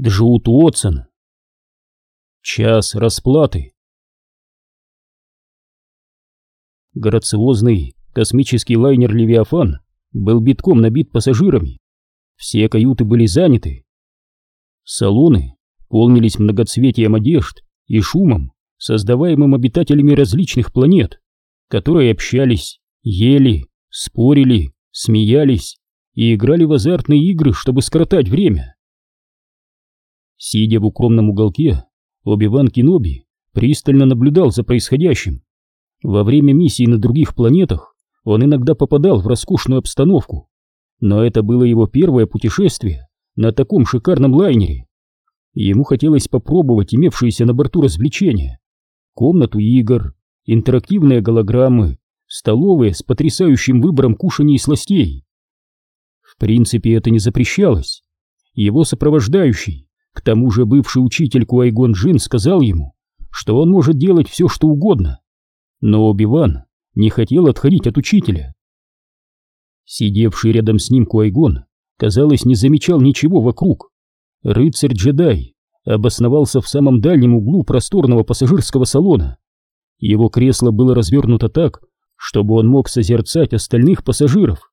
Джуд Уотсон. Час расплаты. Грациозный космический лайнер «Левиафан» был битком набит пассажирами. Все каюты были заняты. Салоны полнились многоцветием одежд и шумом, создаваемым обитателями различных планет, которые общались, ели, спорили, смеялись и играли в азартные игры, чтобы скоротать время. Сидя в укромном уголке, Оби-Ван Кеноби пристально наблюдал за происходящим. Во время миссий на других планетах он иногда попадал в роскошную обстановку, но это было его первое путешествие на таком шикарном лайнере. Ему хотелось попробовать имевшиеся на борту развлечения. Комнату игр, интерактивные голограммы, столовые с потрясающим выбором кушаний и сластей. В принципе, это не запрещалось. Его сопровождающий к тому же бывший учитель Куайгон Джин сказал ему, что он может делать все, что угодно. Но Оби-Ван не хотел отходить от учителя. Сидевший рядом с ним Куайгон, казалось, не замечал ничего вокруг. Рыцарь-джедай обосновался в самом дальнем углу просторного пассажирского салона. Его кресло было развернуто так, чтобы он мог созерцать остальных пассажиров.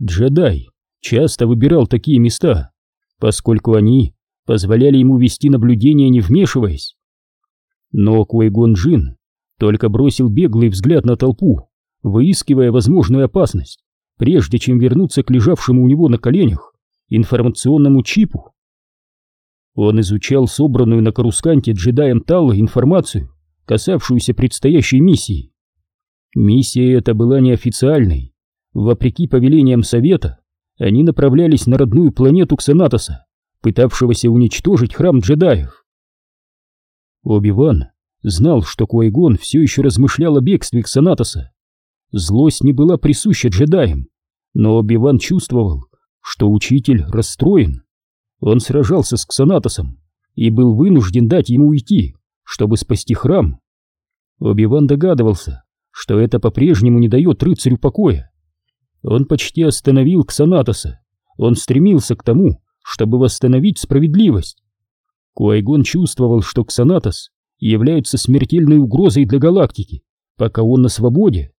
Джедай часто выбирал такие места, поскольку они позволяли ему вести наблюдение, не вмешиваясь. Но Куэйгон Джин только бросил беглый взгляд на толпу, выискивая возможную опасность, прежде чем вернуться к лежавшему у него на коленях информационному чипу. Он изучал собранную на Карусканте джедаем Талла информацию, касавшуюся предстоящей миссии. Миссия эта была неофициальной. Вопреки повелениям Совета, они направлялись на родную планету Ксенатоса, пытавшегося уничтожить храм джедаев. Оби-Ван знал, что Куайгон все еще размышлял о бегстве Ксанатоса. Злость не была присуща джедаям, но Оби-Ван чувствовал, что учитель расстроен. Он сражался с Ксанатосом и был вынужден дать ему уйти, чтобы спасти храм. Оби-Ван догадывался, что это по-прежнему не дает рыцарю покоя. Он почти остановил Ксанатоса, он стремился к тому, чтобы восстановить справедливость. Куайгон чувствовал, что Ксанатос является смертельной угрозой для галактики, пока он на свободе.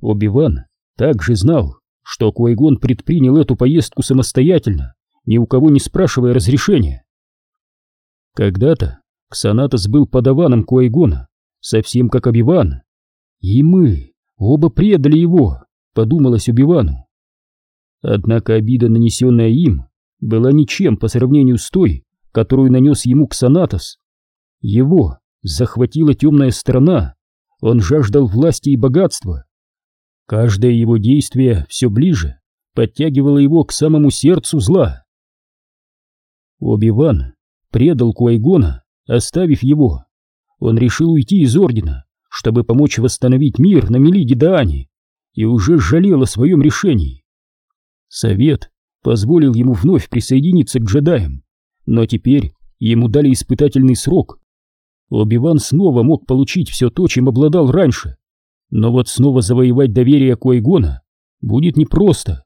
Оби-Ван также знал, что Куайгон предпринял эту поездку самостоятельно, ни у кого не спрашивая разрешения. Когда-то Ксанатос был подаваном Куайгона, совсем как Оби-Ван. И мы оба предали его, подумалось Оби-Вану. Однако обида, нанесенная им, была ничем по сравнению с той, которую нанес ему Ксанатос. Его захватила темная сторона, он жаждал власти и богатства. Каждое его действие все ближе подтягивало его к самому сердцу зла. Оби-Ван предал Куайгона, оставив его. Он решил уйти из Ордена, чтобы помочь восстановить мир на Мелиде Даани, и уже жалел о своем решении. Совет позволил ему вновь присоединиться к джедаям, но теперь ему дали испытательный срок. Оби-Ван снова мог получить все то, чем обладал раньше, но вот снова завоевать доверие Куайгона будет непросто.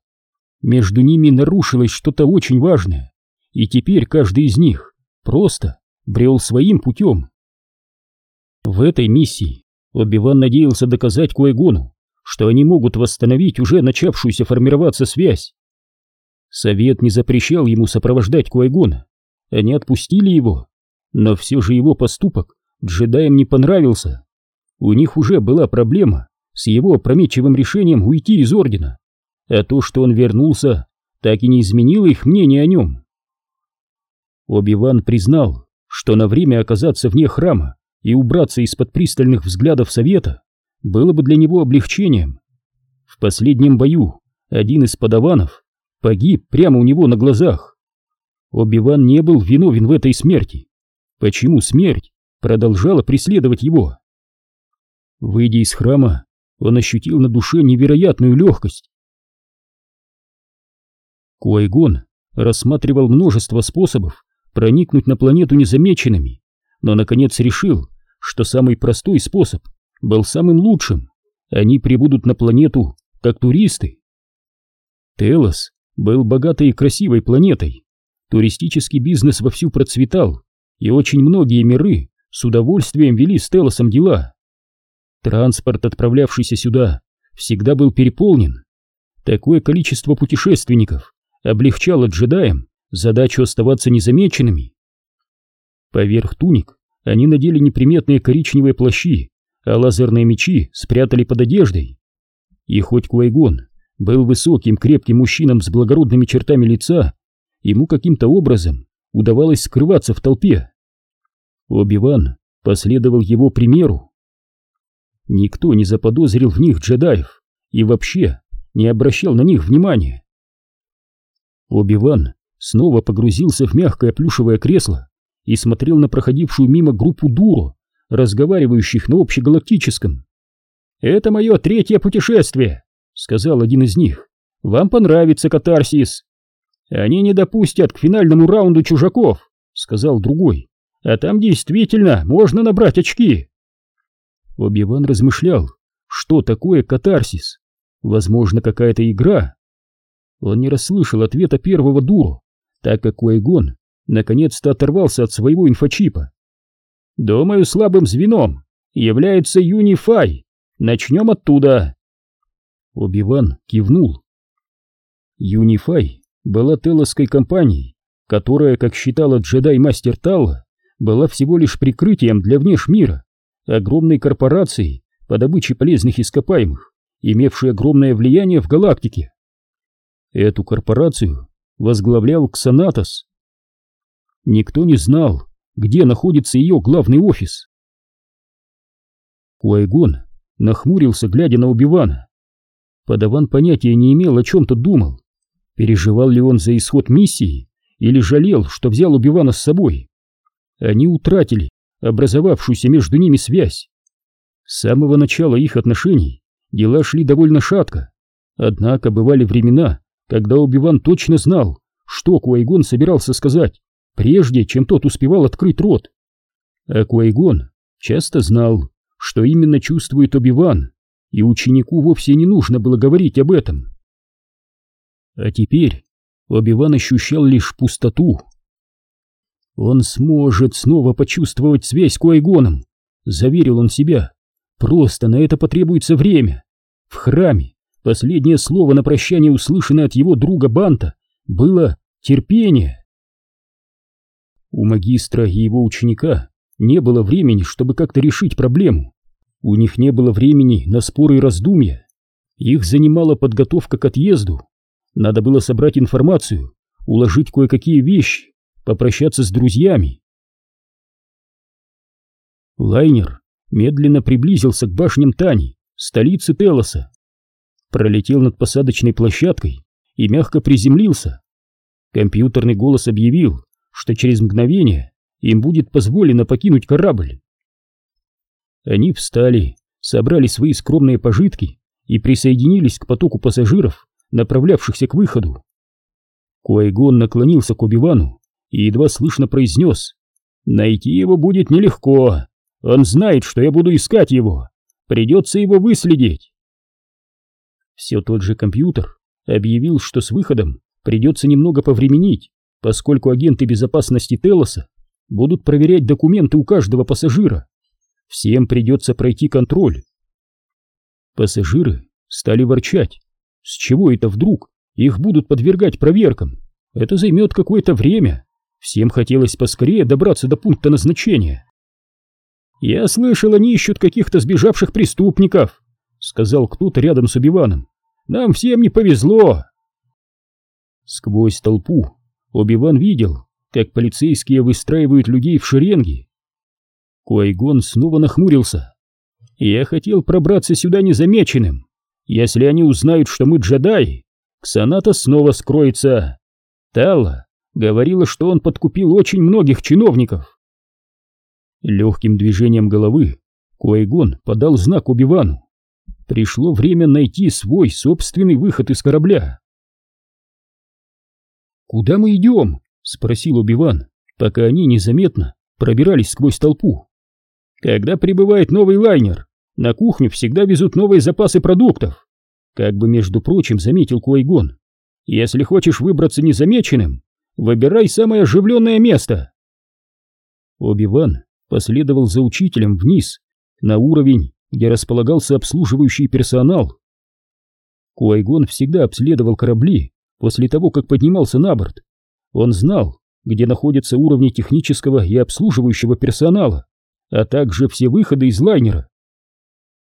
Между ними нарушилось что-то очень важное, и теперь каждый из них просто брел своим путем. В этой миссии Оби-Ван надеялся доказать Куайгону, что они могут восстановить уже начавшуюся формироваться связь. Совет не запрещал ему сопровождать Куайгона. Они отпустили его, но все же его поступок джедаям не понравился. У них уже была проблема с его опрометчивым решением уйти из Ордена, а то, что он вернулся, так и не изменило их мнение о нем. Оби-Ван признал, что на время оказаться вне храма и убраться из-под пристальных взглядов Совета было бы для него облегчением. В последнем бою один из подаванов погиб прямо у него на глазах. Оби-Ван не был виновен в этой смерти. Почему смерть продолжала преследовать его? Выйдя из храма, он ощутил на душе невероятную легкость. Куайгон рассматривал множество способов проникнуть на планету незамеченными, но наконец решил, что самый простой способ был самым лучшим. Они прибудут на планету как туристы. Телос был богатой и красивой планетой. туристический бизнес вовсю процветал, и очень многие миры с удовольствием вели с Телосом дела. Транспорт, отправлявшийся сюда, всегда был переполнен. Такое количество путешественников облегчало джедаям задачу оставаться незамеченными. Поверх туник они надели неприметные коричневые плащи, а лазерные мечи спрятали под одеждой. И хоть Куайгон был высоким, крепким мужчином с благородными чертами лица, ему каким-то образом удавалось скрываться в толпе. Оби-Ван последовал его примеру. Никто не заподозрил в них джедаев и вообще не обращал на них внимания. Оби-Ван снова погрузился в мягкое плюшевое кресло и смотрел на проходившую мимо группу дуро, разговаривающих на общегалактическом. «Это мое третье путешествие», — сказал один из них. «Вам понравится катарсис». «Они не допустят к финальному раунду чужаков», — сказал другой. «А там действительно можно набрать очки». Оби-Ван размышлял, что такое катарсис. Возможно, какая-то игра. Он не расслышал ответа первого дуру, так как Уэйгон наконец-то оторвался от своего инфочипа. «Думаю, слабым звеном является Юнифай. Начнем оттуда». Оби-Ван кивнул. Юнифай была телосской компанией, которая, как считала джедай-мастер Талла, была всего лишь прикрытием для внешмира, огромной корпорацией по добыче полезных ископаемых, имевшей огромное влияние в галактике. Эту корпорацию возглавлял Ксанатос. Никто не знал, где находится ее главный офис. Куайгон нахмурился, глядя на Убивана. Подаван понятия не имел, о чем-то думал. Переживал ли он за исход миссии или жалел, что взял Убивана с собой? Они утратили образовавшуюся между ними связь. С самого начала их отношений дела шли довольно шатко, однако бывали времена, когда Убиван точно знал, что Куайгон собирался сказать, прежде чем тот успевал открыть рот. А Куайгон часто знал, что именно чувствует Оби-Ван, и ученику вовсе не нужно было говорить об этом. А теперь Оби-Ван ощущал лишь пустоту. Он сможет снова почувствовать связь с Куайгоном, заверил он себя. Просто на это потребуется время. В храме последнее слово на прощание, услышанное от его друга Банта, было терпение. У магистра и его ученика не было времени, чтобы как-то решить проблему. У них не было времени на споры и раздумья. Их занимала подготовка к отъезду. Надо было собрать информацию, уложить кое-какие вещи, попрощаться с друзьями. Лайнер медленно приблизился к башням Тани, столице Телоса. Пролетел над посадочной площадкой и мягко приземлился. Компьютерный голос объявил, что через мгновение им будет позволено покинуть корабль. Они встали, собрали свои скромные пожитки и присоединились к потоку пассажиров, направлявшихся к выходу. Куайгон наклонился к Убивану и едва слышно произнес «Найти его будет нелегко. Он знает, что я буду искать его. Придется его выследить». Все тот же компьютер объявил, что с выходом придется немного повременить, поскольку агенты безопасности Телоса будут проверять документы у каждого пассажира. Всем придется пройти контроль. Пассажиры стали ворчать. С чего это вдруг их будут подвергать проверкам? Это займет какое-то время. Всем хотелось поскорее добраться до пункта назначения. «Я слышал, они ищут каких-то сбежавших преступников», — сказал кто-то рядом с Убиваном. «Нам всем не повезло». Сквозь толпу Убиван видел, как полицейские выстраивают людей в шеренги. Куайгон снова нахмурился. «Я хотел пробраться сюда незамеченным. Если они узнают, что мы джедаи, Ксаната снова скроется. Талла говорила, что он подкупил очень многих чиновников. Легким движением головы Куайгон подал знак Убивану. Пришло время найти свой собственный выход из корабля. «Куда мы идем?» — спросил Убиван, пока они незаметно пробирались сквозь толпу. «Когда прибывает новый лайнер, на кухню всегда везут новые запасы продуктов», как бы, между прочим, заметил Куайгон. «Если хочешь выбраться незамеченным, Выбирай самое оживленное место!» Оби-Ван последовал за учителем вниз, на уровень, где располагался обслуживающий персонал. Куайгон всегда обследовал корабли после того, как поднимался на борт. Он знал, где находятся уровни технического и обслуживающего персонала, а также все выходы из лайнера.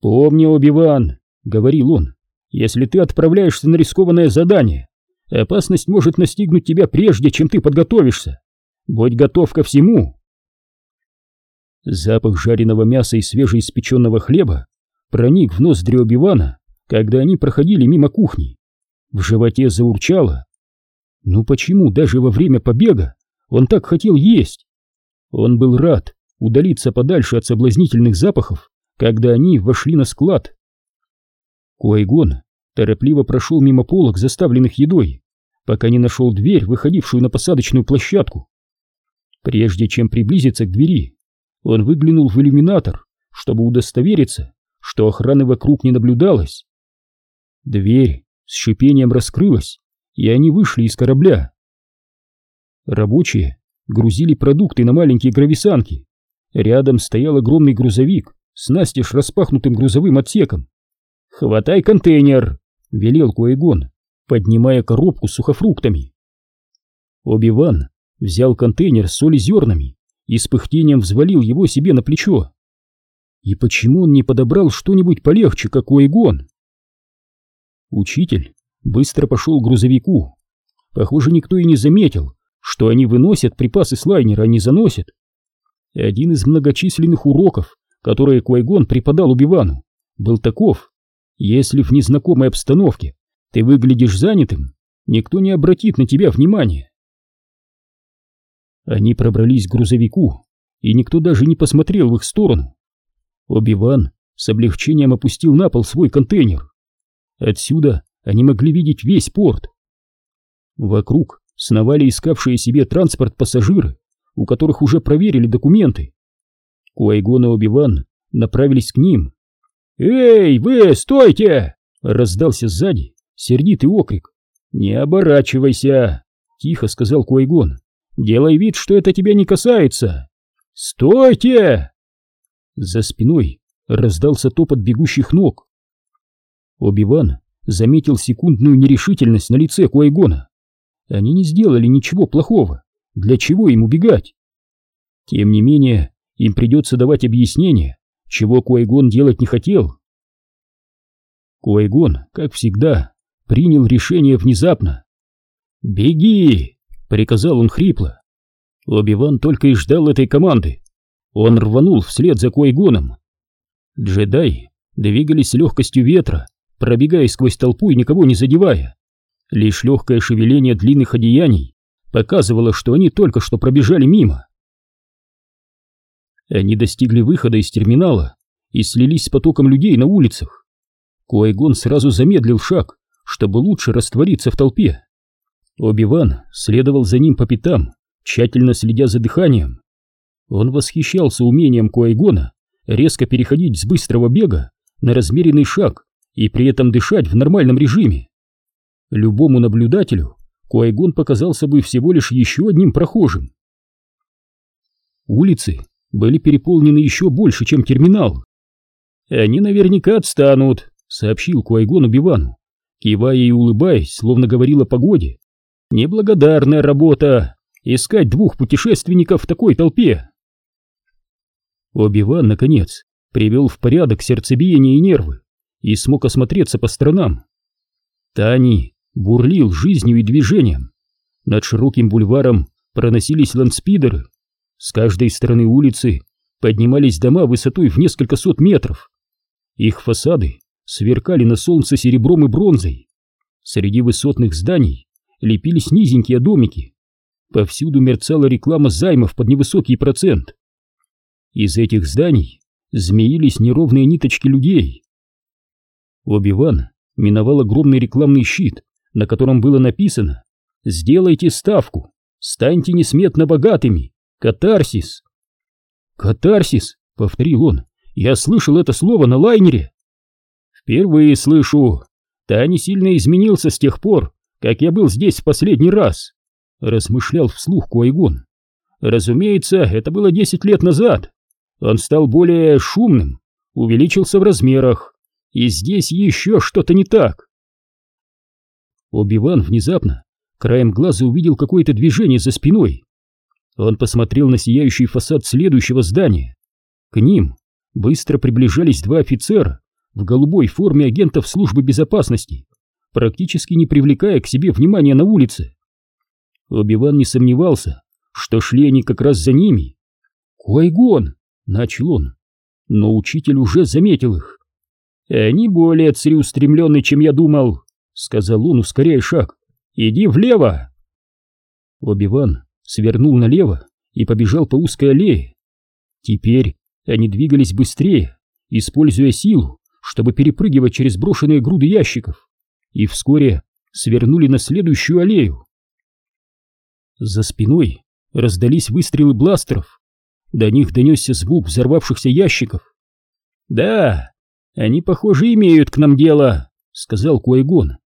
«Помни, Оби-Ван», — говорил он, — «если ты отправляешься на рискованное задание, опасность может настигнуть тебя прежде, чем ты подготовишься. Будь готов ко всему». Запах жареного мяса и свежеиспеченного хлеба проник в ноздри Оби-Вана, когда они проходили мимо кухни. В животе заурчало. Ну почему даже во время побега он так хотел есть? Он был рад удалиться подальше от соблазнительных запахов, когда они вошли на склад. Куайгон торопливо прошел мимо полок, заставленных едой, пока не нашел дверь, выходившую на посадочную площадку. Прежде чем приблизиться к двери, он выглянул в иллюминатор, чтобы удостовериться, что охраны вокруг не наблюдалось. Дверь с шипением раскрылась, и они вышли из корабля. Рабочие грузили продукты на маленькие грависанки. Рядом стоял огромный грузовик с настежь распахнутым грузовым отсеком. «Хватай контейнер!» — велел Куэгон, поднимая коробку с сухофруктами. Оби-Ван взял контейнер с соли зернами и с пыхтением взвалил его себе на плечо. И почему он не подобрал что-нибудь полегче, как Уэйгон? Учитель быстро пошел к грузовику. Похоже, никто и не заметил, что они выносят припасы с лайнера, а не заносят. Один из многочисленных уроков, которые Куайгон преподал Убивану, был таков. Если в незнакомой обстановке ты выглядишь занятым, никто не обратит на тебя внимания. Они пробрались к грузовику, и никто даже не посмотрел в их сторону. Оби-Ван с облегчением опустил на пол свой контейнер. Отсюда они могли видеть весь порт. Вокруг сновали искавшие себе транспорт пассажиры, у которых уже проверили документы. Куайгон и Оби-Ван направились к ним. «Эй, вы, стойте!» — раздался сзади сердитый окрик. «Не оборачивайся!» — тихо сказал Куайгон. Делай вид, что это тебя не касается. Стойте! За спиной раздался топот бегущих ног. Оби-Ван заметил секундную нерешительность на лице Куайгона. Они не сделали ничего плохого. Для чего им убегать? Тем не менее, им придется давать объяснение, чего Куайгон делать не хотел. Куайгон, как всегда, принял решение внезапно. «Беги!» приказал он хрипло. Оби-Ван только и ждал этой команды. Он рванул вслед за Куайгоном. Джедаи двигались с легкостью ветра, пробегая сквозь толпу и никого не задевая. Лишь легкое шевеление длинных одеяний показывало, что они только что пробежали мимо. Они достигли выхода из терминала и слились с потоком людей на улицах. Куайгон сразу замедлил шаг, чтобы лучше раствориться в толпе. Оби-Ван следовал за ним по пятам, тщательно следя за дыханием. Он восхищался умением Куайгона резко переходить с быстрого бега на размеренный шаг и при этом дышать в нормальном режиме. Любому наблюдателю Куайгон показался бы всего лишь еще одним прохожим. Улицы были переполнены еще больше, чем терминал. «Они наверняка отстанут», — сообщил Куайгон Убивану, кивая и улыбаясь, словно говорил о погоде. Неблагодарная работа — искать двух путешественников в такой толпе. Оби-Ван, наконец, привел в порядок сердцебиение и нервы и смог осмотреться по сторонам. Тани бурлил жизнью и движением. Над широким бульваром проносились ландспидеры. С каждой стороны улицы поднимались дома высотой в несколько сот метров. Их фасады сверкали на солнце серебром и бронзой. Среди высотных зданий лепились низенькие домики. Повсюду мерцала реклама займов под невысокий процент. Из этих зданий змеились неровные ниточки людей. Оби-Ван миновал огромный рекламный щит, на котором было написано «Сделайте ставку, станьте несметно богатыми, катарсис». «Катарсис», — повторил он, — «я слышал это слово на лайнере». «Впервые слышу. Та не сильно изменился с тех пор, как я был здесь в последний раз. размышлял вслух Куайгон. Разумеется, это было десять лет назад. Он стал более шумным, увеличился в размерах, и здесь еще что-то не так. Оби-Ван внезапно краем глаза увидел какое-то движение за спиной. Он посмотрел на сияющий фасад следующего здания. К ним быстро приближались два офицера в голубой форме агентов службы безопасности, практически не привлекая к себе внимания на улице. Оби-Ван не сомневался, что шли они как раз за ними. «Куайгон!» — начал он, но учитель уже заметил их. «Они более целеустремленны, чем я думал», — сказал он, ускоряя шаг. «Иди влево!» Оби-Ван свернул налево и побежал по узкой аллее. Теперь они двигались быстрее, используя силу, чтобы перепрыгивать через брошенные груды ящиков, и вскоре свернули на следующую аллею. За спиной раздались выстрелы бластеров. До них донесся звук взорвавшихся ящиков. «Да, они, похоже, имеют к нам дело», — сказал Куайгон.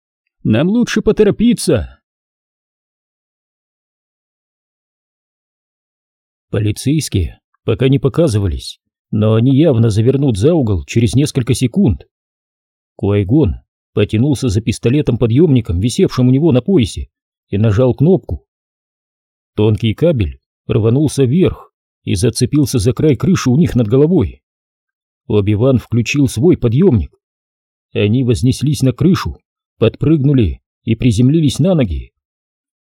«Нам лучше поторопиться». Полицейские пока не показывались, но они явно завернут за угол через несколько секунд. Куайгон потянулся за пистолетом-подъемником, висевшим у него на поясе, и нажал кнопку. Тонкий кабель рванулся вверх и зацепился за край крыши у них над головой. Оби-Ван включил свой подъемник. Они вознеслись на крышу, подпрыгнули и приземлились на ноги.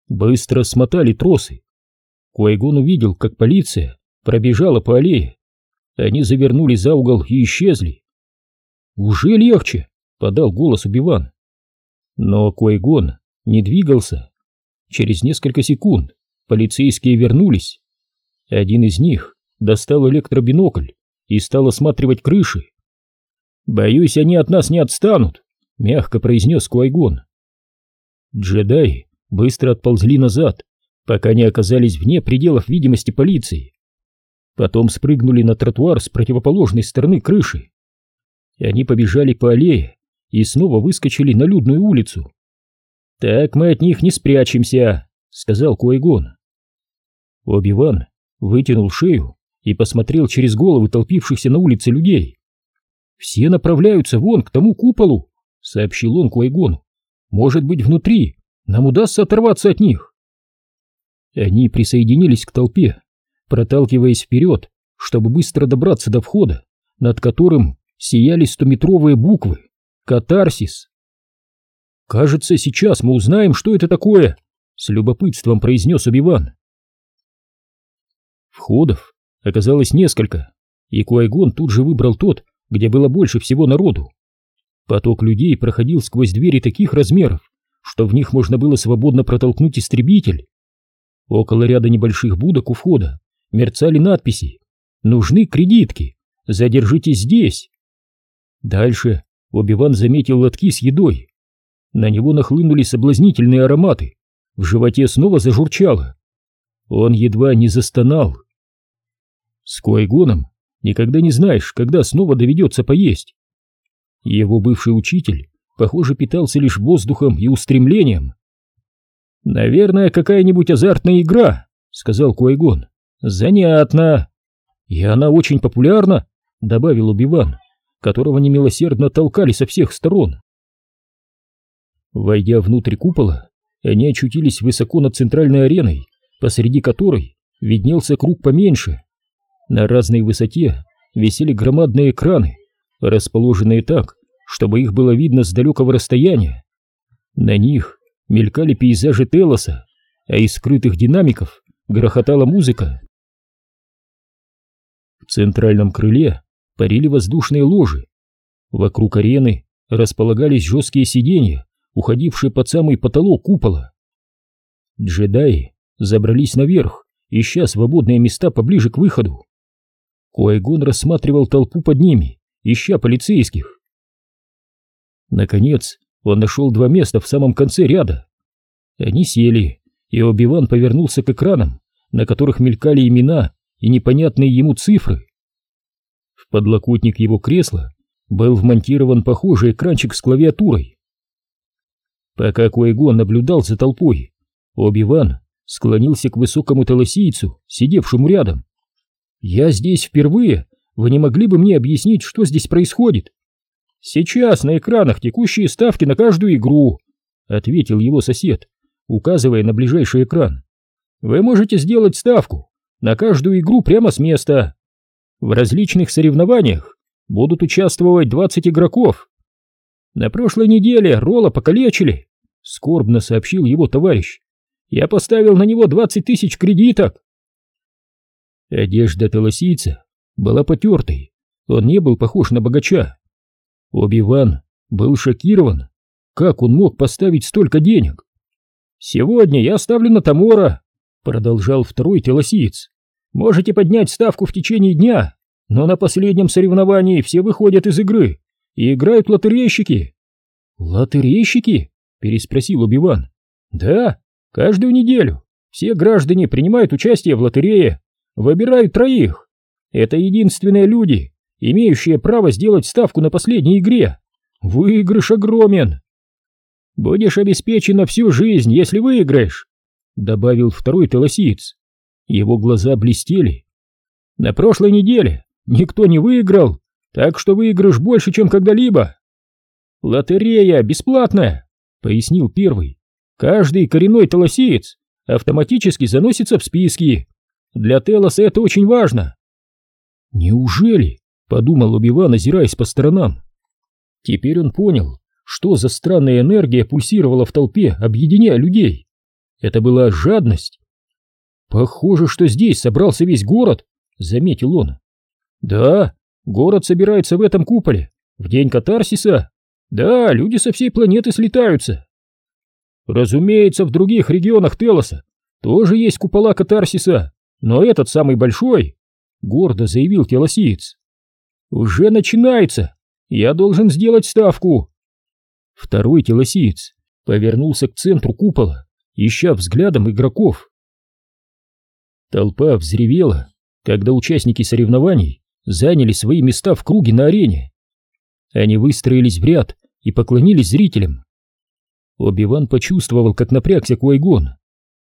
Быстро смотали тросы. Куайгон увидел, как полиция пробежала по аллее. Они завернули за угол и исчезли. «Уже легче!» — подал голос Убиван. Но Куайгон не двигался. Через несколько секунд полицейские вернулись. Один из них достал электробинокль и стал осматривать крыши. «Боюсь, они от нас не отстанут», — мягко произнес Куайгон. Джедаи быстро отползли назад, пока не оказались вне пределов видимости полиции. Потом спрыгнули на тротуар с противоположной стороны крыши. Они побежали по аллее и снова выскочили на людную улицу. «Так мы от них не спрячемся», — сказал Куайгон. Оби-Ван вытянул шею и посмотрел через головы толпившихся на улице людей. «Все направляются вон к тому куполу», — сообщил он Куайгону. «Может быть, внутри. Нам удастся оторваться от них». Они присоединились к толпе, проталкиваясь вперед, чтобы быстро добраться до входа, над которым сияли стометровые буквы «Катарсис». «Кажется, сейчас мы узнаем, что это такое», — с любопытством произнес Убиван. Входов оказалось несколько, и Куайгон тут же выбрал тот, где было больше всего народу. Поток людей проходил сквозь двери таких размеров, что в них можно было свободно протолкнуть истребитель. Около ряда небольших будок у входа мерцали надписи «Нужны кредитки! Задержитесь здесь!» Дальше Оби-Ван заметил лотки с едой. На него нахлынули соблазнительные ароматы. В животе снова зажурчало. Он едва не застонал. С Куайгоном никогда не знаешь, когда снова доведется поесть. Его бывший учитель, похоже, питался лишь воздухом и устремлением. «Наверное, какая-нибудь азартная игра», — сказал Куайгон. «Занятно». «И она очень популярна», — добавил Убиван, которого немилосердно толкали со всех сторон. Войдя внутрь купола, они очутились высоко над центральной ареной, посреди которой виднелся круг поменьше. На разной высоте висели громадные экраны, расположенные так, чтобы их было видно с далекого расстояния. На них мелькали пейзажи Телоса, а из скрытых динамиков грохотала музыка. В центральном крыле парили воздушные ложи. Вокруг арены располагались жесткие сиденья, уходившие под самый потолок купола. Джедаи забрались наверх, ища свободные места поближе к выходу. Куайгон рассматривал толпу под ними, ища полицейских. Наконец, он нашел два места в самом конце ряда. Они сели, и Оби-Ван повернулся к экранам, на которых мелькали имена и непонятные ему цифры. В подлокотник его кресла был вмонтирован похожий экранчик с клавиатурой. Пока Куайгон наблюдал за толпой, Оби-Ван склонился к высокому толосийцу, сидевшему рядом. «Я здесь впервые. Вы не могли бы мне объяснить, что здесь происходит?» «Сейчас на экранах текущие ставки на каждую игру», — ответил его сосед, указывая на ближайший экран. «Вы можете сделать ставку на каждую игру прямо с места. В различных соревнованиях будут участвовать 20 игроков. На прошлой неделе Ролла покалечили, скорбно сообщил его товарищ. Я поставил на него 20 тысяч кредиток. Одежда толосийца была потертой, он не был похож на богача. Оби-Ван был шокирован. Как он мог поставить столько денег? «Сегодня я ставлю на Тамора», — продолжал второй телосиец. «Можете поднять ставку в течение дня, но на последнем соревновании все выходят из игры и играют лотерейщики». «Лотерейщики?» — переспросил Оби-Ван. «Да, каждую неделю все граждане принимают участие в лотерее, выбирают троих. Это единственные люди, имеющие право сделать ставку на последней игре. Выигрыш огромен. Будешь обеспечен на всю жизнь, если выиграешь, добавил второй телосиец. Его глаза блестели. На прошлой неделе никто не выиграл, так что выигрыш больше, чем когда-либо. Лотерея бесплатная, пояснил первый. Каждый коренной телосиец автоматически заносится в списки. Для Телоса это очень важно. Неужели? Подумал Убиван, озираясь по сторонам. Теперь он понял, что за странная энергия пульсировала в толпе, объединяя людей. Это была жадность. Похоже, что здесь собрался весь город, заметил он. Да, город собирается в этом куполе, в день катарсиса. Да, люди со всей планеты слетаются. Разумеется, в других регионах Телоса тоже есть купола катарсиса, но этот самый большой, гордо заявил телосиец. Уже начинается. Я должен сделать ставку. Второй телосиец повернулся к центру купола, ища взглядом игроков. Толпа взревела, когда участники соревнований заняли свои места в круге на арене. Они выстроились в ряд и поклонились зрителям. Оби-Ван почувствовал, как напрягся Куайгон.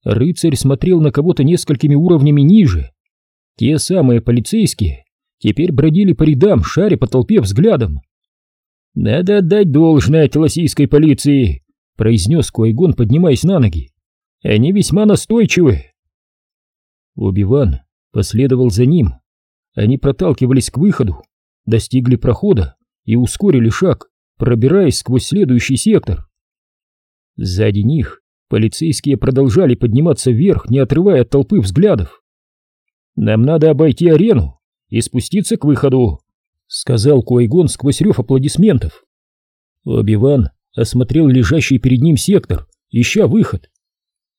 Рыцарь смотрел на кого-то несколькими уровнями ниже. Те самые полицейские, теперь бродили по рядам, шаря по толпе взглядом. «Надо отдать должное телосийской полиции», — произнес Куайгон, поднимаясь на ноги. «Они весьма настойчивы». Оби-Ван последовал за ним. Они проталкивались к выходу, достигли прохода и ускорили шаг, пробираясь сквозь следующий сектор. Сзади них полицейские продолжали подниматься вверх, не отрывая от толпы взглядов. «Нам надо обойти арену и спуститься к выходу», — сказал Куайгон сквозь рев аплодисментов. Оби-Ван осмотрел лежащий перед ним сектор, ища выход.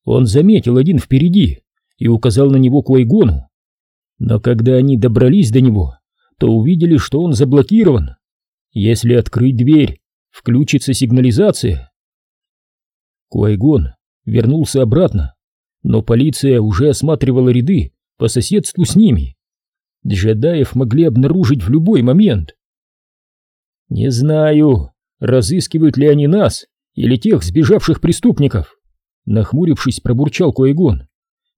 Он заметил один впереди и указал на него Куайгону. Но когда они добрались до него, то увидели, что он заблокирован. Если открыть дверь, включится сигнализация. Куайгон вернулся обратно, но полиция уже осматривала ряды по соседству с ними. Джедаев могли обнаружить в любой момент. «Не знаю, разыскивают ли они нас или тех сбежавших преступников», нахмурившись, пробурчал Коегон.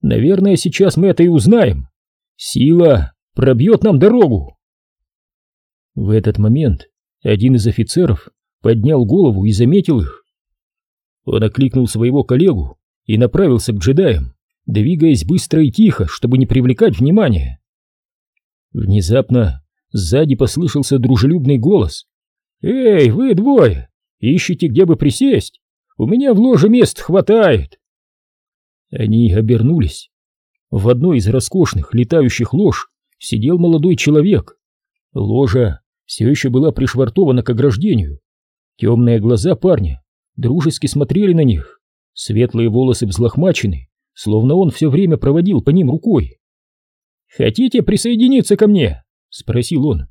«Наверное, сейчас мы это и узнаем. Сила пробьет нам дорогу». В этот момент один из офицеров поднял голову и заметил их. Он окликнул своего коллегу и направился к джедаям, двигаясь быстро и тихо, чтобы не привлекать внимания. Внезапно сзади послышался дружелюбный голос. «Эй, вы двое! Ищете, где бы присесть? У меня в ложе мест хватает!» Они обернулись. В одной из роскошных летающих лож сидел молодой человек. Ложа все еще была пришвартована к ограждению. Темные глаза парня дружески смотрели на них. Светлые волосы взлохмачены, словно он все время проводил по ним рукой. «Хотите присоединиться ко мне?» — спросил он.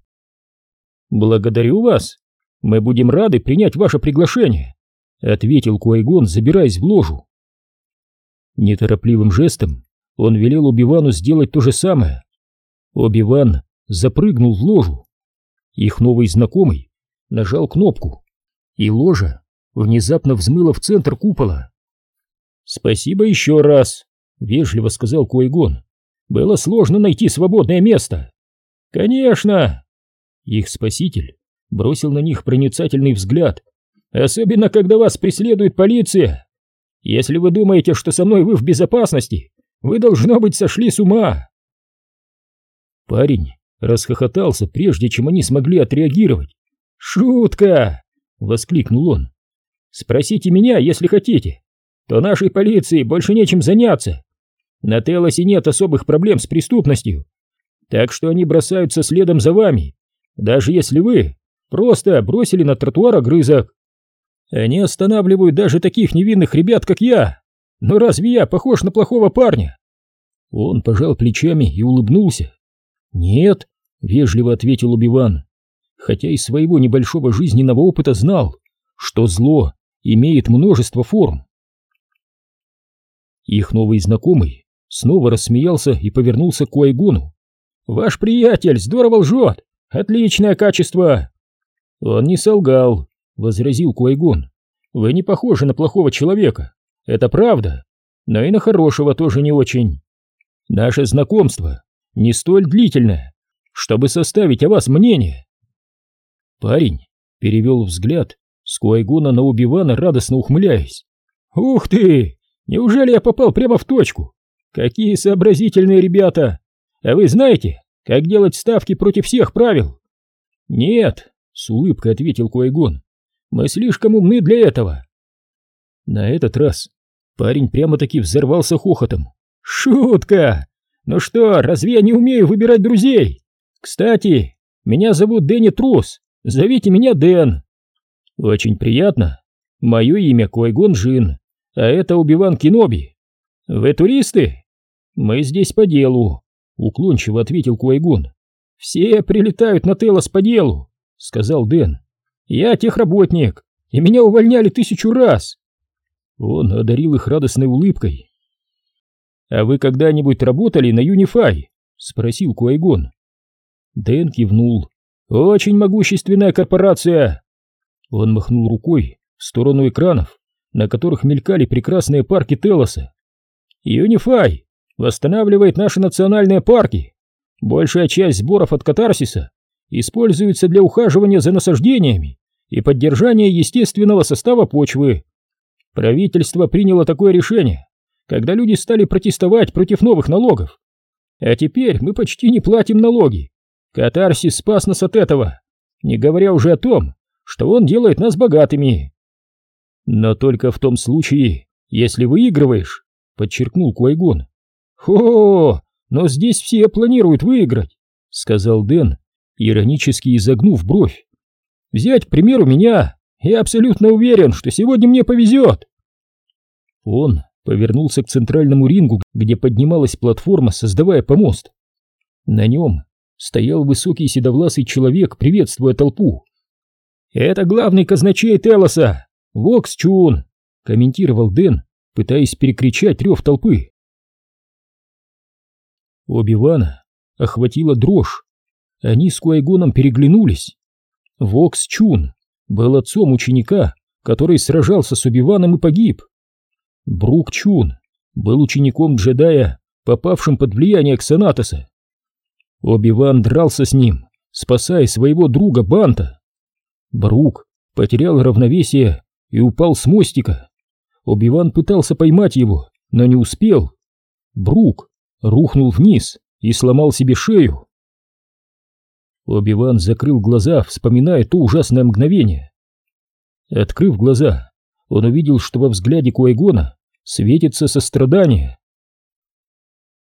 «Благодарю вас. Мы будем рады принять ваше приглашение», — ответил Куайгон, забираясь в ложу. Неторопливым жестом он велел Убивану сделать то же самое. Обиван запрыгнул в ложу. Их новый знакомый нажал кнопку, и ложа внезапно взмыла в центр купола. «Спасибо еще раз», — вежливо сказал Койгон. «Было сложно найти свободное место». «Конечно!» Их спаситель бросил на них проницательный взгляд. «Особенно, когда вас преследует полиция. Если вы думаете, что со мной вы в безопасности, вы, должно быть, сошли с ума!» Парень расхохотался, прежде чем они смогли отреагировать. «Шутка!» — воскликнул он. «Спросите меня, если хотите. То нашей полиции больше нечем заняться. На Телосе нет особых проблем с преступностью, так что они бросаются следом за вами, даже если вы просто бросили на тротуар огрызок. Они останавливают даже таких невинных ребят, как я. Но разве я похож на плохого парня?» Он пожал плечами и улыбнулся. «Нет», — вежливо ответил Убиван, хотя из своего небольшого жизненного опыта знал, что зло имеет множество форм. Их новый знакомый снова рассмеялся и повернулся к Куайгону. «Ваш приятель здорово лжет! Отличное качество!» «Он не солгал», — возразил Куайгон. «Вы не похожи на плохого человека, это правда, но и на хорошего тоже не очень. Наше знакомство не столь длительное, чтобы составить о вас мнение. Парень перевел взгляд с Куайгона на Убивана, радостно ухмыляясь. «Ух ты! Неужели я попал прямо в точку? Какие сообразительные ребята! А вы знаете, как делать ставки против всех правил?» «Нет», — с улыбкой ответил Куайгон, — «мы слишком умны для этого». На этот раз парень прямо-таки взорвался хохотом. «Шутка! Ну что, разве я не умею выбирать друзей? Кстати, меня зовут Дэнни Трус, зовите меня Дэн. Очень приятно. Мое имя Койгон Жин, а это Убиван Киноби. Вы туристы? Мы здесь по делу, уклончиво ответил Койгон. Все прилетают на Телос по делу, сказал Дэн. Я техработник, и меня увольняли тысячу раз. Он одарил их радостной улыбкой. «А вы когда-нибудь работали на Юнифай?» — спросил Куайгон. Дэн кивнул. «Очень могущественная корпорация!» Он махнул рукой в сторону экранов, на которых мелькали прекрасные парки Телоса. «Юнифай восстанавливает наши национальные парки. Большая часть сборов от катарсиса используется для ухаживания за насаждениями и поддержания естественного состава почвы. Правительство приняло такое решение, когда люди стали протестовать против новых налогов. А теперь мы почти не платим налоги. Катарсис спас нас от этого, не говоря уже о том, что он делает нас богатыми. Но только в том случае, если выигрываешь, подчеркнул Куайгон. Хо, но здесь все планируют выиграть, сказал Дэн, иронически изогнув бровь. Взять, к примеру, меня. Я абсолютно уверен, что сегодня мне повезет. Он повернулся к центральному рингу, где поднималась платформа, создавая помост. На нем стоял высокий седовласый человек, приветствуя толпу. «Это главный казначей Телоса, Вокс Чун», — комментировал Дэн, пытаясь перекричать рев толпы. Оби-Вана охватила дрожь. Они с Куайгоном переглянулись. Вокс Чун был отцом ученика, который сражался с Оби-Ваном и погиб. Брук Чун был учеником джедая, попавшим под влияние Ксанатоса. Оби-Ван дрался с ним, спасая своего друга Банта. Брук потерял равновесие и упал с мостика. Оби-Ван пытался поймать его, но не успел. Брук рухнул вниз и сломал себе шею. Оби-Ван закрыл глаза, вспоминая то ужасное мгновение. Открыв глаза, он увидел, что во взгляде Куайгона светится сострадание.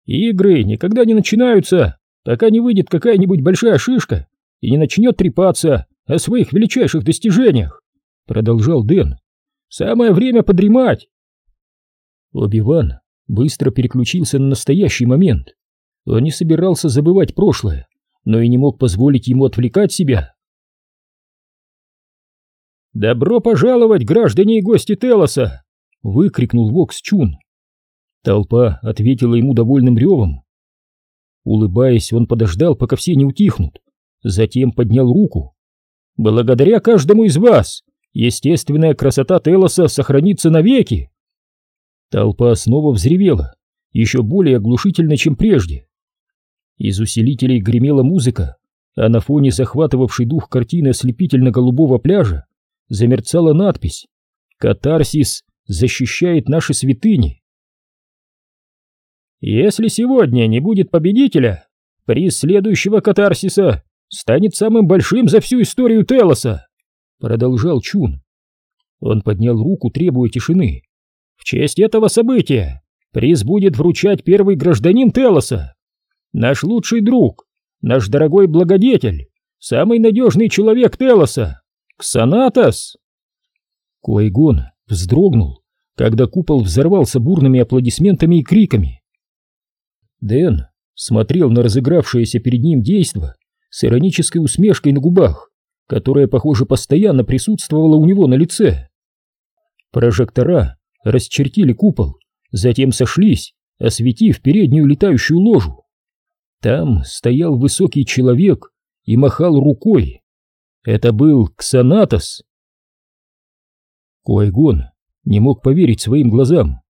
«Игры никогда не начинаются, пока не выйдет какая-нибудь большая шишка и не начнет трепаться о своих величайших достижениях», — продолжал Дэн. «Самое время подремать!» Оби-Ван быстро переключился на настоящий момент. Он не собирался забывать прошлое, но и не мог позволить ему отвлекать себя. «Добро пожаловать, граждане и гости Телоса!» — выкрикнул Вокс Чун. Толпа ответила ему довольным ревом. Улыбаясь, он подождал, пока все не утихнут, затем поднял руку. «Благодаря каждому из вас естественная красота Телоса сохранится навеки!» Толпа снова взревела, еще более оглушительно, чем прежде. Из усилителей гремела музыка, а на фоне захватывавшей дух картины ослепительно-голубого пляжа замерцала надпись «Катарсис защищает наши святыни». «Если сегодня не будет победителя, приз следующего катарсиса станет самым большим за всю историю Телоса», продолжал Чун. Он поднял руку, требуя тишины. «В честь этого события приз будет вручать первый гражданин Телоса, наш лучший друг, наш дорогой благодетель, самый надежный человек Телоса, Ксанатос!» Койгон вздрогнул, когда купол взорвался бурными аплодисментами и криками. Дэн смотрел на разыгравшееся перед ним действо с иронической усмешкой на губах, которая, похоже, постоянно присутствовала у него на лице. Прожектора расчертили купол, затем сошлись, осветив переднюю летающую ложу. Там стоял высокий человек и махал рукой. Это был Ксанатос. Койгон не мог поверить своим глазам,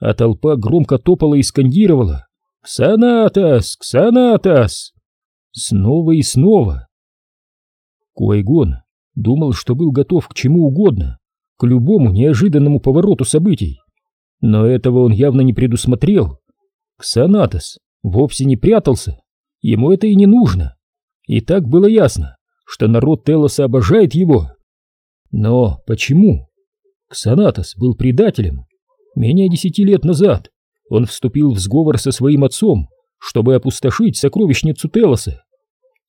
а толпа громко топала и скандировала «Ксанатос! Ксанатос!» Снова и снова. Койгон думал, что был готов к чему угодно, к любому неожиданному повороту событий. Но этого он явно не предусмотрел. Ксанатос вовсе не прятался, ему это и не нужно. И так было ясно, что народ Телоса обожает его. Но почему? Ксанатос был предателем. Менее десяти лет назад он вступил в сговор со своим отцом, чтобы опустошить сокровищницу Телоса.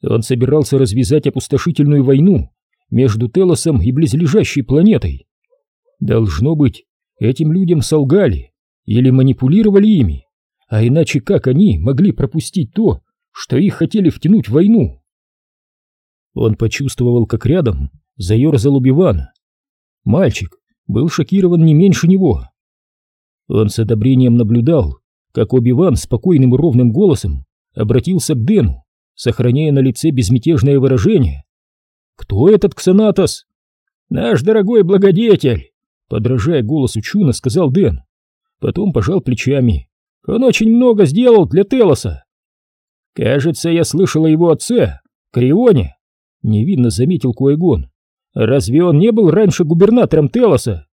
Он собирался развязать опустошительную войну между Телосом и близлежащей планетой. Должно быть, этим людям солгали или манипулировали ими, а иначе как они могли пропустить то, что их хотели втянуть в войну? Он почувствовал, как рядом заерзал Убиван. Мальчик был шокирован не меньше него. Он с одобрением наблюдал, как Оби-Ван спокойным и ровным голосом обратился к Дэну, сохраняя на лице безмятежное выражение. «Кто этот Ксанатос?» «Наш дорогой благодетель!» Подражая голосу Чуна, сказал Дэн. Потом пожал плечами. «Он очень много сделал для Телоса!» «Кажется, я слышал о его отце, Крионе!» Невинно заметил Куэгон. «Разве он не был раньше губернатором Телоса?»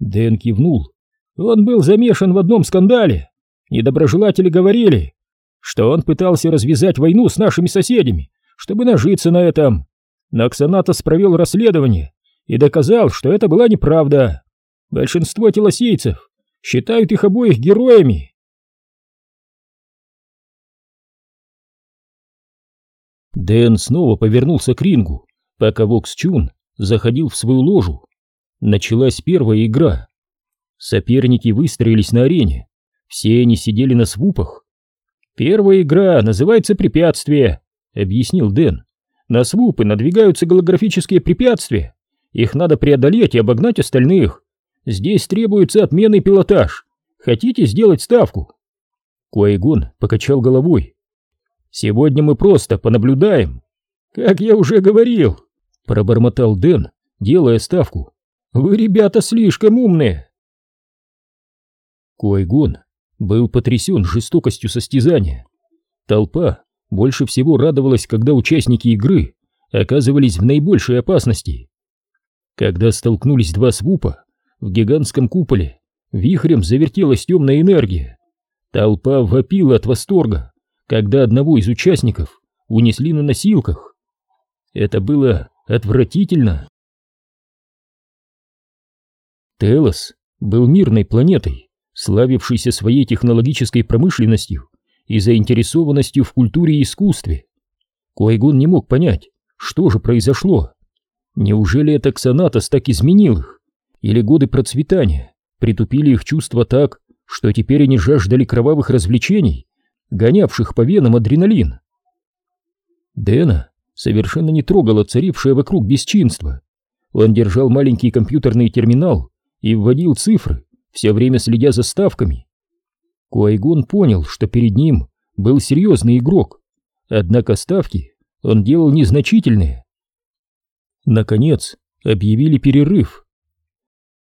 Дэн кивнул. «Он был замешан в одном скандале. Недоброжелатели говорили, что он пытался развязать войну с нашими соседями, чтобы нажиться на этом. Но Ксанатос провел расследование и доказал, что это была неправда. Большинство телосейцев считают их обоих героями. Дэн снова повернулся к рингу, пока Вокс Чун заходил в свою ложу. Началась первая игра. Соперники выстроились на арене. Все они сидели на свупах. «Первая игра называется «Препятствие», — объяснил Дэн. «На свупы надвигаются голографические препятствия. Их надо преодолеть и обогнать остальных. Здесь требуется отменный пилотаж. Хотите сделать ставку?» Куайгон покачал головой. «Сегодня мы просто понаблюдаем». «Как я уже говорил», — пробормотал Дэн, делая ставку. «Вы, ребята, слишком умные». Куайгон был потрясен жестокостью состязания. Толпа больше всего радовалась, когда участники игры оказывались в наибольшей опасности. Когда столкнулись два свупа, в гигантском куполе вихрем завертелась темная энергия. Толпа вопила от восторга, когда одного из участников унесли на носилках. Это было отвратительно. Телос был мирной планетой, славившийся своей технологической промышленностью и заинтересованностью в культуре и искусстве. Койгон не мог понять, что же произошло. Неужели это Ксанатос так изменил их? Или годы процветания притупили их чувства так, что теперь они жаждали кровавых развлечений, гонявших по венам адреналин? Дэна совершенно не трогало царившее вокруг бесчинство. Он держал маленький компьютерный терминал и вводил цифры, все время следя за ставками. Куайгон понял, что перед ним был серьезный игрок, однако ставки он делал незначительные. Наконец, объявили перерыв.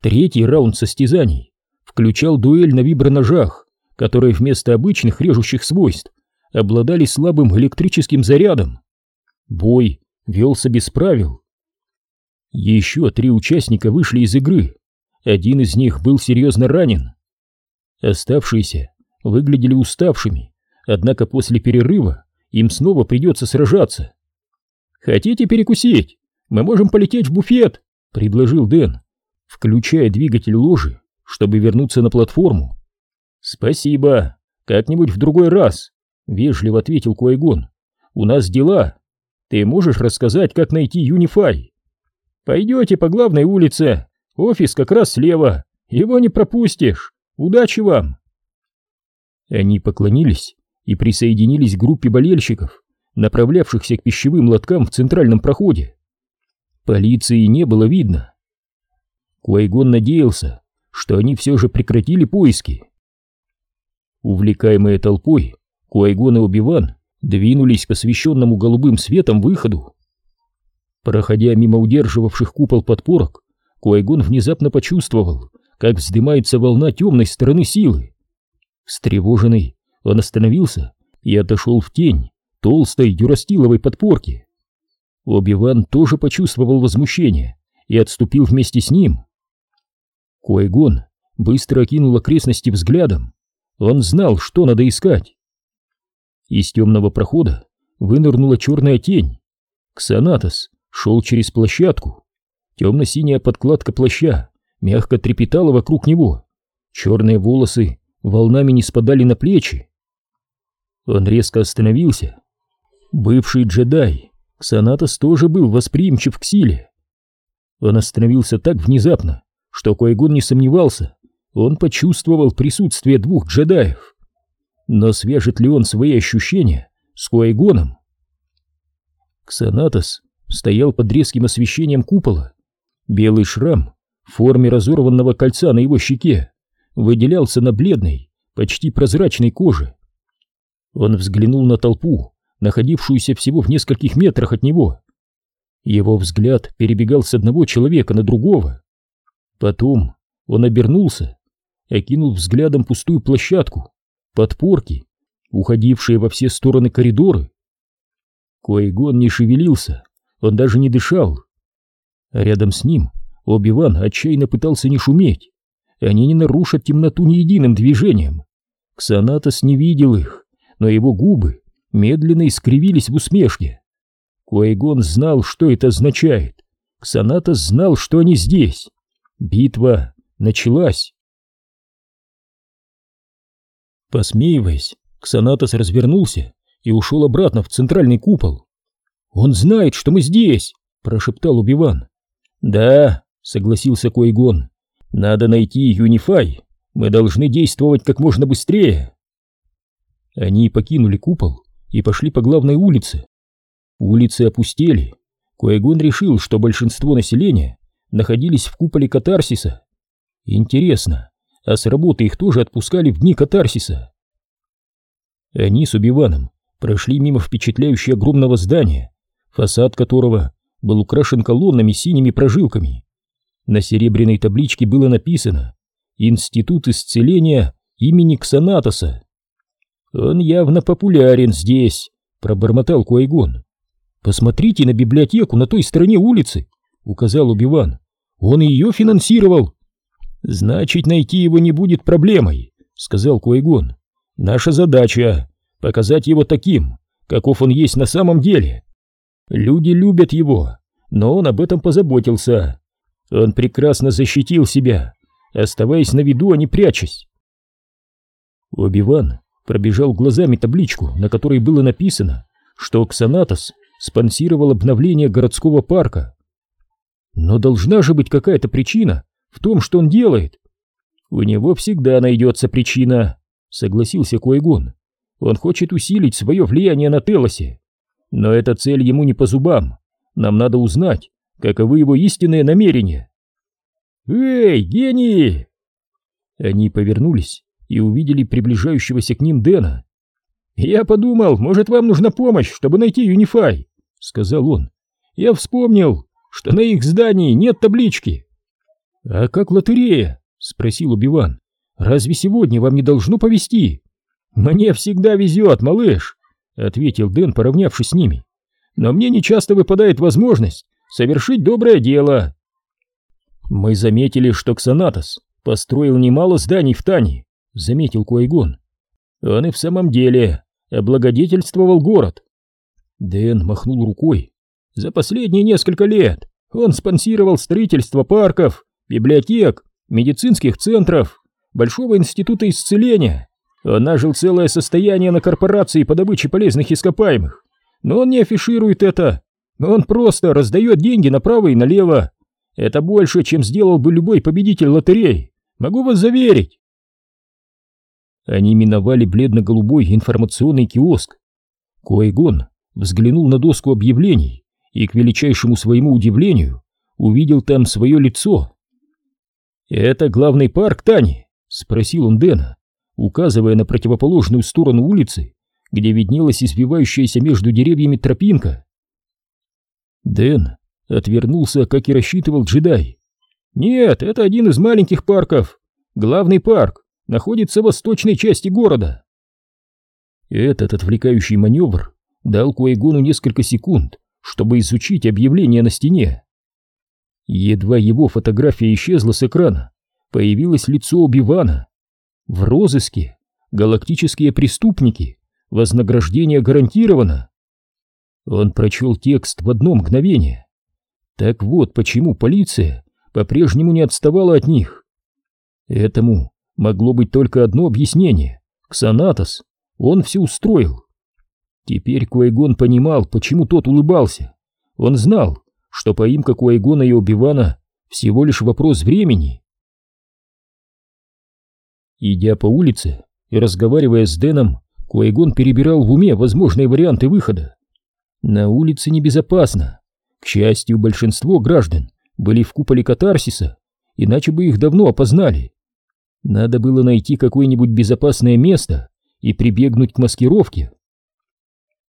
Третий раунд состязаний включал дуэль на виброножах которые вместо обычных режущих свойств обладали слабым электрическим зарядом. Бой велся без правил. Еще три участника вышли из игры. Один из них был серьезно ранен. Оставшиеся выглядели уставшими, однако после перерыва им снова придется сражаться. «Хотите перекусить? Мы можем полететь в буфет», — предложил Дэн, включая двигатель ложи, чтобы вернуться на платформу. «Спасибо, как-нибудь в другой раз», — вежливо ответил Куайгон. «У нас дела. Ты можешь рассказать, как найти Юнифай?» «Пойдете по главной улице, офис как раз слева, его не пропустишь. Удачи вам!» Они поклонились и присоединились к группе болельщиков, направлявшихся к пищевым лоткам в центральном проходе. Полиции не было видно. Куайгон надеялся, что они все же прекратили поиски. Увлекаемые толпой, Куайгон и Убиван двинулись к освещенному голубым светом выходу. Проходя мимо удерживавших купол подпорок, Куайгон внезапно почувствовал, как вздымается волна темной стороны силы. Встревоженный, он остановился и отошел в тень толстой дюрастиловой подпорки. Оби-Ван тоже почувствовал возмущение и отступил вместе с ним. Куайгон быстро окинул окрестности взглядом. Он знал, что надо искать. Из темного прохода вынырнула черная тень. Ксанатос шел через площадку. Темно-синяя подкладка плаща мягко трепетала вокруг него. Черные волосы волнами не спадали на плечи. Он резко остановился. Бывший джедай, Ксанатос тоже был восприимчив к силе. Он остановился так внезапно, что Койгон не сомневался, он почувствовал присутствие двух джедаев. Но свяжет ли он свои ощущения с Койгоном? Ксанатос стоял под резким освещением купола. Белый шрам в форме разорванного кольца на его щеке выделялся на бледной, почти прозрачной коже. Он взглянул на толпу, находившуюся всего в нескольких метрах от него. Его взгляд перебегал с одного человека на другого. Потом он обернулся, окинул взглядом пустую площадку, подпорки, уходившие во все стороны коридоры. Коегон не шевелился, он даже не дышал. Рядом с ним Оби-Ван отчаянно пытался не шуметь. Они не нарушат темноту ни единым движением. Ксанатос не видел их, но его губы медленно искривились в усмешке. Куайгон знал, что это означает. Ксанатос знал, что они здесь. Битва началась. Посмеиваясь, Ксанатос развернулся и ушел обратно в центральный купол. «Он знает, что мы здесь!» — прошептал Убиван. «Да», — согласился Койгон, — «надо найти Юнифай. Мы должны действовать как можно быстрее». Они покинули купол и пошли по главной улице. Улицы опустели. Койгон решил, что большинство населения находились в куполе катарсиса. Интересно, а с работы их тоже отпускали в дни катарсиса? Они с Убиваном прошли мимо впечатляющего огромного здания, фасад которого был украшен колоннами синими прожилками. На серебряной табличке было написано «Институт исцеления имени Ксанатоса». «Он явно популярен здесь», — пробормотал Куайгон. «Посмотрите на библиотеку на той стороне улицы», — указал Убиван. «Он ее финансировал». «Значит, найти его не будет проблемой», — сказал Куайгон. «Наша задача — показать его таким, каков он есть на самом деле. Люди любят его, но он об этом позаботился. Он прекрасно защитил себя, оставаясь на виду, а не прячась». Оби-Ван пробежал глазами табличку, на которой было написано, что Ксанатос спонсировал обновление городского парка. Но должна же быть какая-то причина в том, что он делает. У него всегда найдется причина, согласился Койгон. Он хочет усилить свое влияние на Телосе. Но эта цель ему не по зубам. Нам надо узнать, каковы его истинные намерения. «Эй, гений!» Они повернулись и увидели приближающегося к ним Дэна. «Я подумал, может, вам нужна помощь, чтобы найти Юнифай», — сказал он. «Я вспомнил, что на их здании нет таблички». «А как лотерея?» — спросил Убиван. Разве сегодня вам не должно повезти? Мне всегда везет, малыш, ответил Дэн, поравнявшись с ними. Но мне не часто выпадает возможность совершить доброе дело. Мы заметили, что Ксанатос построил немало зданий в Тане, заметил Куайгон. Он и в самом деле облагодетельствовал город. Дэн махнул рукой. За последние несколько лет он спонсировал строительство парков, библиотек, медицинских центров, Большого института исцеления. Он нажил целое состояние на корпорации по добыче полезных ископаемых. Но он не афиширует это. Он просто раздает деньги направо и налево. Это больше, чем сделал бы любой победитель лотереи. Могу вас заверить. Они миновали бледно-голубой информационный киоск. Коэгон взглянул на доску объявлений и, к величайшему своему удивлению, увидел там свое лицо. «Это главный парк Тани», — спросил он Дэна, указывая на противоположную сторону улицы, где виднелась избивающаяся между деревьями тропинка. Дэн отвернулся, как и рассчитывал джедай. «Нет, это один из маленьких парков. Главный парк находится в восточной части города». Этот отвлекающий маневр дал Куайгону несколько секунд, чтобы изучить объявление на стене. Едва его фотография исчезла с экрана, появилось лицо Убивана. В розыске галактические преступники, вознаграждение гарантировано. Он прочел текст в одно мгновение. Так вот почему полиция по-прежнему не отставала от них. Этому могло быть только одно объяснение. Ксанатос, он все устроил. Теперь Куайгон понимал, почему тот улыбался. Он знал, что поимка Куайгона и Оби-Вана всего лишь вопрос времени. Идя по улице и разговаривая с Дэном, Куайгон перебирал в уме возможные варианты выхода. На улице небезопасно. К счастью, большинство граждан были в куполе катарсиса, иначе бы их давно опознали. Надо было найти какое-нибудь безопасное место и прибегнуть к маскировке.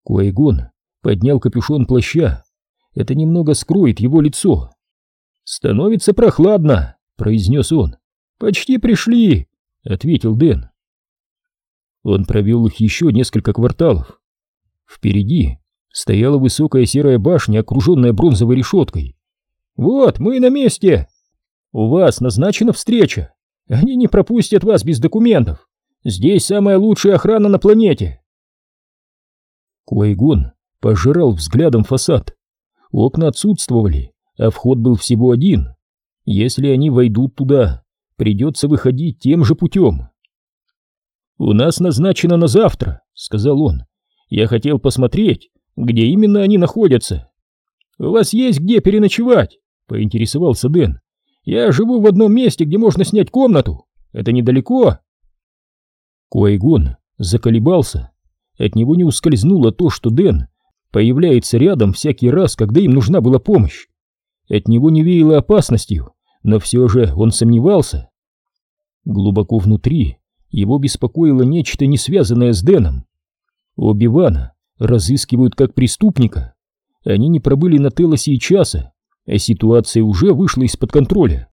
Куайгон поднял капюшон плаща. Это немного скроет его лицо. «Становится прохладно», — произнес он. «Почти пришли», — ответил Дэн. Он провел их еще несколько кварталов. Впереди стояла высокая серая башня, окруженная бронзовой решеткой. «Вот, мы на месте! У вас назначена встреча. Они не пропустят вас без документов. Здесь самая лучшая охрана на планете. Куайгон пожирал взглядом фасад. Окна отсутствовали, а вход был всего один. Если они войдут туда, придется выходить тем же путем. «У нас назначено на завтра», — сказал он. «Я хотел посмотреть, где именно они находятся». «У вас есть где переночевать?» — поинтересовался Дэн. «Я живу в одном месте, где можно снять комнату. Это недалеко». Куайгон заколебался. От него не ускользнуло то, что Дэн появляется рядом всякий раз, когда им нужна была помощь. От него не веяло опасностью, но все же он сомневался. Глубоко внутри его беспокоило нечто не связанное с Дэном. Оби-Вана разыскивают как преступника. Они не пробыли на Телосе и часа, а ситуация уже вышла из-под контроля.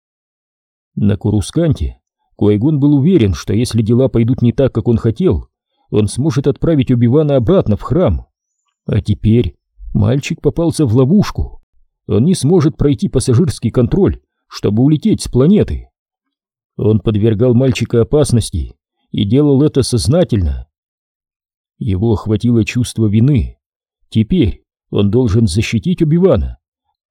На Курусканте Куайгон был уверен, что если дела пойдут не так, как он хотел, он сможет отправить Убивана обратно в храм. А теперь мальчик попался в ловушку. Он не сможет пройти пассажирский контроль, чтобы улететь с планеты. Он подвергал мальчика опасности и делал это сознательно. Его охватило чувство вины. Теперь он должен защитить Убивана.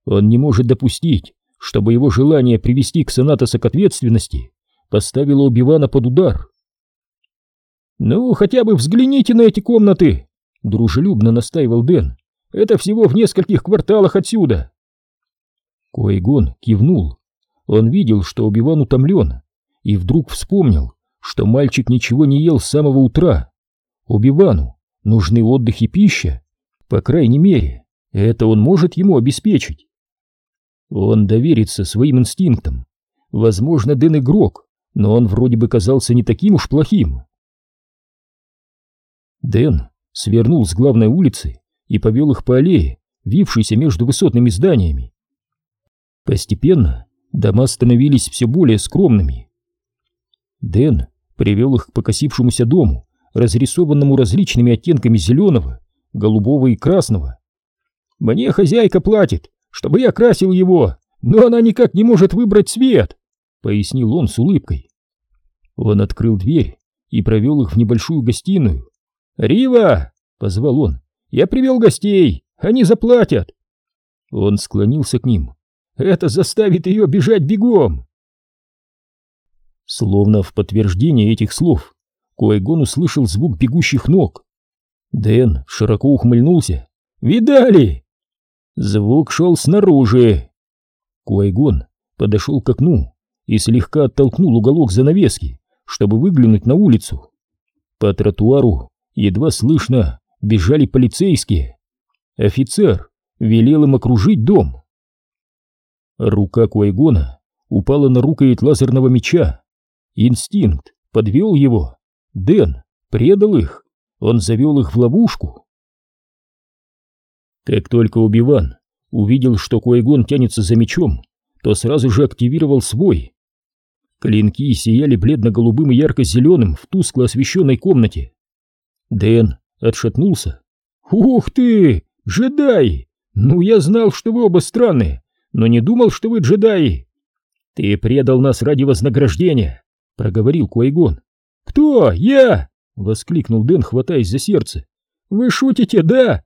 Он не может допустить, чтобы его желание привести к Санатоса к ответственности поставило Убивана под удар. «Ну, хотя бы взгляните на эти комнаты!» — дружелюбно настаивал Дэн. «Это всего в нескольких кварталах отсюда!» Койгон кивнул. Он видел, что Убиван утомлен, и вдруг вспомнил, что мальчик ничего не ел с самого утра. Убивану нужны отдых и пища. По крайней мере, это он может ему обеспечить. Он доверится своим инстинктам. Возможно, Дэн игрок, но он вроде бы казался не таким уж плохим. Дэн свернул с главной улицы и повел их по аллее, вившейся между высотными зданиями. Постепенно дома становились все более скромными. Дэн привел их к покосившемуся дому, разрисованному различными оттенками зеленого, голубого и красного. «Мне хозяйка платит, чтобы я красил его, но она никак не может выбрать цвет», — пояснил он с улыбкой. Он открыл дверь и провел их в небольшую гостиную. «Рива!» — позвал он. «Я привел гостей, они заплатят!» Он склонился к ним. «Это заставит ее бежать бегом!» Словно в подтверждение этих слов, Куайгон услышал звук бегущих ног. Дэн широко ухмыльнулся. «Видали?» Звук шел снаружи. Куайгон подошел к окну и слегка оттолкнул уголок занавески, чтобы выглянуть на улицу. По тротуару едва слышно бежали полицейские. Офицер велел им окружить дом. Рука Куайгона упала на рукоять лазерного меча. Инстинкт подвел его. Дэн предал их. Он завел их в ловушку. Как только Убиван увидел, что Куайгон тянется за мечом, то сразу же активировал свой. Клинки сияли бледно-голубым и ярко-зеленым в тускло освещенной комнате. Дэн отшатнулся. «Ух ты! Джедаи! Ну, я знал, что вы оба странные, но не думал, что вы джедаи!» «Ты предал нас ради вознаграждения!» — проговорил Куайгон. «Кто? Я?» — воскликнул Дэн, хватаясь за сердце. «Вы шутите, да?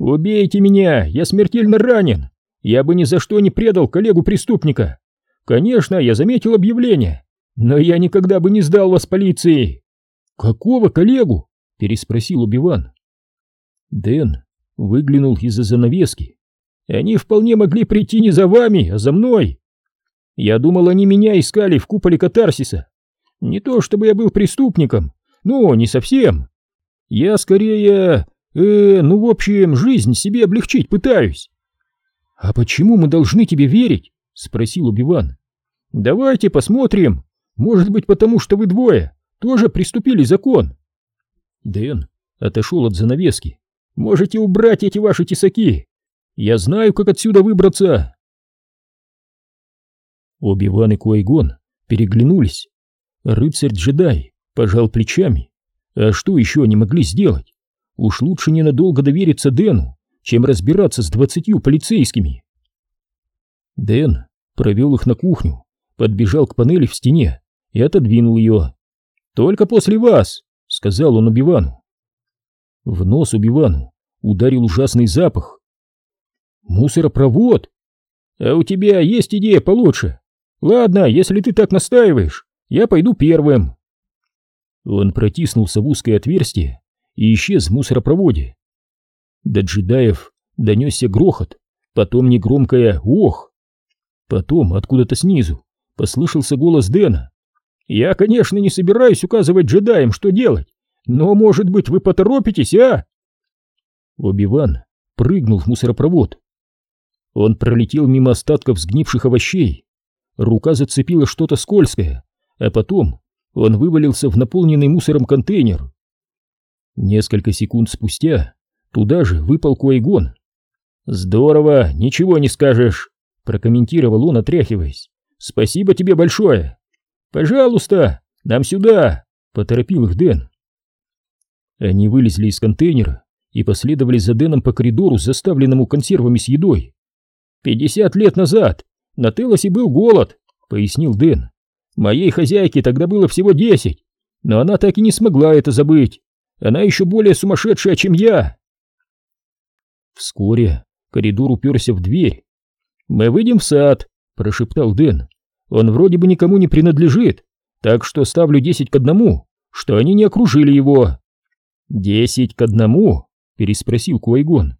Убейте меня, я смертельно ранен! Я бы ни за что не предал коллегу-преступника!» Конечно, я заметил объявление, но я никогда бы не сдал вас полиции. Какого коллегу? переспросил Убиван. Дэн выглянул из-за занавески. Они вполне могли прийти не за вами, а за мной. Я думал, они меня искали в куполе катарсиса. Не то чтобы я был преступником, ну, не совсем. Я скорее, э, ну, в общем, жизнь себе облегчить пытаюсь. А почему мы должны тебе верить? спросил Убиван. Давайте посмотрим. Может быть, потому что вы двое тоже приступили закон. Дэн отошел от занавески. Можете убрать эти ваши тесаки. Я знаю, как отсюда выбраться. Оби-Ван и Куайгон переглянулись. Рыцарь-джедай пожал плечами. А что еще они могли сделать? Уж лучше ненадолго довериться Дэну, чем разбираться с двадцатью полицейскими. Дэн провел их на кухню, подбежал к панели в стене и отодвинул ее. «Только после вас!» — сказал он Убивану. В нос Убивану ударил ужасный запах. «Мусоропровод! А у тебя есть идея получше? Ладно, если ты так настаиваешь, я пойду первым!» Он протиснулся в узкое отверстие и исчез в мусоропроводе. До джедаев донесся грохот, потом негромкое «ох». Потом откуда-то снизу послышался голос Дэна. «Я, конечно, не собираюсь указывать джедаям, что делать, но, может быть, вы поторопитесь, а?» Оби-Ван прыгнул в мусоропровод. Он пролетел мимо остатков сгнивших овощей. Рука зацепила что-то скользкое, а потом он вывалился в наполненный мусором контейнер. Несколько секунд спустя туда же выпал Куайгон. «Здорово, ничего не скажешь», — прокомментировал он, отряхиваясь. Спасибо тебе большое. Пожалуйста, нам сюда, поторопил их Дэн. Они вылезли из контейнера и последовали за Дэном по коридору, заставленному консервами с едой. «Пятьдесят лет назад на Телосе был голод», — пояснил Дэн. «Моей хозяйке тогда было всего десять, но она так и не смогла это забыть. Она еще более сумасшедшая, чем я». Вскоре коридор уперся в дверь. «Мы выйдем в сад», — прошептал Дэн. Он вроде бы никому не принадлежит, так что ставлю десять к одному, что они не окружили его. Десять к одному? переспросил Куайгон.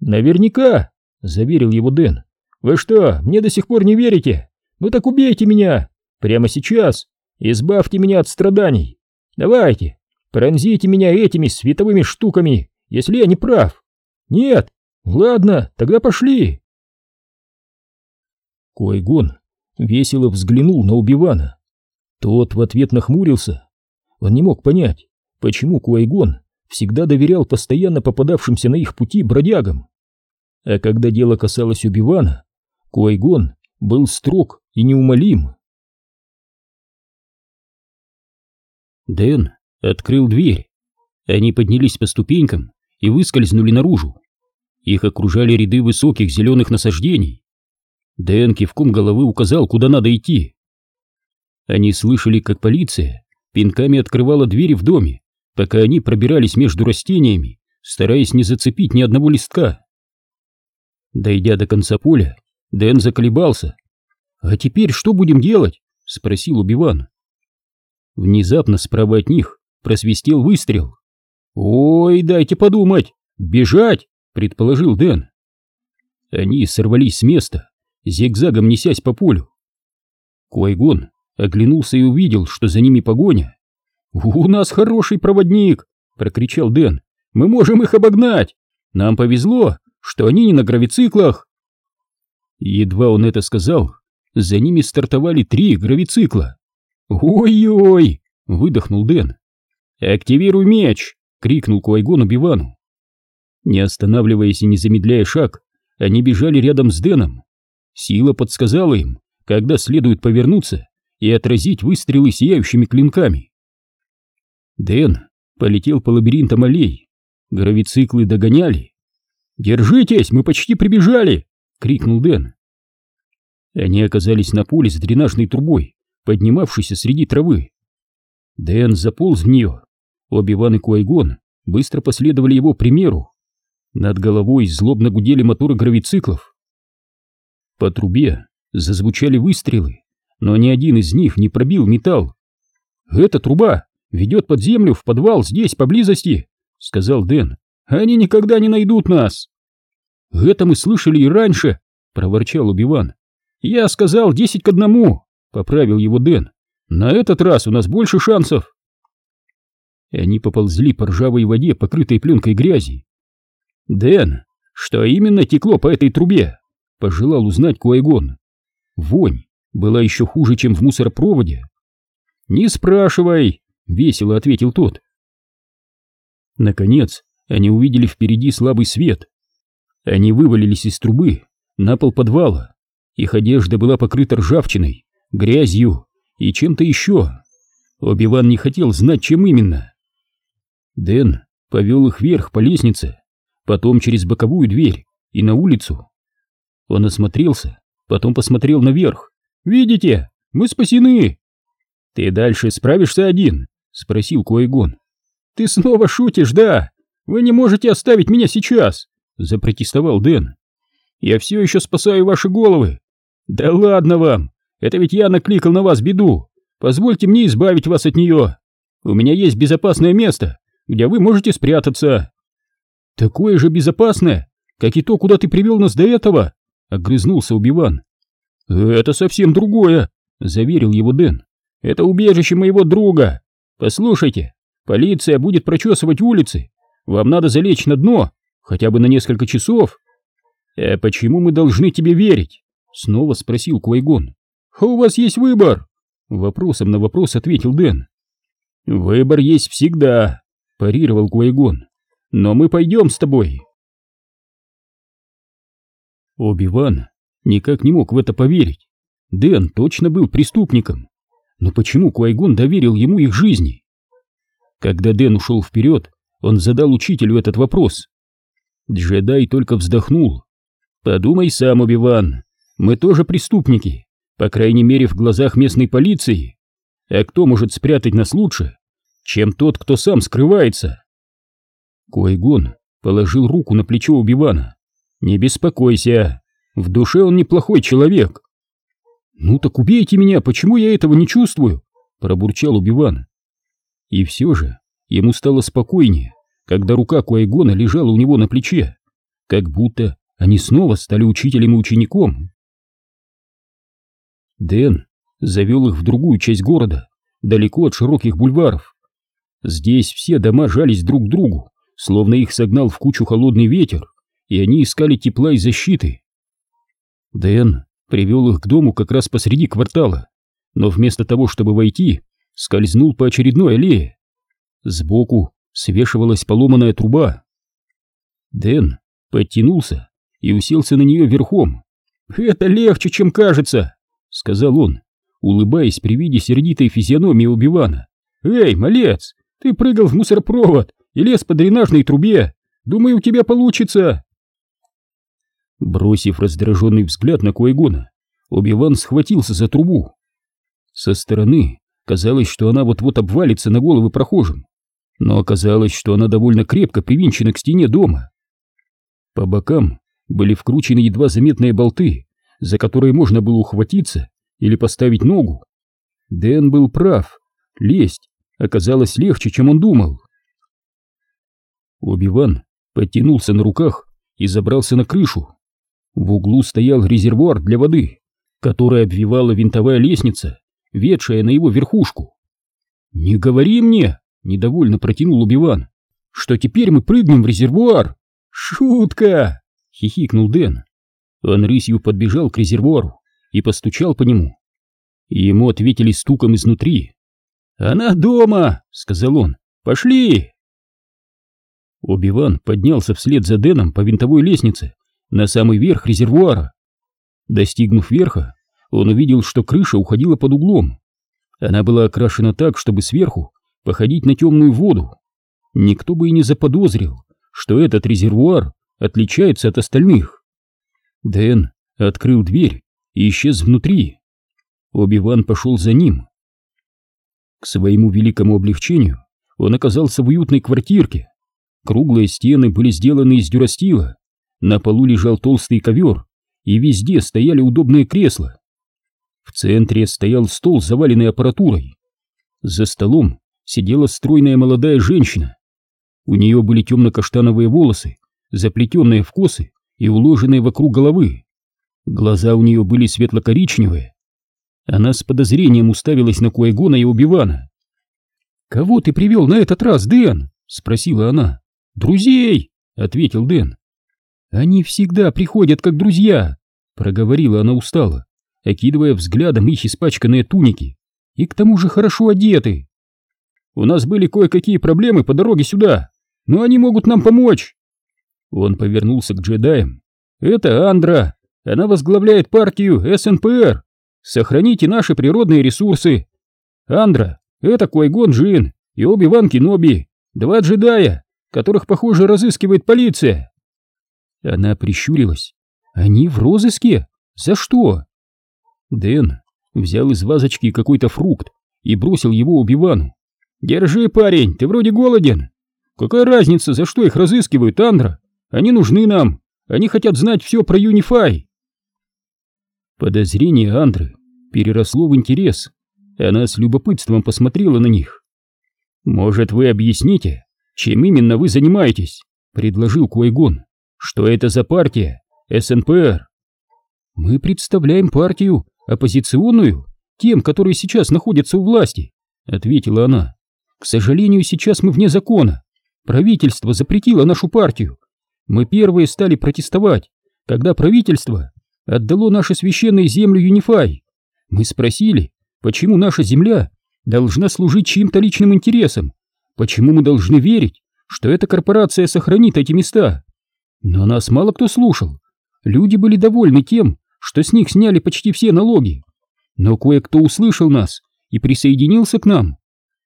Наверняка, заверил его Дэн. Вы что, мне до сих пор не верите? Ну так убейте меня, прямо сейчас, избавьте меня от страданий. Давайте, пронзите меня этими световыми штуками, если я не прав. Нет, ладно, тогда пошли. Куайгон весело взглянул на Убивана. Тот в ответ нахмурился. Он не мог понять, почему Куайгон всегда доверял постоянно попадавшимся на их пути бродягам. А когда дело касалось Убивана, Куайгон был строг и неумолим. Дэн открыл дверь. Они поднялись по ступенькам и выскользнули наружу. Их окружали ряды высоких зеленых насаждений. Дэн кивком головы указал, куда надо идти. Они слышали, как полиция пинками открывала двери в доме, пока они пробирались между растениями, стараясь не зацепить ни одного листка. Дойдя до конца поля, Дэн заколебался. «А теперь что будем делать?» — спросил Убиван. Внезапно справа от них просвистел выстрел. «Ой, дайте подумать! Бежать!» — предположил Дэн. Они сорвались с места, зигзагом несясь по полю. Куайгон оглянулся и увидел, что за ними погоня. «У нас хороший проводник!» — прокричал Дэн. «Мы можем их обогнать! Нам повезло, что они не на гравициклах!» Едва он это сказал, за ними стартовали три гравицикла. «Ой-ой!» — выдохнул Дэн. «Активируй меч!» — крикнул Куайгону Бивану. Не останавливаясь и не замедляя шаг, они бежали рядом с Дэном. Сила подсказала им, когда следует повернуться и отразить выстрелы сияющими клинками. Дэн полетел по лабиринтам аллей. Гравициклы догоняли. «Держитесь, мы почти прибежали!» — крикнул Дэн. Они оказались на поле с дренажной трубой, поднимавшейся среди травы. Дэн заполз в нее Оби-Ван и Куайгон быстро последовали его примеру. Над головой злобно гудели моторы гравициклов. По трубе зазвучали выстрелы, но ни один из них не пробил металл. «Эта труба ведет под землю в подвал здесь, поблизости», — сказал Дэн. «Они никогда не найдут нас». «Это мы слышали и раньше», — проворчал Убиван. «Я сказал десять к одному», — поправил его Дэн. «На этот раз у нас больше шансов» и они поползли по ржавой воде, покрытой пленкой грязи. «Дэн, что именно текло по этой трубе?» — пожелал узнать Куайгон. Вонь была еще хуже, чем в мусоропроводе. «Не спрашивай», — весело ответил тот. Наконец, они увидели впереди слабый свет. Они вывалились из трубы на пол подвала. Их одежда была покрыта ржавчиной, грязью и чем-то еще. Оби-Ван не хотел знать, чем именно. Дэн повел их вверх по лестнице, потом через боковую дверь и на улицу. Он осмотрелся, потом посмотрел наверх. «Видите, мы спасены!» «Ты дальше справишься один?» — спросил Куайгон. «Ты снова шутишь, да? Вы не можете оставить меня сейчас!» — запротестовал Дэн. «Я все еще спасаю ваши головы!» «Да ладно вам! Это ведь я накликал на вас беду! Позвольте мне избавить вас от нее! У меня есть безопасное место, где вы можете спрятаться. Такое же безопасное, как и то, куда ты привел нас до этого, огрызнулся Убиван. Это совсем другое, заверил его Дэн. Это убежище моего друга. Послушайте, полиция будет прочесывать улицы. Вам надо залечь на дно, хотя бы на несколько часов. А почему мы должны тебе верить? Снова спросил Куайгон. А у вас есть выбор? Вопросом на вопрос ответил Дэн. Выбор есть всегда, парировал Гуайгон. «Но мы пойдем с тобой!» Оби-Ван никак не мог в это поверить. Дэн точно был преступником. Но почему Куайгон доверил ему их жизни? Когда Дэн ушел вперед, он задал учителю этот вопрос. Джедай только вздохнул. «Подумай сам, Оби-Ван, мы тоже преступники, по крайней мере в глазах местной полиции. А кто может спрятать нас лучше, чем тот, кто сам скрывается. Куайгон положил руку на плечо Убивана. «Не беспокойся, в душе он неплохой человек». «Ну так убейте меня, почему я этого не чувствую?» — пробурчал Убиван. И все же ему стало спокойнее, когда рука Куайгона лежала у него на плече, как будто они снова стали учителем и учеником. Дэн завел их в другую часть города, далеко от широких бульваров. Здесь все дома жались друг к другу, словно их согнал в кучу холодный ветер, и они искали тепла и защиты. Дэн привел их к дому как раз посреди квартала, но вместо того, чтобы войти, скользнул по очередной аллее. Сбоку свешивалась поломанная труба. Дэн подтянулся и уселся на нее верхом. «Это легче, чем кажется», — сказал он, улыбаясь при виде сердитой физиономии Убивана. Эй, малец, ты прыгал в мусоропровод и лез по дренажной трубе. Думаю, у тебя получится. Бросив раздраженный взгляд на Куайгона, Оби-Ван схватился за трубу. Со стороны казалось, что она вот-вот обвалится на головы прохожим, но оказалось, что она довольно крепко привинчена к стене дома. По бокам были вкручены едва заметные болты, за которые можно было ухватиться или поставить ногу. Дэн был прав, лезть оказалось легче, чем он думал. Оби-Ван подтянулся на руках и забрался на крышу. В углу стоял резервуар для воды, который обвивала винтовая лестница, ведшая на его верхушку. «Не говори мне!» — недовольно протянул Убиван. «Что теперь мы прыгнем в резервуар?» «Шутка!» — хихикнул Дэн. Он рысью подбежал к резервуару и постучал по нему. Ему ответили стуком изнутри. «Она дома!» — сказал он. «Пошли!» Оби-Ван поднялся вслед за Дэном по винтовой лестнице на самый верх резервуара. Достигнув верха, он увидел, что крыша уходила под углом. Она была окрашена так, чтобы сверху походить на темную воду. Никто бы и не заподозрил, что этот резервуар отличается от остальных. Дэн открыл дверь и исчез внутри. Оби-Ван пошел за ним. К своему великому облегчению он оказался в уютной квартирке. Круглые стены были сделаны из дюрастила, на полу лежал толстый ковер, и везде стояли удобные кресла. В центре стоял стол, заваленный аппаратурой. За столом сидела стройная молодая женщина. У нее были темно-каштановые волосы, заплетенные в косы и уложенные вокруг головы. Глаза у нее были светло-коричневые. Она с подозрением уставилась на Куайгона и Убивана. «Кого ты привел на этот раз, Дэн?» — спросила она. «Друзей!» — ответил Дэн. «Они всегда приходят как друзья», — проговорила она устало, окидывая взглядом их испачканные туники. «И к тому же хорошо одеты. У нас были кое-какие проблемы по дороге сюда, но они могут нам помочь». Он повернулся к джедаям. «Это Андра. Она возглавляет партию СНПР. Сохраните наши природные ресурсы. Андра, это Койгон Джин и Оби-Ван Кеноби, два джедая, которых, похоже, разыскивает полиция». Она прищурилась. «Они в розыске? За что?» Дэн взял из вазочки какой-то фрукт и бросил его Убивану. «Держи, парень, ты вроде голоден. Какая разница, за что их разыскивают, Андра? Они нужны нам. Они хотят знать все про Юнифай». Подозрение Андры переросло в интерес. Она с любопытством посмотрела на них. «Может, вы объясните, чем именно вы занимаетесь?» — предложил Куайгон. Что это за партия? СНПР? Мы представляем партию оппозиционную тем, которые сейчас находятся у власти, ответила она. К сожалению, сейчас мы вне закона. Правительство запретило нашу партию. Мы первые стали протестовать, когда правительство отдало наши священные землю Юнифай. Мы спросили, почему наша земля должна служить чьим-то личным интересам, почему мы должны верить, что эта корпорация сохранит эти места. Но нас мало кто слушал. Люди были довольны тем, что с них сняли почти все налоги. Но кое-кто услышал нас и присоединился к нам.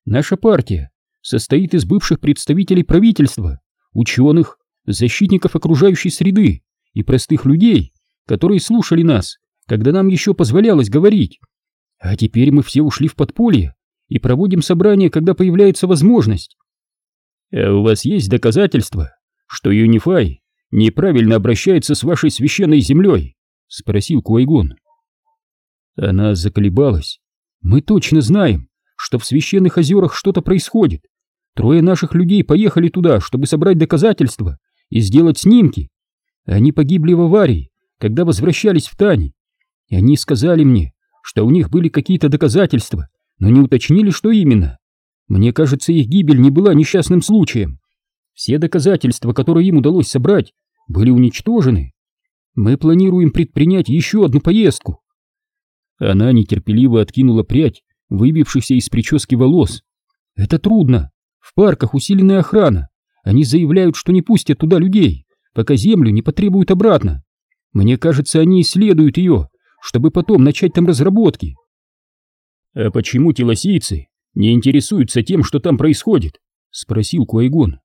Наша партия состоит из бывших представителей правительства, ученых, защитников окружающей среды и простых людей, которые слушали нас, когда нам еще позволялось говорить. А теперь мы все ушли в подполье и проводим собрания, когда появляется возможность. А у вас есть доказательства, что Юнифай неправильно обращается с вашей священной землей?» — спросил Куайгон. Она заколебалась. «Мы точно знаем, что в священных озерах что-то происходит. Трое наших людей поехали туда, чтобы собрать доказательства и сделать снимки. Они погибли в аварии, когда возвращались в Тани. И они сказали мне, что у них были какие-то доказательства, но не уточнили, что именно. Мне кажется, их гибель не была несчастным случаем. Все доказательства, которые им удалось собрать, были уничтожены. Мы планируем предпринять еще одну поездку. Она нетерпеливо откинула прядь, выбившихся из прически волос. Это трудно. В парках усиленная охрана. Они заявляют, что не пустят туда людей, пока землю не потребуют обратно. Мне кажется, они исследуют ее, чтобы потом начать там разработки. А почему телосийцы не интересуются тем, что там происходит?» — спросил Куайгон.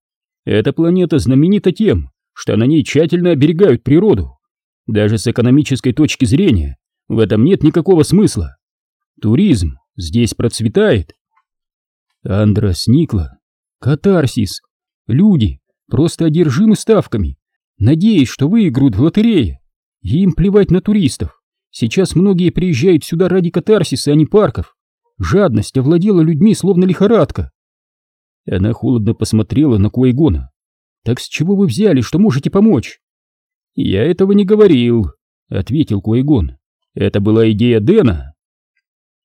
«Эта планета знаменита тем, что на ней тщательно оберегают природу. Даже с экономической точки зрения в этом нет никакого смысла. Туризм здесь процветает». Андра сникла. «Катарсис! Люди просто одержимы ставками, надеясь, что выиграют в лотерее. Им плевать на туристов. Сейчас многие приезжают сюда ради катарсиса, а не парков. Жадность овладела людьми, словно лихорадка. Она холодно посмотрела на Куайгона. «Так с чего вы взяли, что можете помочь?» «Я этого не говорил», — ответил Куайгон. «Это была идея Дэна».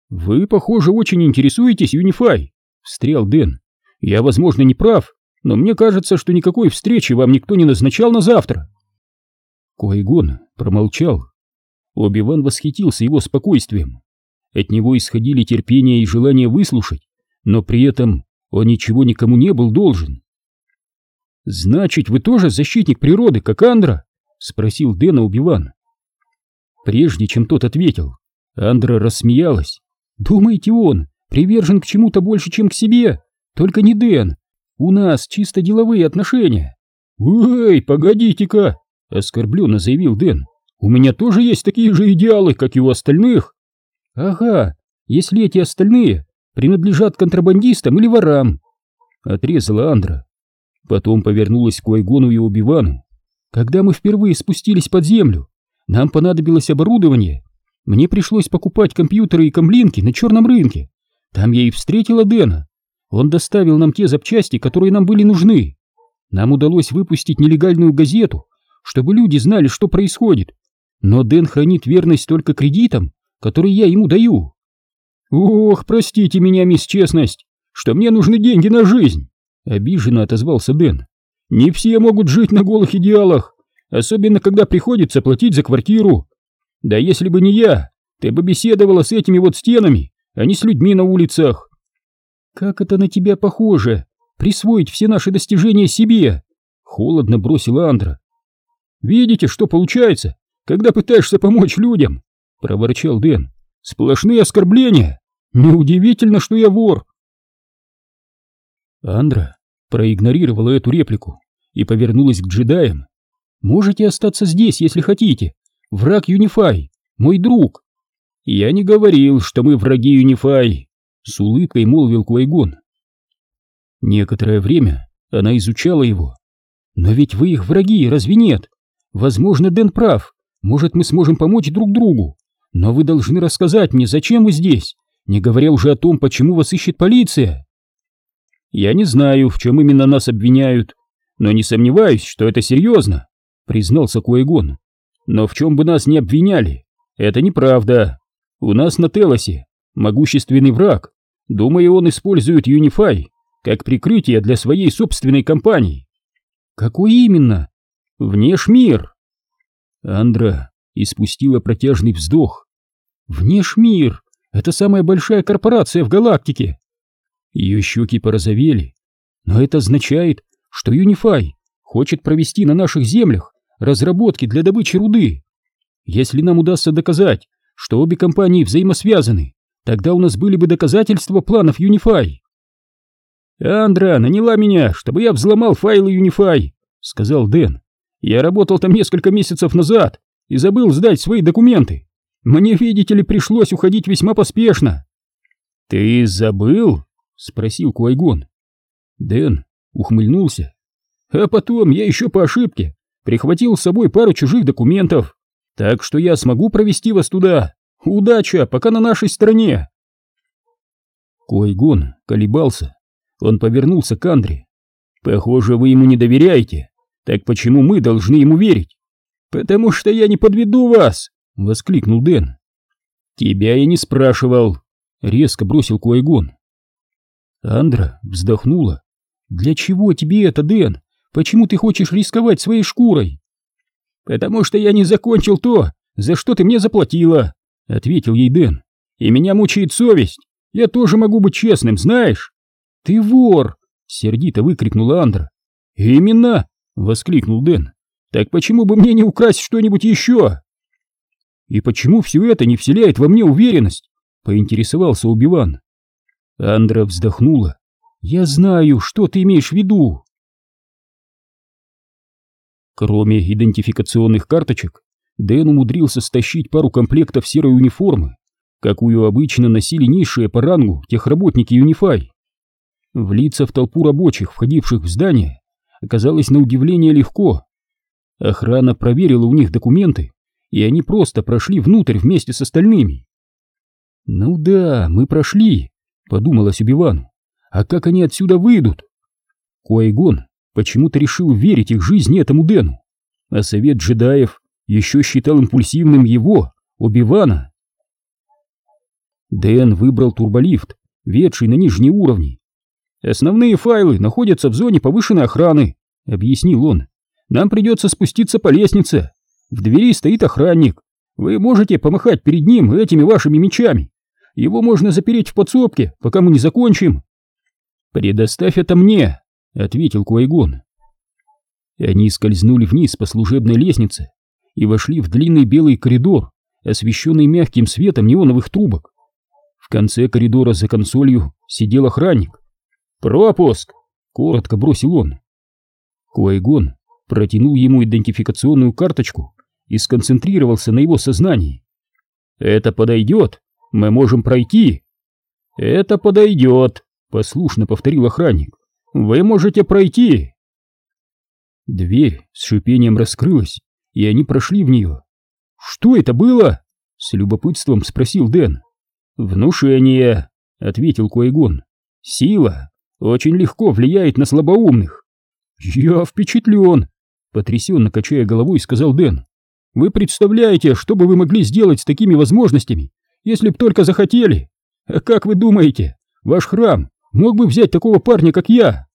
«Вы, похоже, очень интересуетесь Юнифай», — встрял Дэн. «Я, возможно, не прав, но мне кажется, что никакой встречи вам никто не назначал на завтра». Куайгон промолчал. Оби-Ван восхитился его спокойствием. От него исходили терпение и желание выслушать, но при этом он ничего никому не был должен. «Значит, вы тоже защитник природы, как Андра?» — спросил Дэна Убиван. Прежде чем тот ответил, Андра рассмеялась. «Думаете, он привержен к чему-то больше, чем к себе? Только не Дэн. У нас чисто деловые отношения». «Эй, погодите-ка!» — оскорбленно заявил Дэн. «У меня тоже есть такие же идеалы, как и у остальных». «Ага, если эти остальные принадлежат контрабандистам или ворам», — отрезала Андра. Потом повернулась к Уайгону и Убивану. «Когда мы впервые спустились под землю, нам понадобилось оборудование. Мне пришлось покупать компьютеры и комлинки на черном рынке. Там я и встретила Дэна. Он доставил нам те запчасти, которые нам были нужны. Нам удалось выпустить нелегальную газету, чтобы люди знали, что происходит. Но Дэн хранит верность только кредитам, которые я ему даю. Ох, простите меня, мисс Честность, что мне нужны деньги на жизнь, обиженно отозвался Дэн. Не все могут жить на голых идеалах, особенно когда приходится платить за квартиру. Да если бы не я, ты бы беседовала с этими вот стенами, а не с людьми на улицах. Как это на тебя похоже, присвоить все наши достижения себе? Холодно бросила Андра. Видите, что получается, когда пытаешься помочь людям? — проворчал Дэн. «Сплошные оскорбления! Неудивительно, что я вор!» Андра проигнорировала эту реплику и повернулась к джедаям. «Можете остаться здесь, если хотите. Враг Юнифай, мой друг!» «Я не говорил, что мы враги Юнифай!» — с улыбкой молвил Куайгон. Некоторое время она изучала его. «Но ведь вы их враги, разве нет? Возможно, Дэн прав. Может, мы сможем помочь друг другу. Но вы должны рассказать мне, зачем вы здесь, не говоря уже о том, почему вас ищет полиция. Я не знаю, в чем именно нас обвиняют, но не сомневаюсь, что это серьезно, признался Куэгон. Но в чем бы нас не обвиняли, это неправда. У нас на Телосе могущественный враг. Думаю, он использует Юнифай как прикрытие для своей собственной компании. Какой именно? Внешмир. Андра испустила протяжный вздох. «Внешмир! Это самая большая корпорация в галактике!» Ее щеки порозовели. «Но это означает, что Юнифай хочет провести на наших землях разработки для добычи руды. Если нам удастся доказать, что обе компании взаимосвязаны, тогда у нас были бы доказательства планов Юнифай». «Андра наняла меня, чтобы я взломал файлы Юнифай», — сказал Дэн. «Я работал там несколько месяцев назад и забыл сдать свои документы. Мне, видите ли, пришлось уходить весьма поспешно. Ты забыл? спросил Куайгон. Дэн ухмыльнулся. А потом я еще по ошибке прихватил с собой пару чужих документов, так что я смогу провести вас туда. Удача, пока на нашей стороне. Куайгон колебался. Он повернулся к Андре. Похоже, вы ему не доверяете. Так почему мы должны ему верить? «Потому что я не подведу вас!» — воскликнул Дэн. «Тебя я не спрашивал!» — резко бросил Куайгон. Андра вздохнула. «Для чего тебе это, Дэн? Почему ты хочешь рисковать своей шкурой?» «Потому что я не закончил то, за что ты мне заплатила!» — ответил ей Дэн. «И меня мучает совесть! Я тоже могу быть честным, знаешь!» «Ты вор!» — сердито выкрикнула Андра. «Именно!» — воскликнул Дэн. Так почему бы мне не украсть что-нибудь еще? И почему все это не вселяет во мне уверенность? Поинтересовался Убиван. Андра вздохнула. «Я знаю, что ты имеешь в виду!» Кроме идентификационных карточек, Дэн умудрился стащить пару комплектов серой униформы, какую обычно носили низшие по рангу техработники Юнифай. Влиться в толпу рабочих, входивших в здание, оказалось на удивление легко. Охрана проверила у них документы, и они просто прошли внутрь вместе с остальными. «Ну да, мы прошли», — подумалось Убивану. «А как они отсюда выйдут?» Куайгон почему-то решил верить их жизни этому Дэну, а совет джедаев еще считал импульсивным его, Убивана. Дэн выбрал турболифт, ведший на нижние уровни. «Основные файлы находятся в зоне повышенной охраны», — объяснил он. «Нам придется спуститься по лестнице. В двери стоит охранник. Вы можете помахать перед ним этими вашими мечами. Его можно запереть в подсобке, пока мы не закончим». «Предоставь это мне», — ответил Куайгон. Они скользнули вниз по служебной лестнице и вошли в длинный белый коридор, освещенный мягким светом неоновых трубок. В конце коридора за консолью сидел охранник. «Пропуск!» — коротко бросил он. Куайгон протянул ему идентификационную карточку и сконцентрировался на его сознании. «Это подойдет? Мы можем пройти?» «Это подойдет», — послушно повторил охранник. «Вы можете пройти!» Дверь с шипением раскрылась, и они прошли в нее. «Что это было?» — с любопытством спросил Дэн. «Внушение», — ответил Куайгон. «Сила очень легко влияет на слабоумных». «Я впечатлен», — потрясенно качая головой, сказал Дэн. «Вы представляете, что бы вы могли сделать с такими возможностями, если б только захотели? А как вы думаете, ваш храм мог бы взять такого парня, как я?»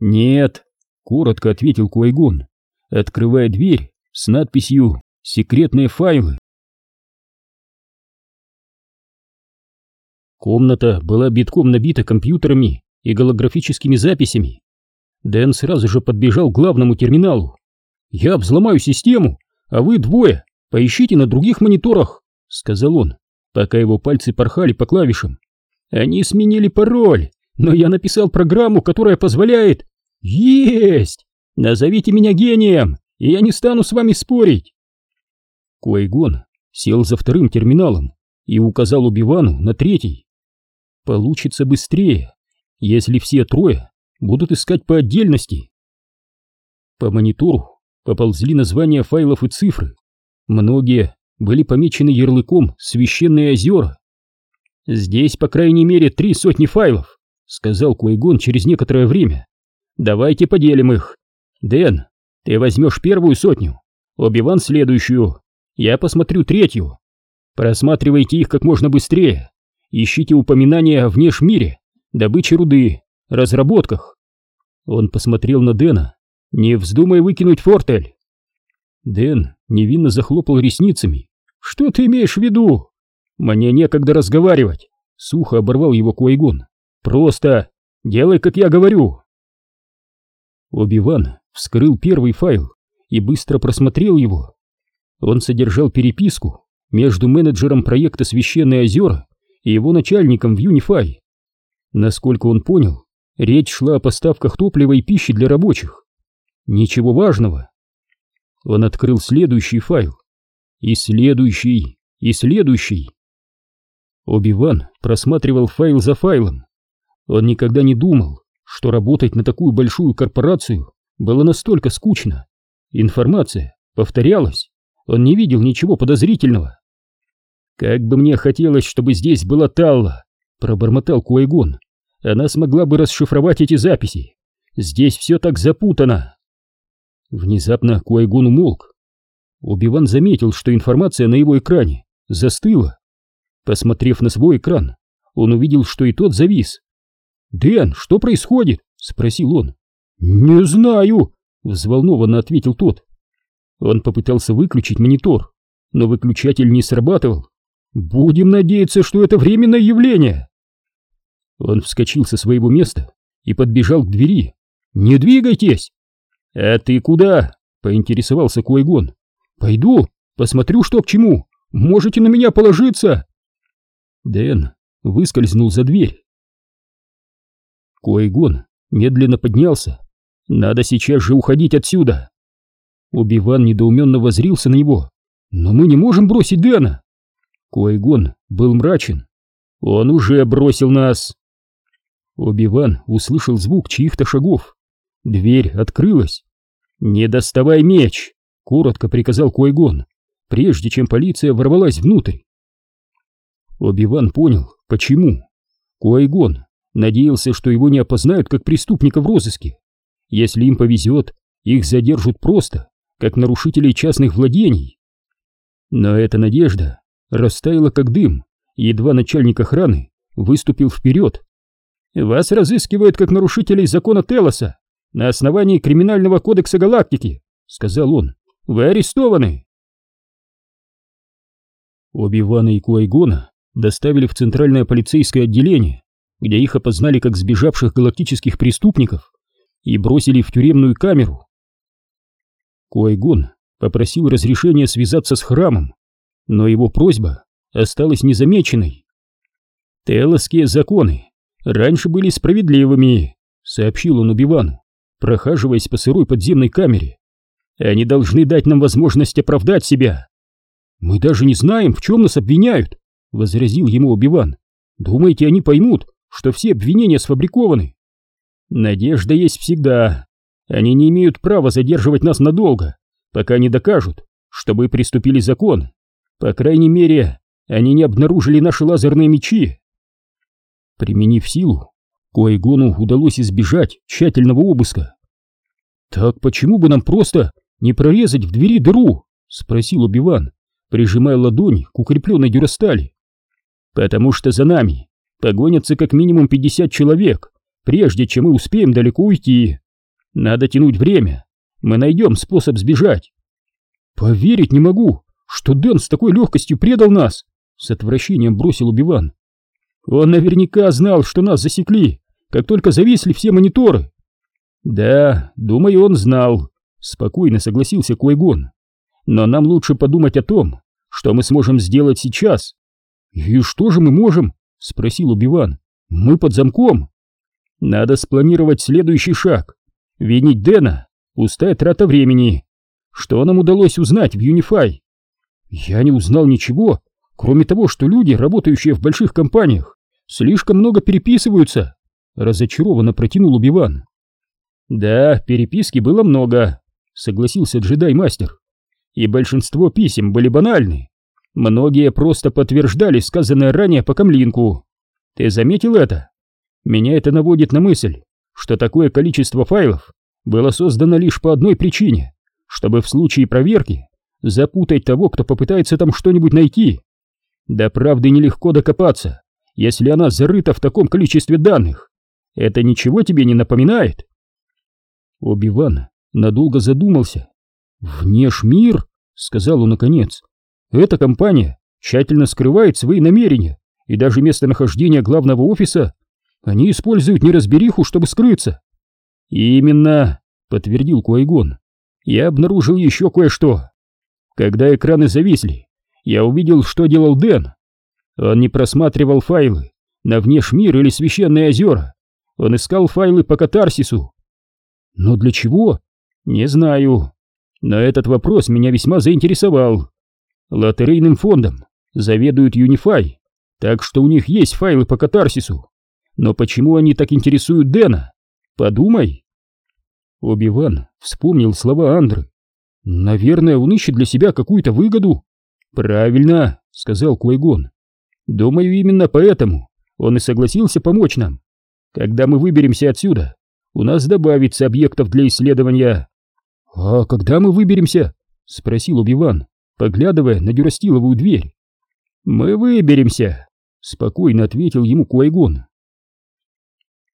«Нет», — коротко ответил Куайгон, открывая дверь с надписью «Секретные файлы». Комната была битком набита компьютерами и голографическими записями. Дэн сразу же подбежал к главному терминалу. «Я взломаю систему, а вы двое поищите на других мониторах», — сказал он, пока его пальцы порхали по клавишам. «Они сменили пароль, но я написал программу, которая позволяет...» «Есть! Назовите меня гением, и я не стану с вами спорить. Куайгон сел за вторым терминалом и указал Убивану на третий. Получится быстрее, если все трое будут искать по отдельности. По монитору поползли названия файлов и цифры. Многие были помечены ярлыком «Священные озера». «Здесь, по крайней мере, три сотни файлов», — сказал Куайгон через некоторое время. «Давайте поделим их. Дэн, ты возьмешь первую сотню, Оби-Ван следующую, я посмотрю третью. Просматривайте их как можно быстрее. Ищите упоминания о внешмире, добыче руды, разработках. Он посмотрел на Дэна. Не вздумай выкинуть фортель. Дэн невинно захлопал ресницами. Что ты имеешь в виду? Мне некогда разговаривать. Сухо оборвал его Куайгон. Просто делай, как я говорю. Оби-Ван вскрыл первый файл и быстро просмотрел его. Он содержал переписку между менеджером проекта «Священные озера» и его начальником в Юнифай. Насколько он понял, речь шла о поставках топлива и пищи для рабочих. Ничего важного. Он открыл следующий файл. И следующий, и следующий. Оби-Ван просматривал файл за файлом. Он никогда не думал, что работать на такую большую корпорацию было настолько скучно. Информация повторялась, он не видел ничего подозрительного. «Как бы мне хотелось, чтобы здесь была Талла», — пробормотал Куайгон. «Она смогла бы расшифровать эти записи. Здесь все так запутано». Внезапно Куайгон умолк. Убиван заметил, что информация на его экране застыла. Посмотрев на свой экран, он увидел, что и тот завис. «Дэн, что происходит?» — спросил он. «Не знаю», — взволнованно ответил тот. Он попытался выключить монитор, но выключатель не срабатывал. «Будем надеяться, что это временное явление». Он вскочил со своего места и подбежал к двери. «Не двигайтесь!» «А ты куда?» — поинтересовался Куайгон. «Пойду, посмотрю, что к чему. Можете на меня положиться!» Дэн выскользнул за дверь. Коегон медленно поднялся. «Надо сейчас же уходить отсюда!» Убиван недоуменно возрился на него. «Но мы не можем бросить Дэна!» Коегон был мрачен. «Он уже бросил нас!» Оби-Ван услышал звук чьих-то шагов. Дверь открылась. «Не доставай меч!» — коротко приказал Койгон, прежде чем полиция ворвалась внутрь. Оби-Ван понял, почему. Койгон надеялся, что его не опознают как преступника в розыске. Если им повезет, их задержат просто, как нарушителей частных владений. Но эта надежда растаяла как дым, едва начальник охраны выступил вперед. «Вас разыскивают как нарушителей закона Телоса на основании Криминального кодекса Галактики», — сказал он. «Вы арестованы». Оби-Вана и Куайгона доставили в центральное полицейское отделение, где их опознали как сбежавших галактических преступников и бросили в тюремную камеру. Куайгон попросил разрешения связаться с храмом, но его просьба осталась незамеченной. «Телосские законы раньше были справедливыми», — сообщил он Убивану, прохаживаясь по сырой подземной камере. «Они должны дать нам возможность оправдать себя». «Мы даже не знаем, в чем нас обвиняют», — возразил ему Убиван. «Думаете, они поймут, что все обвинения сфабрикованы?» «Надежда есть всегда. Они не имеют права задерживать нас надолго, пока не докажут, что вы приступили закон. По крайней мере, они не обнаружили наши лазерные мечи. Применив силу, Коэгону удалось избежать тщательного обыска. «Так почему бы нам просто не прорезать в двери дыру?» — спросил Убиван, прижимая ладони к укрепленной дюрастали. «Потому что за нами погонятся как минимум пятьдесят человек, прежде чем мы успеем далеко уйти. Надо тянуть время, мы найдем способ сбежать». «Поверить не могу, что Дэн с такой легкостью предал нас!» — с отвращением бросил Убиван. «Он наверняка знал, что нас засекли, как только зависли все мониторы!» «Да, думаю, он знал», — спокойно согласился Куайгон. «Но нам лучше подумать о том, что мы сможем сделать сейчас». «И что же мы можем?» — спросил Убиван. «Мы под замком». «Надо спланировать следующий шаг. Винить Дэна — пустая трата времени. Что нам удалось узнать в Юнифай?» Я не узнал ничего, кроме того, что люди, работающие в больших компаниях, слишком много переписываются. Разочарованно протянул Убиван. Да, переписки было много, согласился джедай-мастер. И большинство писем были банальны. Многие просто подтверждали сказанное ранее по камлинку. Ты заметил это? Меня это наводит на мысль, что такое количество файлов было создано лишь по одной причине, чтобы в случае проверки запутать того, кто попытается там что-нибудь найти. До правды нелегко докопаться, если она зарыта в таком количестве данных. Это ничего тебе не напоминает? Оби-Ван надолго задумался. «Внешмир?» — сказал он наконец. «Эта компания тщательно скрывает свои намерения и даже местонахождение главного офиса. Они используют неразбериху, чтобы скрыться». «Именно», — подтвердил Куайгон. «Я обнаружил еще кое-что. Когда экраны зависли, я увидел, что делал Дэн. Он не просматривал файлы на внешмир или священные озера. Он искал файлы по катарсису. Но для чего? Не знаю. Но этот вопрос меня весьма заинтересовал. Лотерейным фондом заведует Юнифай, так что у них есть файлы по катарсису. Но почему они так интересуют Дэна? Подумай. Оби-Ван вспомнил слова Андры Наверное, он ищет для себя какую-то выгоду. Правильно, сказал Куайгон. Думаю, именно поэтому он и согласился помочь нам. Когда мы выберемся отсюда, у нас добавится объектов для исследования. А когда мы выберемся? спросил Убиван, поглядывая на дюрастиловую дверь. Мы выберемся, спокойно ответил ему Куайгон.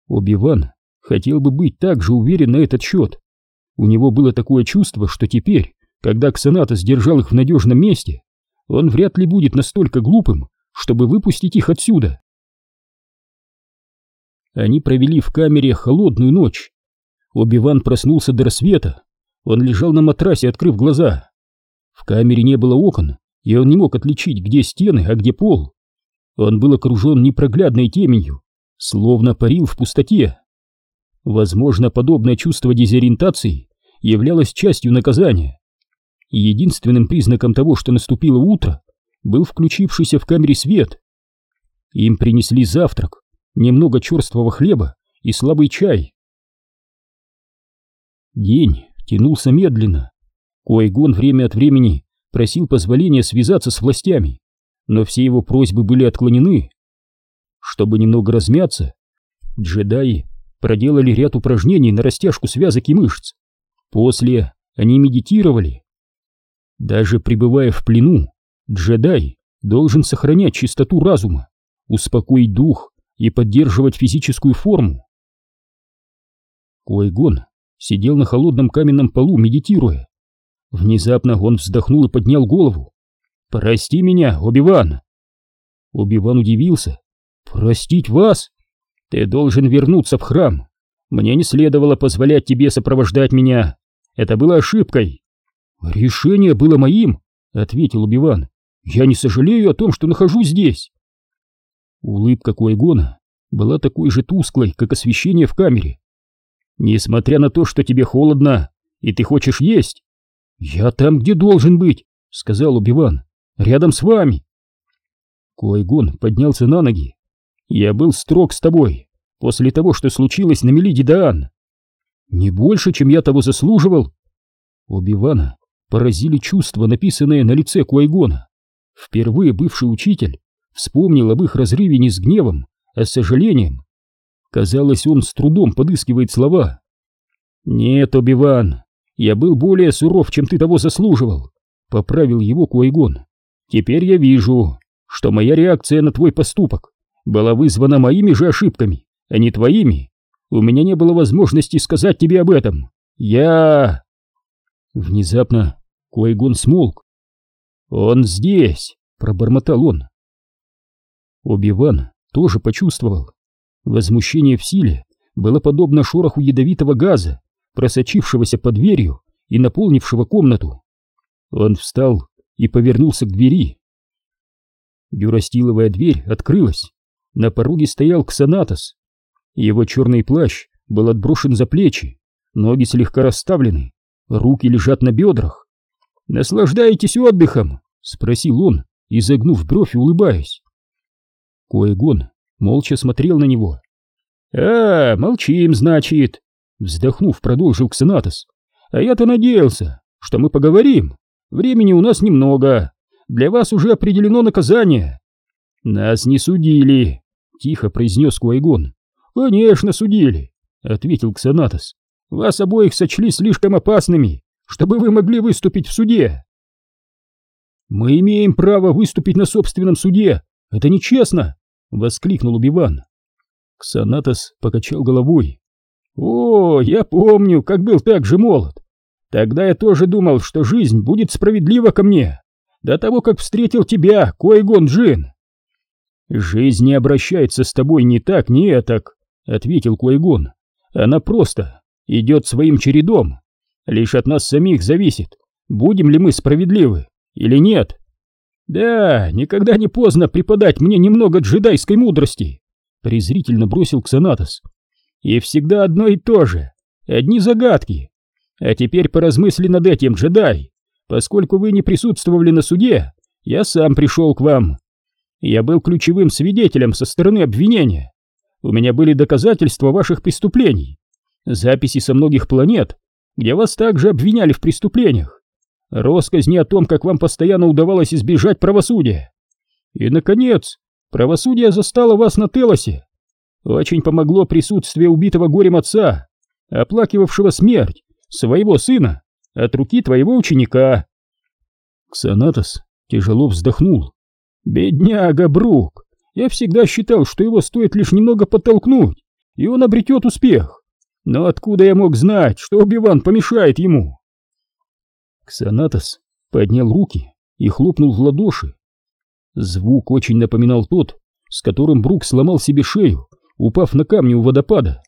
Убиван хотел бы быть так же уверен на этот счет, у него было такое чувство, что теперь, когда Ксенатос держал их в надежном месте, он вряд ли будет настолько глупым, чтобы выпустить их отсюда. Они провели в камере холодную ночь. Оби-Ван проснулся до рассвета. Он лежал на матрасе, открыв глаза. В камере не было окон, и он не мог отличить, где стены, а где пол. Он был окружен непроглядной теменью, словно парил в пустоте. Возможно, подобное чувство дезориентации являлось частью наказания. Единственным признаком того, что наступило утро, был включившийся в камере свет. Им принесли завтрак, немного черствого хлеба и слабый чай. День тянулся медленно. Койгон время от времени просил позволения связаться с властями, но все его просьбы были отклонены. Чтобы немного размяться, джедаи проделали ряд упражнений на растяжку связок и мышц. После они медитировали. Даже пребывая в плену, джедай должен сохранять чистоту разума, успокоить дух и поддерживать физическую форму. Койгон сидел на холодном каменном полу, медитируя. Внезапно он вздохнул и поднял голову. «Прости меня, Оби-Ван!» Оби-Ван удивился. «Простить вас? Ты должен вернуться в храм. Мне не следовало позволять тебе сопровождать меня. Это было ошибкой». «Решение было моим», — ответил Оби-Ван. «Я не сожалею о том, что нахожусь здесь». Улыбка Куайгона была такой же тусклой, как освещение в камере. «Несмотря на то, что тебе холодно, и ты хочешь есть, «Я там, где должен быть», — сказал Убиван. «Рядом с вами». Куайгон поднялся на ноги. «Я был строг с тобой после того, что случилось на Мелиде Даан. Не больше, чем я того заслуживал». Убивана поразили чувства, написанные на лице Куайгона. Впервые бывший учитель вспомнил об их разрыве не с гневом, а с сожалением. Казалось, он с трудом подыскивает слова. «Нет, Обиван, я был более суров, чем ты того заслуживал, поправил его Куайгон. Теперь я вижу, что моя реакция на твой поступок была вызвана моими же ошибками, а не твоими. У меня не было возможности сказать тебе об этом. Я... Внезапно Куайгон смолк. «Он здесь!» — пробормотал он. Оби-Ван тоже почувствовал. Возмущение в силе было подобно шороху ядовитого газа, просочившегося под дверью и наполнившего комнату. Он встал и повернулся к двери. Дюрастиловая дверь открылась. На пороге стоял Ксанатос. Его черный плащ был отброшен за плечи, ноги слегка расставлены, руки лежат на бедрах. «Наслаждаетесь отдыхом?» — спросил он, изогнув бровь и улыбаясь. Коегон молча смотрел на него. «А, молчим, значит», Вздохнув, продолжил Ксенатос. А я-то надеялся, что мы поговорим. Времени у нас немного. Для вас уже определено наказание. Нас не судили, тихо произнес Куайгон. Конечно, судили, ответил Ксенатос. Вас обоих сочли слишком опасными, чтобы вы могли выступить в суде. Мы имеем право выступить на собственном суде. Это нечестно, воскликнул Убиван. Ксанатос покачал головой. О, я помню, как был так же молод. Тогда я тоже думал, что жизнь будет справедлива ко мне. До того, как встретил тебя, Койгон Джин. Жизнь не обращается с тобой ни так, ни этак, ответил Койгон. Она просто идет своим чередом. Лишь от нас самих зависит, будем ли мы справедливы или нет. Да, никогда не поздно преподать мне немного джедайской мудрости, презрительно бросил Ксанатос. И всегда одно и то же. Одни загадки. А теперь поразмысли над этим, джедай. Поскольку вы не присутствовали на суде, я сам пришел к вам. Я был ключевым свидетелем со стороны обвинения. У меня были доказательства ваших преступлений. Записи со многих планет, где вас также обвиняли в преступлениях. Росказни о том, как вам постоянно удавалось избежать правосудия. И, наконец, правосудие застало вас на Телосе, очень помогло присутствие убитого горем отца, оплакивавшего смерть своего сына от руки твоего ученика. Ксанатос тяжело вздохнул. Бедняга Брук, я всегда считал, что его стоит лишь немного подтолкнуть, и он обретет успех. Но откуда я мог знать, что Убиван помешает ему? Ксанатос поднял руки и хлопнул в ладоши. Звук очень напоминал тот, с которым Брук сломал себе шею упав на камни у водопада.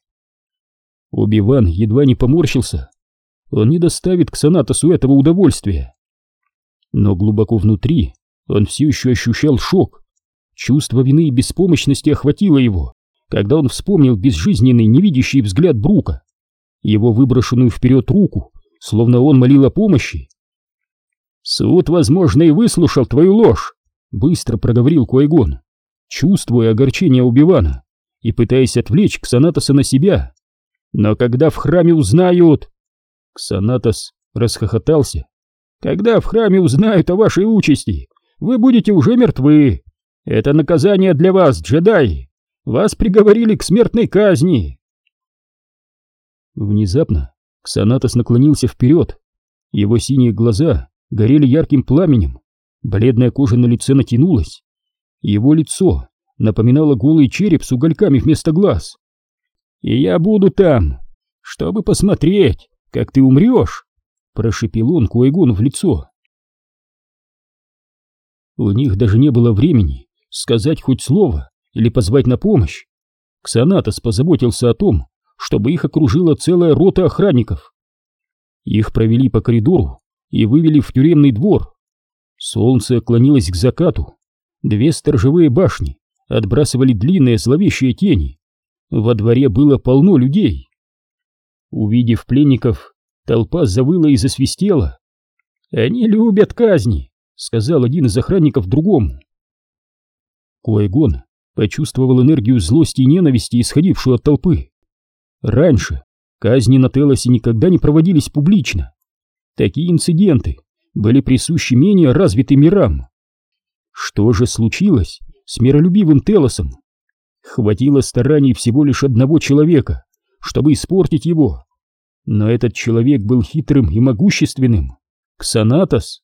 Оби-Ван едва не поморщился. Он не доставит к Санатосу этого удовольствия. Но глубоко внутри он все еще ощущал шок. Чувство вины и беспомощности охватило его, когда он вспомнил безжизненный невидящий взгляд Брука, его выброшенную вперед руку, словно он молил о помощи. «Суд, возможно, и выслушал твою ложь», — быстро проговорил Куайгон, чувствуя огорчение Убивана и пытаясь отвлечь Ксанатоса на себя. «Но когда в храме узнают...» Ксанатос расхохотался. «Когда в храме узнают о вашей участи, вы будете уже мертвы. Это наказание для вас, джедаи. Вас приговорили к смертной казни. Внезапно Ксанатос наклонился вперед. Его синие глаза горели ярким пламенем. Бледная кожа на лице натянулась. Его лицо напоминало голый череп с угольками вместо глаз. «И я буду там, чтобы посмотреть, как ты умрешь!» Прошипел он Куайгону в лицо. У них даже не было времени сказать хоть слово или позвать на помощь. Ксанатос позаботился о том, чтобы их окружила целая рота охранников. Их провели по коридору и вывели в тюремный двор. Солнце клонилось к закату. Две сторожевые башни отбрасывали длинные зловещие тени. Во дворе было полно людей. Увидев пленников, толпа завыла и засвистела. «Они любят казни!» сказал один из охранников другому. Куайгон почувствовал энергию злости и ненависти, исходившую от толпы. Раньше казни на Телосе никогда не проводились публично. Такие инциденты были присущи менее развитым мирам. Что же случилось с миролюбивым Телосом? Хватило стараний всего лишь одного человека, чтобы испортить его. Но этот человек был хитрым и могущественным. Ксанатос.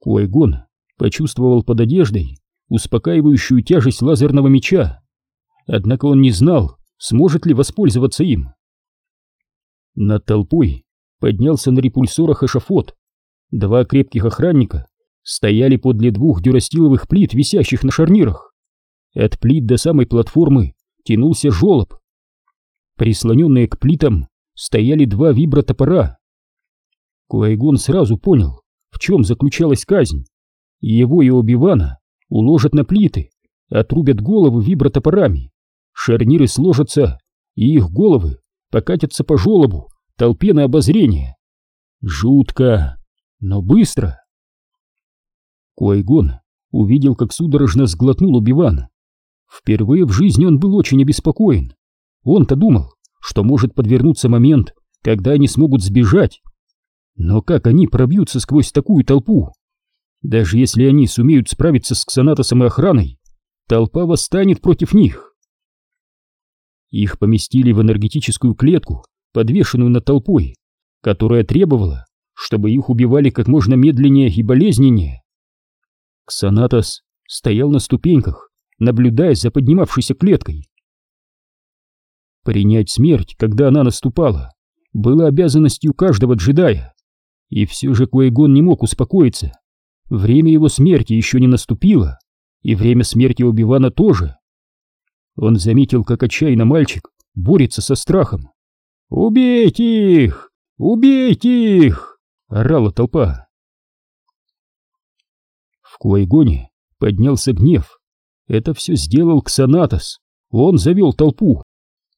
Куайгон почувствовал под одеждой успокаивающую тяжесть лазерного меча, однако он не знал, сможет ли воспользоваться им. Над толпой поднялся на репульсорах эшафот. Два крепких охранника стояли подле двух дюрастиловых плит, висящих на шарнирах. От плит до самой платформы тянулся жолоб. Прислоненные к плитам стояли два вибротопора. Куайгон сразу понял, в чем заключалась казнь. Его и Оби-Вана уложат на плиты, отрубят головы вибротопорами, шарниры сложатся, и их головы покатятся по желобу, толпе на обозрение. Жутко, но быстро. Куайгон увидел, как судорожно сглотнул Убиван. Впервые в жизни он был очень обеспокоен. Он-то думал, что может подвернуться момент, когда они смогут сбежать, но как они пробьются сквозь такую толпу? Даже если они сумеют справиться с Ксанатосом и охраной, толпа восстанет против них. Их поместили в энергетическую клетку, подвешенную над толпой, которая требовала, чтобы их убивали как можно медленнее и болезненнее. Ксанатос стоял на ступеньках, наблюдая за поднимавшейся клеткой. Принять смерть, когда она наступала, было обязанностью каждого джедая. И все же Куэйгон не мог успокоиться. Время его смерти еще не наступило, и время смерти Убивана тоже. Он заметил, как отчаянно мальчик борется со страхом. «Убейте их! Убейте их!» — орала толпа. В Куайгоне поднялся гнев. Это все сделал Ксанатос. Он завел толпу.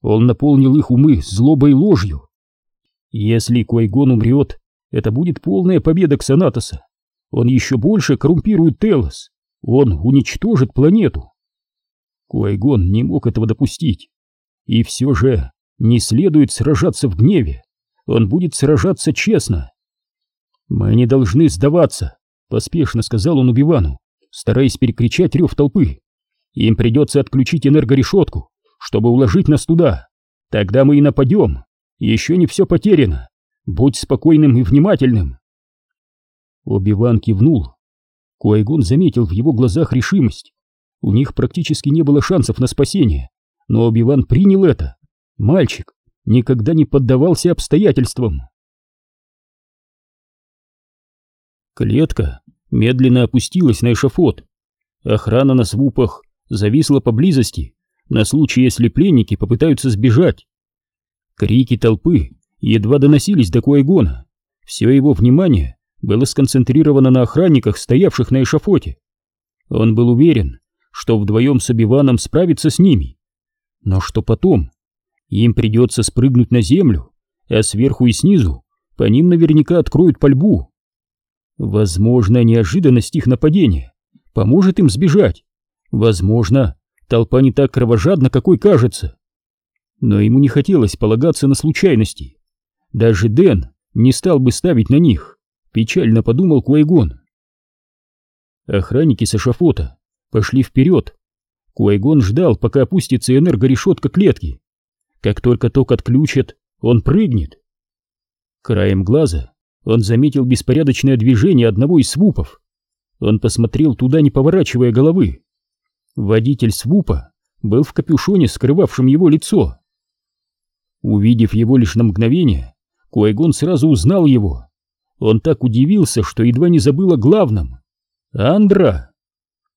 Он наполнил их умы злобой и ложью. Если Куайгон умрет, это будет полная победа Ксанатоса. Он еще больше коррумпирует Телос. Он уничтожит планету. Куайгон не мог этого допустить. И все же не следует сражаться в гневе. Он будет сражаться честно. «Мы не должны сдаваться», — поспешно сказал он Убивану, стараясь перекричать рев толпы. «Им придется отключить энергорешетку, чтобы уложить нас туда. Тогда мы и нападем. Еще не все потеряно. Будь спокойным и внимательным. Оби-Ван кивнул. Куайгон заметил в его глазах решимость. У них практически не было шансов на спасение, но Оби-Ван принял это. Мальчик никогда не поддавался обстоятельствам. Клетка медленно опустилась на эшафот. Охрана на свупах зависла поблизости, на случай, если пленники попытаются сбежать. Крики толпы едва доносились до Куайгона. Все его внимание было сконцентрировано на охранниках, стоявших на эшафоте. Он был уверен, что вдвоем с Обиваном справиться с ними. Но что потом? Им придется спрыгнуть на землю, а сверху и снизу по ним наверняка откроют пальбу. Возможно, неожиданность их нападения поможет им сбежать. Возможно, толпа не так кровожадна, какой кажется. Но ему не хотелось полагаться на случайности. Даже Дэн не стал бы ставить на них, печально подумал Куайгон. Охранники с эшафота пошли вперед. Куайгон ждал, пока опустится энергорешетка клетки. Как только ток отключат, он прыгнет. Краем глаза он заметил беспорядочное движение одного из свупов. Он посмотрел туда, не поворачивая головы. Водитель свупа был в капюшоне, скрывавшем его лицо. Увидев его лишь на мгновение, Куайгон сразу узнал его. Он так удивился, что едва не забыл о главном. «Андра!»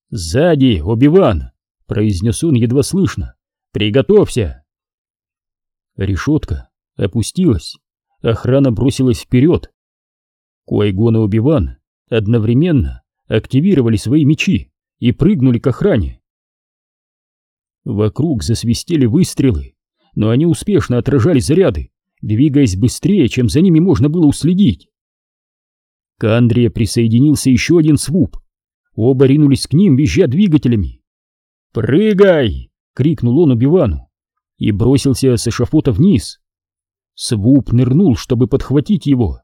«Сзади, Оби-Ван!» — произнес он едва слышно. «Приготовься!» Решетка опустилась, охрана бросилась вперед. Куайгон и Убиван одновременно активировали свои мечи и прыгнули к охране. Вокруг засвистели выстрелы, но они успешно отражали заряды, двигаясь быстрее, чем за ними можно было уследить. К Андре присоединился еще один свуп. Оба ринулись к ним, визжа двигателями. «Прыгай!» — крикнул он Убивану и бросился с эшафота вниз. Свуп нырнул, чтобы подхватить его.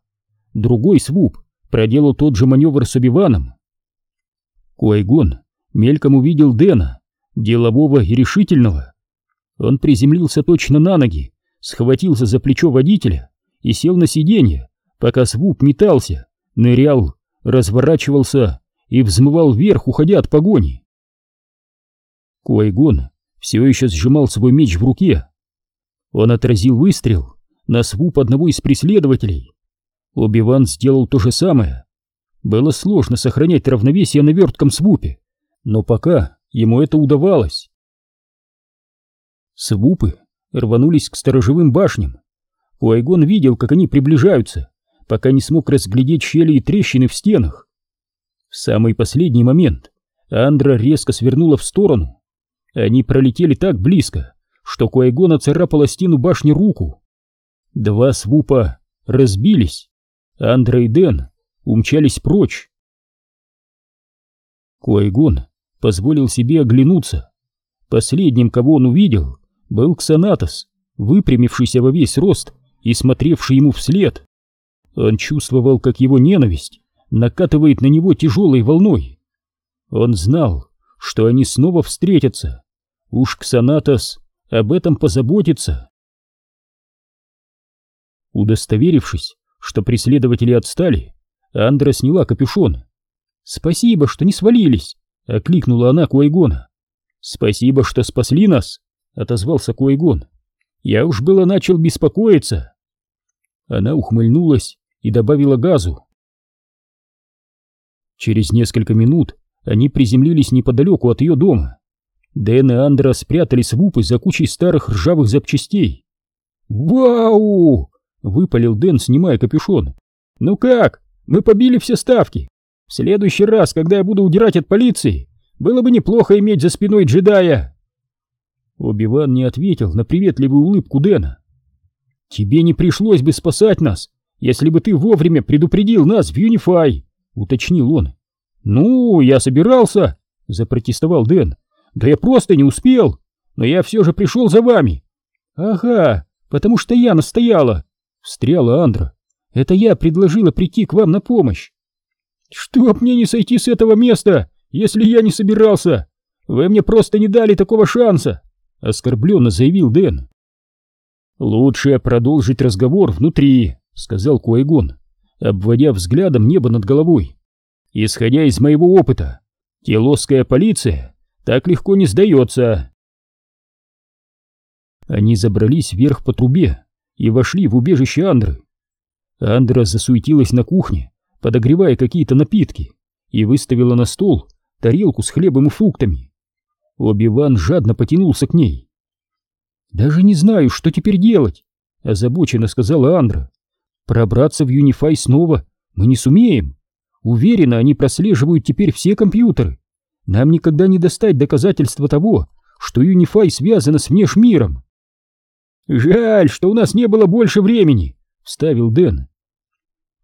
Другой свуп проделал тот же маневр с Обиваном. Куайгон мельком увидел Дэна, делового и решительного. Он приземлился точно на ноги, схватился за плечо водителя и сел на сиденье, пока свуп метался, нырял, разворачивался и взмывал вверх, уходя от погони. Куайгон все еще сжимал свой меч в руке. Он отразил выстрел на свуп одного из преследователей. Оби-Ван сделал то же самое. Было сложно сохранять равновесие на вертком свупе, но пока ему это удавалось. Свупы рванулись к сторожевым башням. Куайгон видел, как они приближаются, пока не смог разглядеть щели и трещины в стенах. В самый последний момент Андра резко свернула в сторону, они пролетели так близко, что Куайгона царапала стену башни руку. Два свупа разбились. Андра и Дэн умчались прочь. Куайгон позволил себе оглянуться. Последним, кого он увидел, был Ксанатос, выпрямившийся во весь рост и смотревший ему вслед. Он чувствовал, как его ненависть накатывает на него тяжелой волной. Он знал, что они снова встретятся. Уж Ксанатос об этом позаботится. Удостоверившись, что преследователи отстали, Андра сняла капюшон. «Спасибо, что не свалились!» — окликнула она Куайгона. «Спасибо, что спасли нас!» — отозвался Куайгон. «Я уж было начал беспокоиться!» Она ухмыльнулась и добавила газу. Через несколько минут они приземлились неподалеку от ее дома. Дэн и Андра спрятали свупы за кучей старых ржавых запчастей. «Вау!» — выпалил Дэн, снимая капюшон. «Ну как? Мы побили все ставки. В следующий раз, когда я буду удирать от полиции, было бы неплохо иметь за спиной джедая!» Оби-Ван не ответил на приветливую улыбку Дэна. «Тебе не пришлось бы спасать нас, если бы ты вовремя предупредил нас в Юнифай!» — уточнил он. «Ну, я собирался!» — запротестовал Дэн. Да я просто не успел, но я все же пришел за вами. Ага, потому что я настояла, встряла Андра. Это я предложила прийти к вам на помощь. Чтоб мне не сойти с этого места, если я не собирался. Вы мне просто не дали такого шанса, оскорбленно заявил Дэн. Лучше продолжить разговор внутри, сказал Куайгон, обводя взглядом небо над головой. Исходя из моего опыта, телосская полиция так легко не сдается. Они забрались вверх по трубе и вошли в убежище Андры. Андра засуетилась на кухне, подогревая какие-то напитки, и выставила на стол тарелку с хлебом и фруктами. Оби-Ван жадно потянулся к ней. «Даже не знаю, что теперь делать», — озабоченно сказала Андра. «Пробраться в Юнифай снова мы не сумеем. Уверена, они прослеживают теперь все компьютеры. нам никогда не достать доказательства того, что Юнифай связана с внешмиром. Жаль, что у нас не было больше времени, вставил Дэн.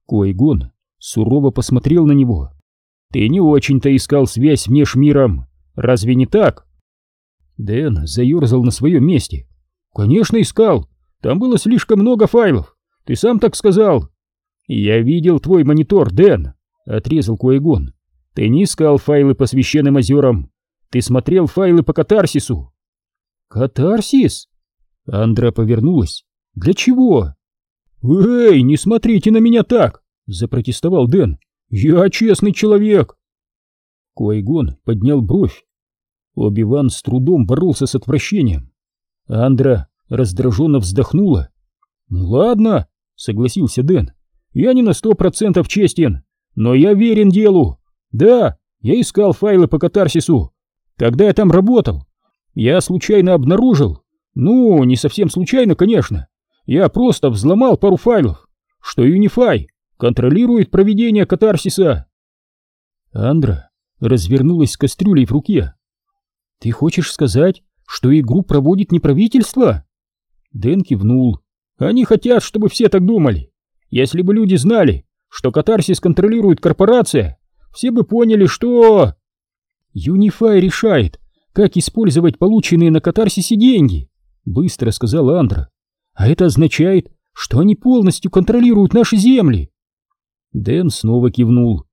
Койгон сурово посмотрел на него. Ты не очень-то искал связь с внешмиром, разве не так? Дэн заерзал на своем месте. Конечно, искал. Там было слишком много файлов. Ты сам так сказал. Я видел твой монитор, Дэн, отрезал Койгон. Ты не искал файлы по священным озерам. Ты смотрел файлы по катарсису. Катарсис? Андра повернулась. Для чего? Эй, не смотрите на меня так, запротестовал Дэн. Я честный человек. Койгон поднял бровь. Оби-Ван с трудом боролся с отвращением. Андра раздраженно вздохнула. «Ну ладно», — согласился Дэн, — «я не на сто процентов честен, но я верен делу. Да, я искал файлы по катарсису, когда я там работал. Я случайно обнаружил, ну, не совсем случайно, конечно, я просто взломал пару файлов, что Unify контролирует проведение катарсиса». Андра развернулась с кастрюлей в руке. «Ты хочешь сказать, что игру проводит не правительство?» Дэн кивнул. «Они хотят, чтобы все так думали. Если бы люди знали, что катарсис контролирует корпорация, все бы поняли, что...» «Юнифай решает, как использовать полученные на катарсисе деньги», — быстро сказала Андра. «А это означает, что они полностью контролируют наши земли». Дэн снова кивнул.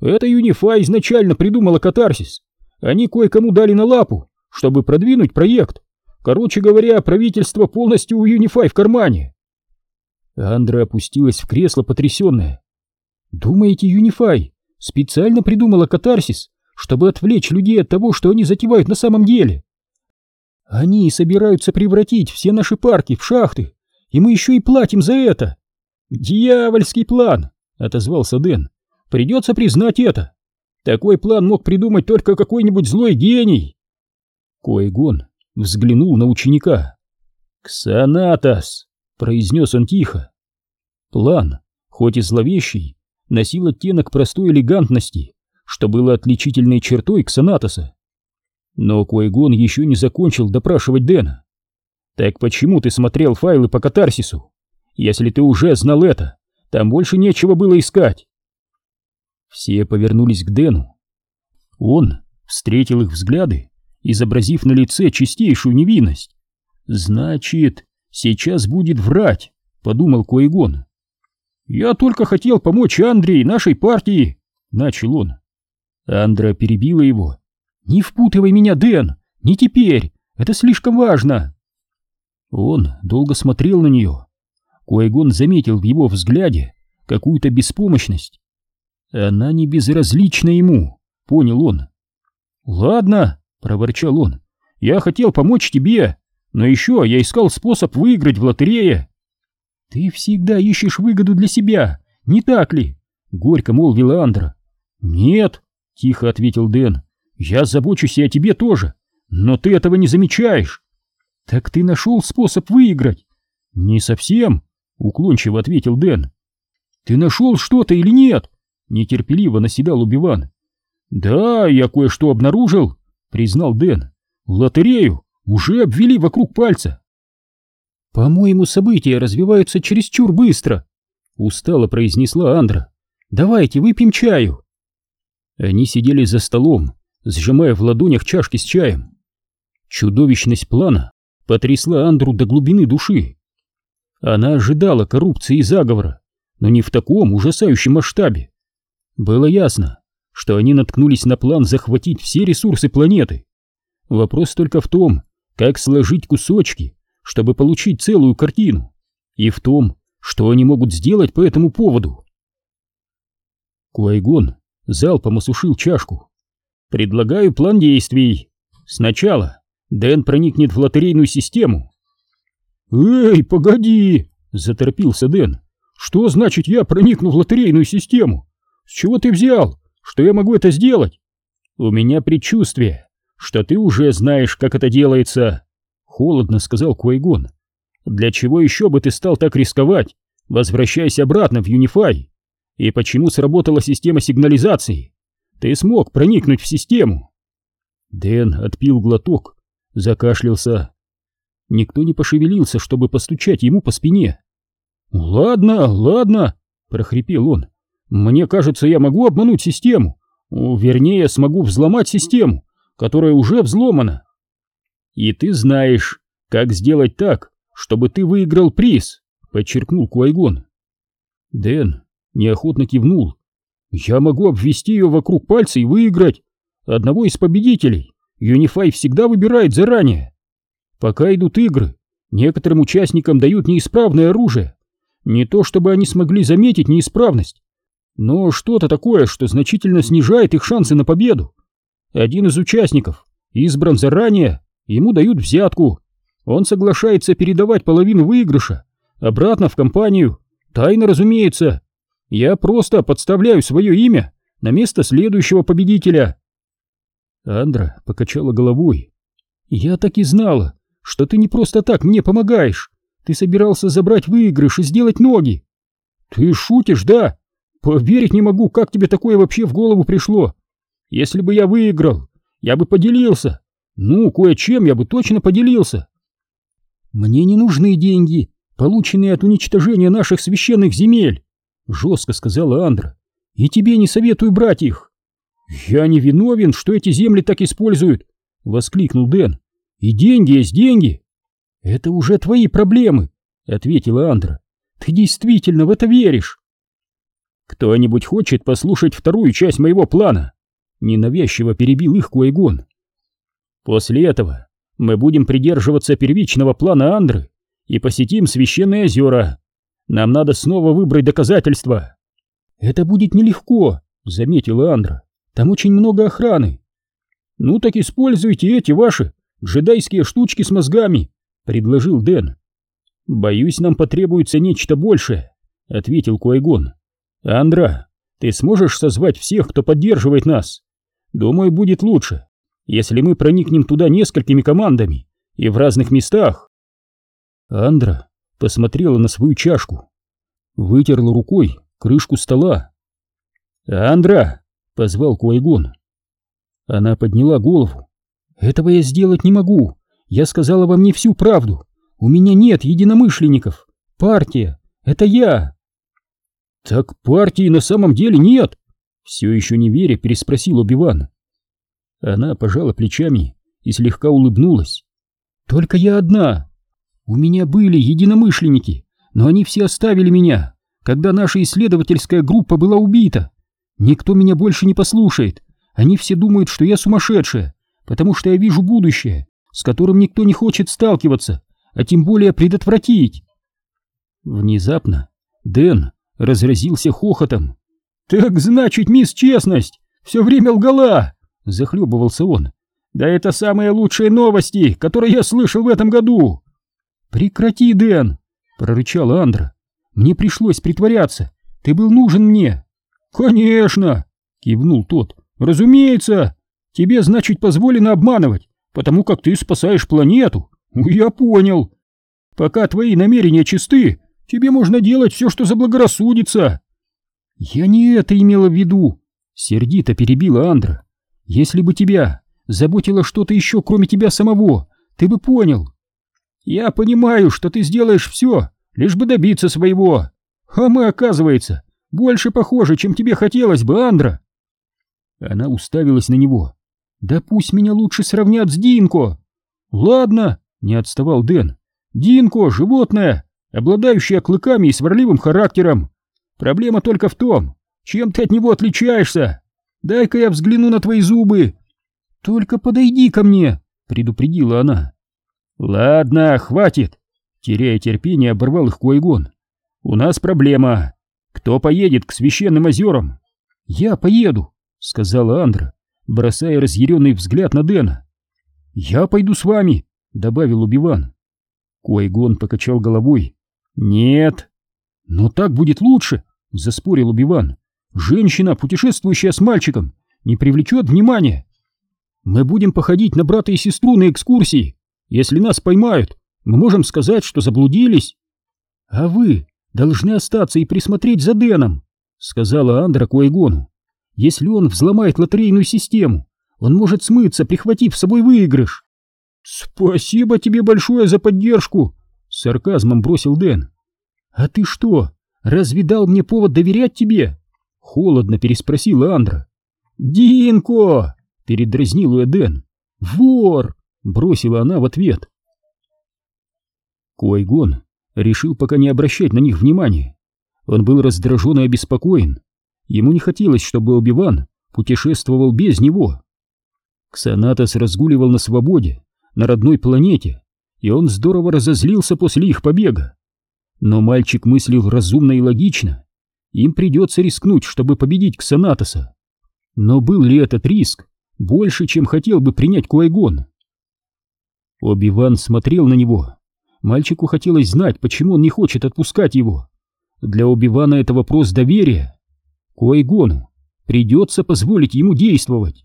«Это Юнифай изначально придумала катарсис. Они кое-кому дали на лапу, чтобы продвинуть проект. Короче говоря, правительство полностью у Юнифай в кармане. Андра опустилась в кресло потрясенная. Думаете, Юнифай специально придумала катарсис, чтобы отвлечь людей от того, что они затевают на самом деле? Они собираются превратить все наши парки в шахты, и мы еще и платим за это. Дьявольский план, отозвался Дэн. Придется признать это. Такой план мог придумать только какой-нибудь злой гений. Койгон взглянул на ученика. «Ксанатос!» — произнес он тихо. План, хоть и зловещий, носил оттенок простой элегантности, что было отличительной чертой Ксанатоса. Но Койгон еще не закончил допрашивать Дэна. «Так почему ты смотрел файлы по катарсису? Если ты уже знал это, там больше нечего было искать». Все повернулись к Дэну. Он встретил их взгляды изобразив на лице чистейшую невинность. «Значит, сейчас будет врать», — подумал Коегон. «Я только хотел помочь Андре и нашей партии», — начал он. Андра перебила его. «Не впутывай меня, Дэн, не теперь, это слишком важно». Он долго смотрел на нее. Коегон заметил в его взгляде какую-то беспомощность. Она не безразлична ему, понял он. «Ладно», — проворчал он. «Я хотел помочь тебе, но еще я искал способ выиграть в лотерее». «Ты всегда ищешь выгоду для себя, не так ли?» — горько молвила Андра. «Нет», — тихо ответил Дэн, — «я забочусь и о тебе тоже, но ты этого не замечаешь». «Так ты нашел способ выиграть?» «Не совсем», — уклончиво ответил Дэн. «Ты нашел что-то или нет?» — нетерпеливо наседал Убиван. «Да, я кое-что обнаружил», признал Дэн. Лотерею уже обвели вокруг пальца. По-моему, события развиваются чересчур быстро, устало произнесла Андра. Давайте выпьем чаю. Они сидели за столом, сжимая в ладонях чашки с чаем. Чудовищность плана потрясла Андру до глубины души. Она ожидала коррупции и заговора, но не в таком ужасающем масштабе. Было ясно, что они наткнулись на план захватить все ресурсы планеты. Вопрос только в том, как сложить кусочки, чтобы получить целую картину, и в том, что они могут сделать по этому поводу. Куайгон залпом осушил чашку. «Предлагаю план действий. Сначала Дэн проникнет в лотерейную систему». «Эй, погоди!» — заторопился Дэн. «Что значит я проникну в лотерейную систему? С чего ты взял? Что я могу это сделать. У меня предчувствие, что ты уже знаешь, как это делается, холодно сказал Куайгон. Для чего еще бы ты стал так рисковать? Возвращайся обратно в Юнифай. И почему сработала система сигнализации? Ты смог проникнуть в систему. Дэн отпил глоток, закашлялся. Никто не пошевелился, чтобы постучать ему по спине. «Ладно, ладно», — прохрипел он. «Мне кажется, я могу обмануть систему. Вернее, смогу взломать систему, которая уже взломана. И ты знаешь, как сделать так, чтобы ты выиграл приз», — подчеркнул Куайгон. Дэн неохотно кивнул. «Я могу обвести ее вокруг пальца и выиграть. Одного из победителей Юнифай всегда выбирает заранее. Пока идут игры, некоторым участникам дают неисправное оружие. Не то чтобы они смогли заметить неисправность, но что-то такое, что значительно снижает их шансы на победу. Один из участников избран заранее, ему дают взятку. Он соглашается передавать половину выигрыша обратно в компанию. Тайно, разумеется. Я просто подставляю свое имя на место следующего победителя. Андра покачала головой. «Я так и знала, что ты не просто так мне помогаешь. Ты собирался забрать выигрыш и сделать ноги». «Ты шутишь, да? Поверить не могу, как тебе такое вообще в голову пришло. Если бы я выиграл, я бы поделился. Ну, кое-чем я бы точно поделился». «Мне не нужны деньги, полученные от уничтожения наших священных земель», — жестко сказала Андра. «И тебе не советую брать их». «Я не виновен, что эти земли так используют!» — воскликнул Дэн. «И деньги есть деньги!» «Это уже твои проблемы!» — ответила Андра. «Ты действительно в это веришь?» «Кто-нибудь хочет послушать вторую часть моего плана?» Ненавязчиво перебил их Куайгон. «После этого мы будем придерживаться первичного плана Андры и посетим священные озера. Нам надо снова выбрать доказательства». «Это будет нелегко», — заметила Андра. Там очень много охраны. Ну так используйте эти ваши джедайские штучки с мозгами, предложил Дэн. Боюсь, нам потребуется нечто большее, ответил Куайгон. Андра, ты сможешь созвать всех, кто поддерживает нас? Думаю, будет лучше, если мы проникнем туда несколькими командами и в разных местах. Андра посмотрела на свою чашку, вытерла рукой крышку стола. «Андра, позвал Куайгон. Она подняла голову. «Этого я сделать не могу. Я сказала вам не всю правду. У меня нет единомышленников. Партия — это я». «Так партии на самом деле нет?» Все еще не веря, переспросил Убиван. Она пожала плечами и слегка улыбнулась. «Только я одна. У меня были единомышленники, но они все оставили меня, когда наша исследовательская группа была убита. Никто меня больше не послушает. Они все думают, что я сумасшедшая, потому что я вижу будущее, с которым никто не хочет сталкиваться, а тем более предотвратить. Внезапно Дэн разразился хохотом. «Так значит, мисс Честность все время лгала!» — захлебывался он. «Да это самые лучшие новости, которые я слышал в этом году!» «Прекрати, Дэн!» — прорычала Андра. «Мне пришлось притворяться. Ты был нужен мне. «Конечно!» — кивнул тот. «Разумеется! Тебе, значит, позволено обманывать, потому как ты спасаешь планету. Я понял. Пока твои намерения чисты, тебе можно делать все, что заблагорассудится». «Я не это имела в виду», — сердито перебила Андра. «Если бы тебя заботило что-то еще, кроме тебя самого, ты бы понял. Я понимаю, что ты сделаешь все, лишь бы добиться своего. А мы, оказывается, больше похоже, чем тебе хотелось бы, Андра. Она уставилась на него. Да пусть меня лучше сравнят с Динко. Ладно, не отставал Дэн. Динко — животное, обладающее клыками и сварливым характером. Проблема только в том, чем ты от него отличаешься. Дай-ка я взгляну на твои зубы. Только подойди ко мне, предупредила она. Ладно, хватит. Теряя терпение, оборвал их Куайгон. У нас проблема. Кто поедет к священным озерам? Я поеду, сказала Андра, бросая разъяренный взгляд на Дэна. Я пойду с вами, добавил Убиван. Койгон покачал головой. Нет. Но так будет лучше, заспорил Убиван. Женщина, путешествующая с мальчиком, не привлечет внимания. Мы будем походить на брата и сестру на экскурсии. Если нас поймают, мы можем сказать, что заблудились. А вы должны остаться и присмотреть за Дэном», — сказала Андра Куайгону. «Если он взломает лотерейную систему, Он может смыться, прихватив с собой выигрыш. Спасибо тебе большое за поддержку, с сарказмом бросил Дэн. А ты что, разве дал мне повод доверять тебе? Холодно переспросила Андра. Динко! передразнил ее Дэн. Вор! бросила она в ответ. Койгон решил пока не обращать на них внимания. Он был раздражен и обеспокоен. Ему не хотелось, чтобы Оби-Ван путешествовал без него. Ксанатос разгуливал на свободе, на родной планете, и он здорово разозлился после их побега. Но мальчик мыслил разумно и логично. Им придется рискнуть, чтобы победить Ксанатоса. Но был ли этот риск больше, чем хотел бы принять Куайгон? Оби-Ван смотрел на него. Мальчику хотелось знать, почему он не хочет отпускать его. Для Оби-Вана это вопрос доверия. Куайгону придется позволить ему действовать.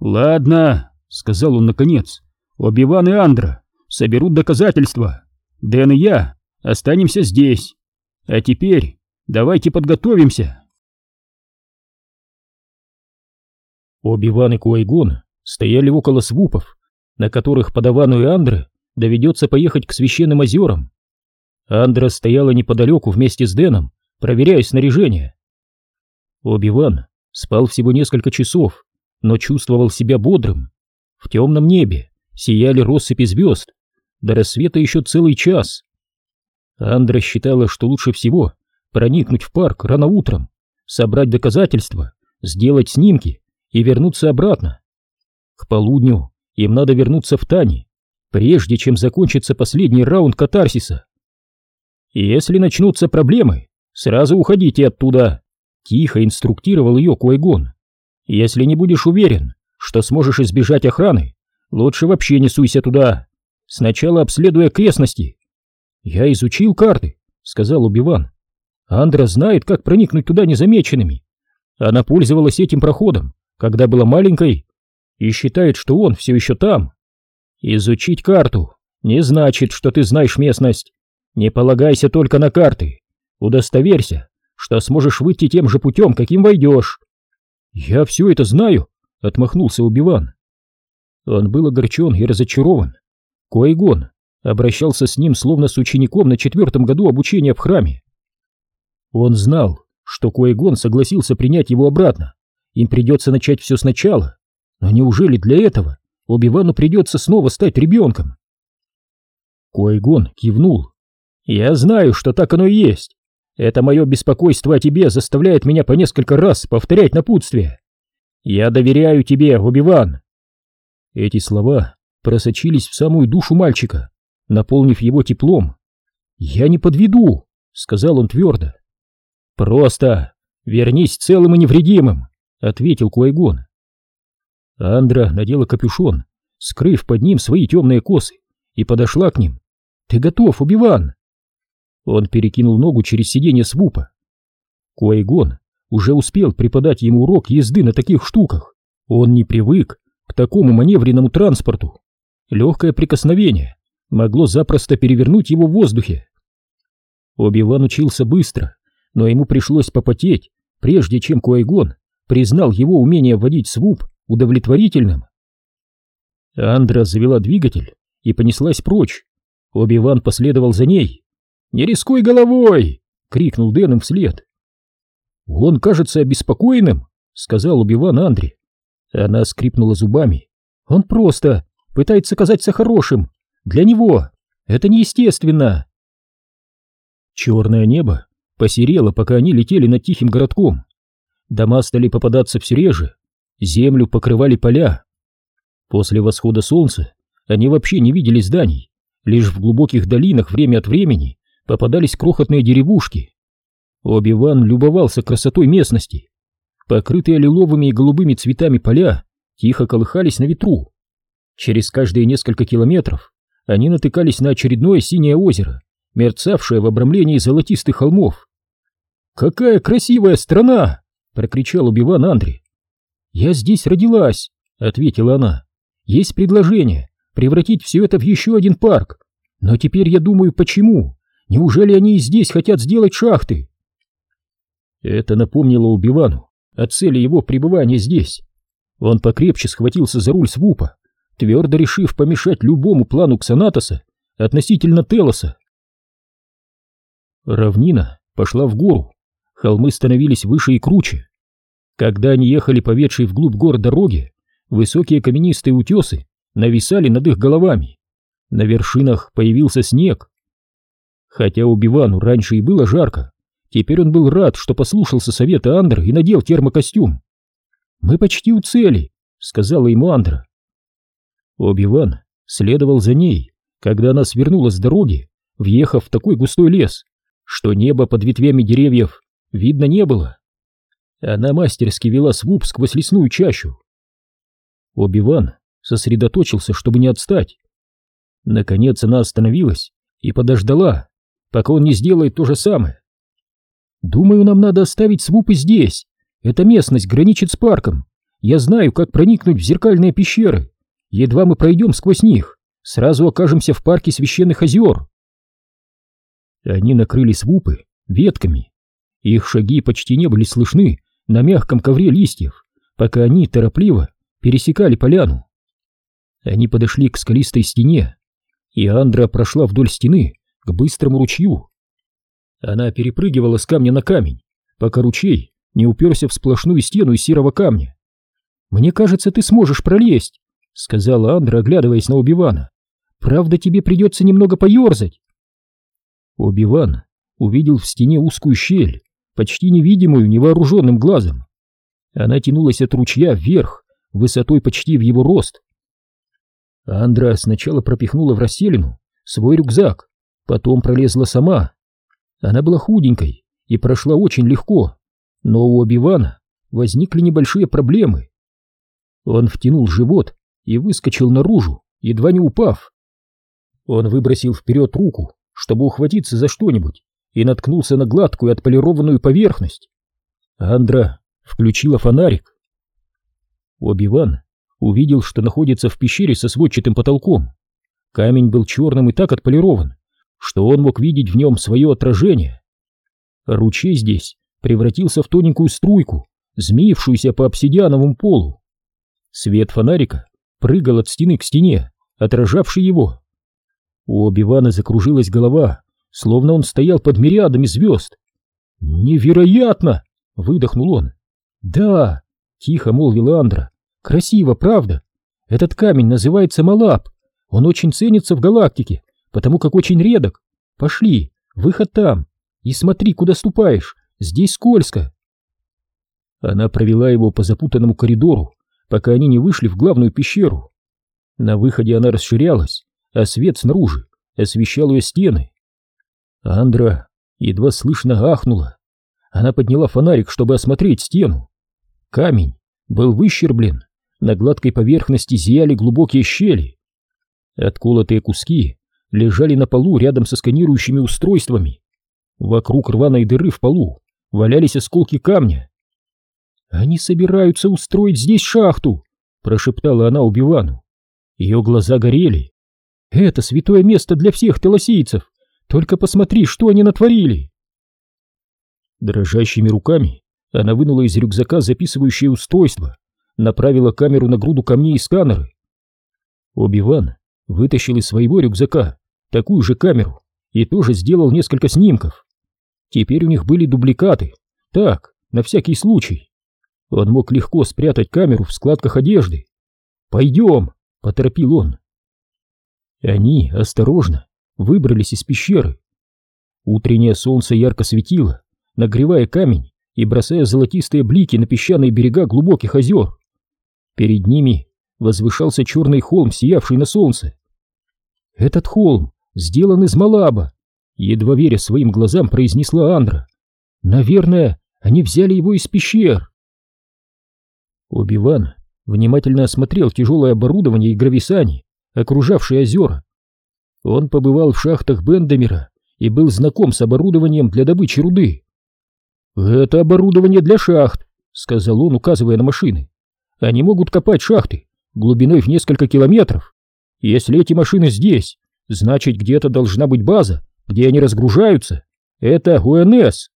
«Ладно», — сказал он наконец, — «Оби-Ван и Андра соберут доказательства. Дэн и я останемся здесь. А теперь давайте подготовимся». Оби-Ван и Куайгон стояли около свупов, на которых подавану и Андре доведется поехать к священным озерам. Андра стояла неподалеку вместе с Дэном, проверяя снаряжение. Оби-Ван спал всего несколько часов, но чувствовал себя бодрым. В темном небе сияли россыпи звезд, до рассвета еще целый час. Андра считала, что лучше всего проникнуть в парк рано утром, собрать доказательства, сделать снимки и вернуться обратно. К полудню им надо вернуться в Тани, прежде чем закончится последний раунд катарсиса. Если начнутся проблемы, сразу уходите оттуда. Тихо инструктировал ее Койгон. Если не будешь уверен, что сможешь избежать охраны, лучше вообще не суйся туда. Сначала обследуй окрестности. Я изучил карты, сказал Убиван. Андра знает, как проникнуть туда незамеченными. Она пользовалась этим проходом, когда была маленькой, и считает, что он все еще там. Изучить карту не значит, что ты знаешь местность. Не полагайся только на карты. Удостоверься, что сможешь выйти тем же путем, каким войдешь. Я все это знаю, отмахнулся Убиван. Он был огорчен и разочарован. Койгон обращался с ним словно с учеником на четвертом году обучения в храме. Он знал, что Койгон согласился принять его обратно. Им придется начать все сначала. Но неужели для этого Убивану придется снова стать ребенком? Койгон кивнул. «Я знаю, что так оно и есть. Это мое беспокойство о тебе заставляет меня по несколько раз повторять напутствие. Я доверяю тебе, Убиван. Эти слова просочились в самую душу мальчика, наполнив его теплом. «Я не подведу», — сказал он твердо. «Просто вернись целым и невредимым», — ответил Куайгон. Андра надела капюшон, скрыв под ним свои темные косы, и подошла к ним. «Ты готов, Убиван?» Он перекинул ногу через сиденье свупа. Куайгон уже успел преподать ему урок езды на таких штуках. Он не привык к такому маневренному транспорту. Легкое прикосновение могло запросто перевернуть его в воздухе. Оби-Ван учился быстро, но ему пришлось попотеть, прежде чем Куайгон признал его умение водить свуп удовлетворительным. Андра завела двигатель и понеслась прочь. Оби-Ван последовал за ней. «Не рискуй головой!» — крикнул Дэн им вслед. «Он кажется обеспокоенным», — сказал Убиван Андре. Она скрипнула зубами. «Он просто пытается казаться хорошим. Для него это неестественно». Черное небо посерело, пока они летели над тихим городком. Дома стали попадаться все реже, землю покрывали поля. После восхода солнца они вообще не видели зданий, лишь в глубоких долинах время от времени попадались крохотные деревушки. Оби-Ван любовался красотой местности. Покрытые лиловыми и голубыми цветами поля тихо колыхались на ветру. Через каждые несколько километров они натыкались на очередное синее озеро, мерцавшее в обрамлении золотистых холмов. «Какая красивая страна!» — прокричал Убиван Андре. «Я здесь родилась», — ответила она. «Есть предложение превратить все это в еще один парк. Но теперь я думаю, почему? Неужели они и здесь хотят сделать шахты? Это напомнило Убивану о цели его пребывания здесь. Он покрепче схватился за руль свупа, твердо решив помешать любому плану Ксанатоса относительно Телоса. Равнина пошла в гору, холмы становились выше и круче. Когда они ехали по ведшей вглубь гор дороге, высокие каменистые утесы нависали над их головами. На вершинах появился снег. Хотя у Бивану раньше и было жарко, теперь он был рад, что послушался совета Андры и надел термокостюм. «Мы почти у цели», — сказала ему Андра. Оби-Ван следовал за ней, когда она свернула с дороги, въехав в такой густой лес, что небо под ветвями деревьев видно не было. Она мастерски вела свуп сквозь лесную чащу. Оби-Ван сосредоточился, чтобы не отстать. Наконец она остановилась и подождала, пока он не сделает то же самое. «Думаю, нам надо оставить свупы здесь. Эта местность граничит с парком. Я знаю, как проникнуть в зеркальные пещеры. Едва мы пройдем сквозь них, сразу окажемся в парке священных озер». Они накрыли свупы ветками. Их шаги почти не были слышны на мягком ковре листьев, пока они торопливо пересекали поляну. Они подошли к скалистой стене, и Андра прошла вдоль стены к быстрому ручью. Она перепрыгивала с камня на камень, пока ручей не уперся в сплошную стену из серого камня. «Мне кажется, ты сможешь пролезть», — сказала Андра, оглядываясь на Убивана. «Правда, тебе придется немного поерзать». Убиван увидел в стене узкую щель, почти невидимую невооруженным глазом. Она тянулась от ручья вверх, высотой почти в его рост. Андра сначала пропихнула в расселину свой рюкзак, потом пролезла сама. Она была худенькой и прошла очень легко, но у Оби-Вана возникли небольшие проблемы. Он втянул живот и выскочил наружу, едва не упав. Он выбросил вперед руку, чтобы ухватиться за что-нибудь, и наткнулся на гладкую отполированную поверхность. Андра включила фонарик. Оби-Ван увидел, что находится в пещере со сводчатым потолком. Камень был черным и так отполирован, что он мог видеть в нем свое отражение. Ручей здесь превратился в тоненькую струйку, змеившуюся по обсидиановому полу. Свет фонарика прыгал от стены к стене, отражавший его. У Оби-Вана закружилась голова, словно он стоял под мириадами звезд. «Невероятно!» — выдохнул он. «Да!» — тихо молвила Андра. «Красиво, правда? Этот камень называется Малап. Он очень ценится в галактике, потому как очень редок. Пошли, выход там. И смотри, куда ступаешь. Здесь скользко». Она провела его по запутанному коридору, пока они не вышли в главную пещеру. На выходе она расширялась, а свет снаружи освещал ее стены. Андра едва слышно ахнула. Она подняла фонарик, чтобы осмотреть стену. Камень был выщерблен, на гладкой поверхности зияли глубокие щели. Отколотые куски лежали на полу рядом со сканирующими устройствами. Вокруг рваной дыры в полу валялись осколки камня. «Они собираются устроить здесь шахту!» — прошептала она Убивану. Ее глаза горели. «Это святое место для всех телосийцев! Только посмотри, что они натворили!» Дрожащими руками она вынула из рюкзака записывающее устройство, направила камеру на груду камней и сканеры. Оби-Ван вытащил из своего рюкзака такую же камеру и тоже сделал несколько снимков. Теперь у них были дубликаты, так, на всякий случай. Он мог легко спрятать камеру в складках одежды. «Пойдем!» — поторопил он. Они осторожно выбрались из пещеры. Утреннее солнце ярко светило, нагревая камень и бросая золотистые блики на песчаные берега глубоких озер. Перед ними возвышался черный холм, сиявший на солнце. «Этот холм сделан из Малаба», — едва веря своим глазам произнесла Андра. «Наверное, они взяли его из пещер». Оби-Ван внимательно осмотрел тяжелое оборудование и грависани, окружавшие озера. Он побывал в шахтах Бендамера и был знаком с оборудованием для добычи руды. «Это оборудование для шахт», — сказал он, указывая на машины. «Они могут копать шахты глубиной в несколько километров. Если эти машины здесь, значит, где-то должна быть база, где они разгружаются. Это УНС».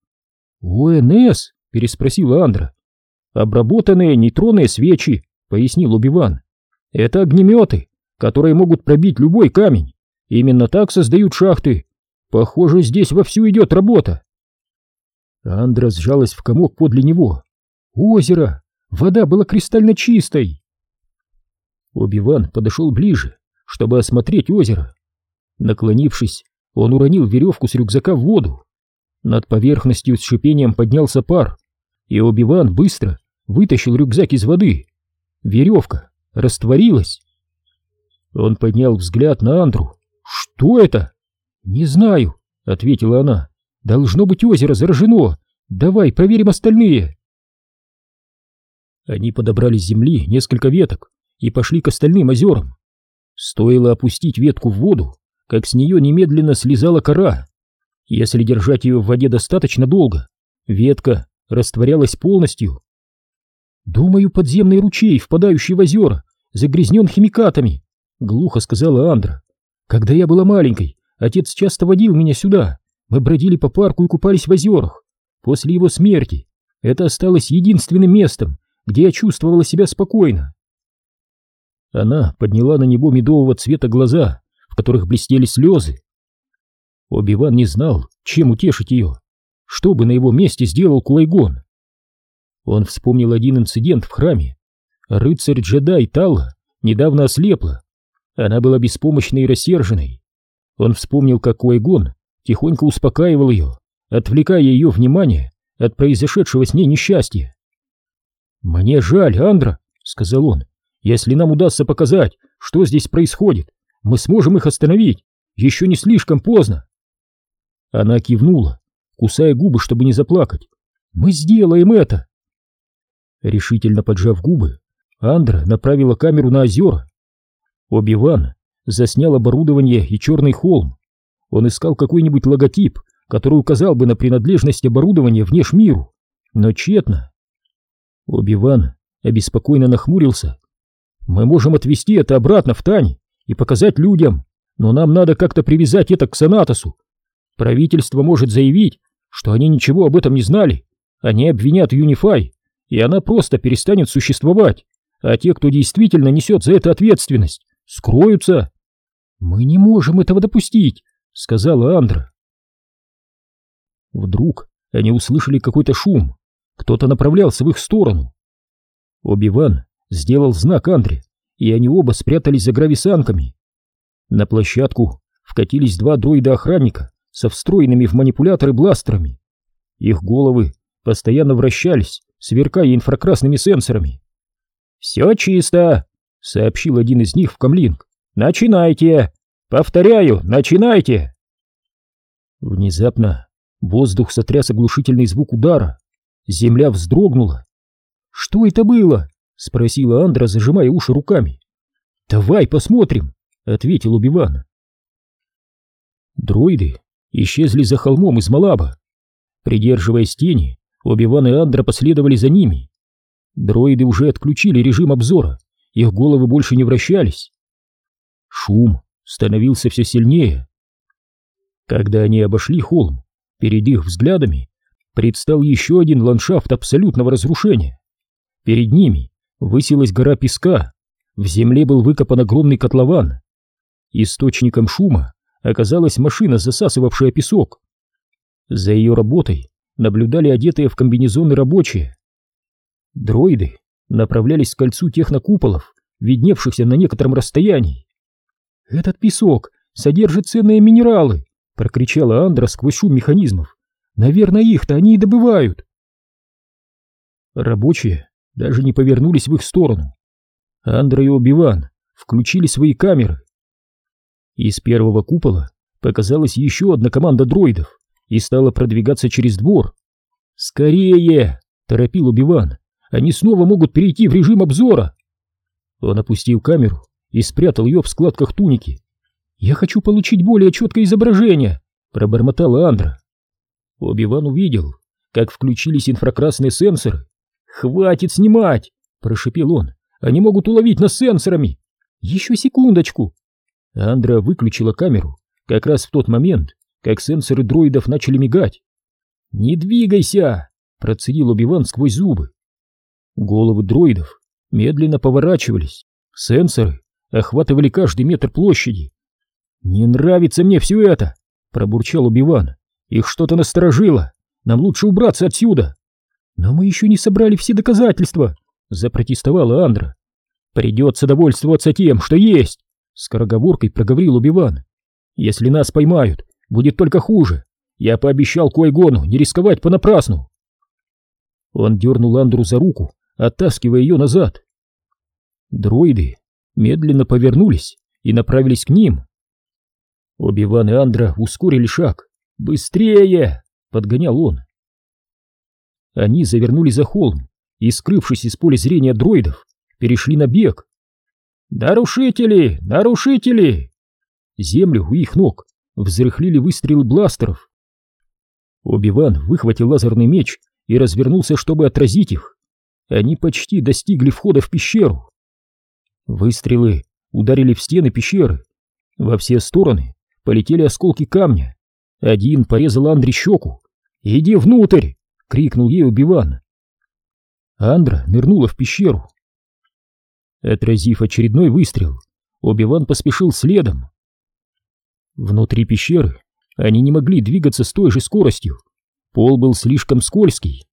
«УНС?» — переспросила Андра. «Обработанные нейтронные свечи», — пояснил Убиван. «Это огнеметы, которые могут пробить любой камень. Именно так создают шахты. Похоже, здесь вовсю идет работа». Андра сжалась в комок подле него. «Озеро! Вода была кристально чистой!» Убиван подошел ближе, чтобы осмотреть озеро. Наклонившись, он уронил веревку с рюкзака в воду. Над поверхностью с шипением поднялся пар, и Оби-Ван быстро вытащил рюкзак из воды. Веревка растворилась. Он поднял взгляд на Андру. «Что это?» «Не знаю», — ответила она. «Должно быть озеро заражено. Давай проверим остальные». Они подобрали с земли несколько веток и пошли к остальным озерам. Стоило опустить ветку в воду, как с нее немедленно слезала кора. Если держать ее в воде достаточно долго, ветка растворялась полностью. «Думаю, подземный ручей, впадающий в озера, загрязнен химикатами», — глухо сказала Андра. «Когда я была маленькой, отец часто водил меня сюда. Мы бродили по парку и купались в озерах. После его смерти это осталось единственным местом, где я чувствовала себя спокойно». Она подняла на него медового цвета глаза, в которых блестели слезы. Оби-Ван не знал, чем утешить ее. Что бы на его месте сделал Куайгон? Он вспомнил один инцидент в храме. Рыцарь-джедай Талла недавно ослепла. Она была беспомощной и рассерженной. Он вспомнил, как Куайгон тихонько успокаивал ее, отвлекая ее внимание от произошедшего с ней несчастья. «Мне жаль, Андра», — сказал он, — «если нам удастся показать, что здесь происходит, мы сможем их остановить, еще не слишком поздно». Она кивнула, кусая губы, чтобы не заплакать. «Мы сделаем это!» Решительно поджав губы, Андра направила камеру на озера. Оби-Ван заснял оборудование и черный холм. Он искал какой-нибудь логотип, который указал бы на принадлежность оборудования внешмиру, но тщетно. Оби-Ван обеспокоенно нахмурился. «Мы можем отвезти это обратно в Тань и показать людям, но нам надо как-то привязать это к Санатосу, Правительство может заявить, что они ничего об этом не знали. Они обвинят Юнифай, и она просто перестанет существовать. А те, кто действительно несет за это ответственность, скроются. Мы не можем этого допустить, сказала Андра. Вдруг они услышали какой-то шум. Кто-то направлялся в их сторону. Оби-Ван сделал знак Андре, и они оба спрятались за грависанками. На площадку вкатились два дроида-охранника со встроенными в манипуляторы бластерами. Их головы постоянно вращались, сверкая инфракрасными сенсорами. «Все чисто!» — сообщил один из них в камлинг. «Начинайте! Повторяю, начинайте!» Внезапно воздух сотряс оглушительный звук удара. Земля вздрогнула. «Что это было?» — спросила Андра, зажимая уши руками. «Давай посмотрим», — ответил Убиван. Дроиды исчезли за холмом из Малаба. Придерживаясь тени, Оби-Ван и Андра последовали за ними. Дроиды уже отключили режим обзора, их головы больше не вращались. Шум становился все сильнее. Когда они обошли холм, перед их взглядами предстал еще один ландшафт абсолютного разрушения. Перед ними высилась гора песка, в земле был выкопан огромный котлован. Источником шума оказалась машина, засасывавшая песок. За ее работой наблюдали одетые в комбинезоны рабочие. Дроиды направлялись к кольцу технокуполов, видневшихся на некотором расстоянии. «Этот песок содержит ценные минералы!» — прокричала Андра сквозь шум механизмов. «Наверное, их-то они и добывают!» Рабочие даже не повернулись в их сторону. Андра и Обиван включили свои камеры из первого купола показалась еще одна команда дроидов и стала продвигаться через двор. «Скорее!» — торопил Убиван. «Они снова могут перейти в режим обзора!» Он опустил камеру и спрятал ее в складках туники. «Я хочу получить более четкое изображение!» — пробормотала Андра. Убиван увидел, как включились инфракрасные сенсоры. «Хватит снимать!» — прошепел он. «Они могут уловить нас сенсорами!» «Еще секундочку!» Андра выключила камеру как раз в тот момент, как сенсоры дроидов начали мигать. «Не двигайся!» — процедил Убиван сквозь зубы. Головы дроидов медленно поворачивались, сенсоры охватывали каждый метр площади. «Не нравится мне все это!» — пробурчал Убиван. «Их что-то насторожило! Нам лучше убраться отсюда!» «Но мы еще не собрали все доказательства!» — запротестовала Андра. «Придется довольствоваться тем, что есть!» — скороговоркой проговорил Убиван. «Если нас поймают, будет только хуже. Я пообещал Койгону не рисковать понапрасну!» Он дернул Андру за руку, оттаскивая ее назад. Дроиды медленно повернулись и направились к ним. Оби-Ван и Андра ускорили шаг. «Быстрее!» — подгонял он. Они завернули за холм и, скрывшись из поля зрения дроидов, перешли на бег. «Нарушители! Нарушители!» Землю у их ног взрыхлили выстрелы бластеров. Оби-Ван выхватил лазерный меч и развернулся, чтобы отразить их. Они почти достигли входа в пещеру. Выстрелы ударили в стены пещеры. Во все стороны полетели осколки камня. Один порезал Андре щеку. «Иди внутрь!» — крикнул ей Убиван. Андра нырнула в пещеру. Отразив очередной выстрел, Оби-Ван поспешил следом. Внутри пещеры они не могли двигаться с той же скоростью. Пол был слишком скользкий.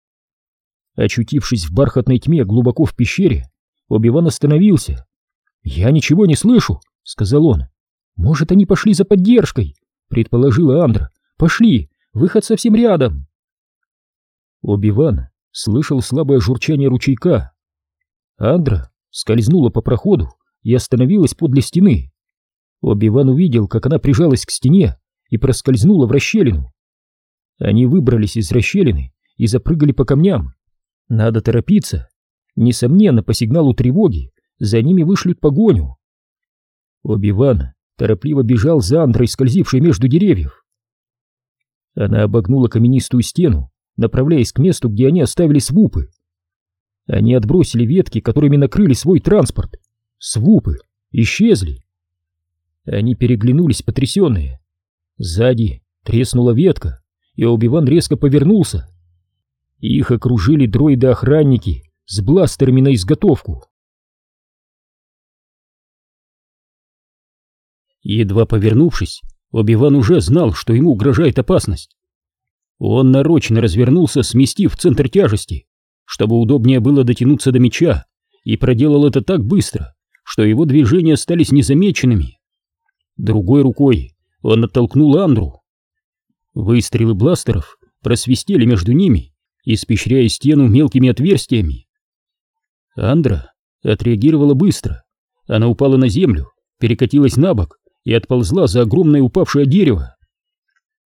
Очутившись в бархатной тьме глубоко в пещере, Оби-Ван остановился. «Я ничего не слышу», — сказал он. «Может, они пошли за поддержкой?» — предположила Андра. «Пошли, выход совсем рядом». Оби-Ван слышал слабое журчание ручейка. Андра скользнула по проходу и остановилась подле стены. Оби-Ван увидел, как она прижалась к стене и проскользнула в расщелину. Они выбрались из расщелины и запрыгали по камням. Надо торопиться. Несомненно, по сигналу тревоги за ними вышлют погоню. Оби-Ван торопливо бежал за Андрой, скользившей между деревьев. Она обогнула каменистую стену, направляясь к месту, где они оставили свупы. Они отбросили ветки, которыми накрыли свой транспорт. Свупы исчезли. Они переглянулись, потрясенные. Сзади треснула ветка, и Оби-Ван резко повернулся. Их окружили дроиды-охранники с бластерами на изготовку. Едва повернувшись, Оби-Ван уже знал, что ему угрожает опасность. Он нарочно развернулся, сместив центр тяжести, чтобы удобнее было дотянуться до меча, и проделал это так быстро, что его движения остались незамеченными. Другой рукой он оттолкнул Андру. Выстрелы бластеров просвистели между ними, испещряя стену мелкими отверстиями. Андра отреагировала быстро. Она упала на землю, перекатилась на бок и отползла за огромное упавшее дерево.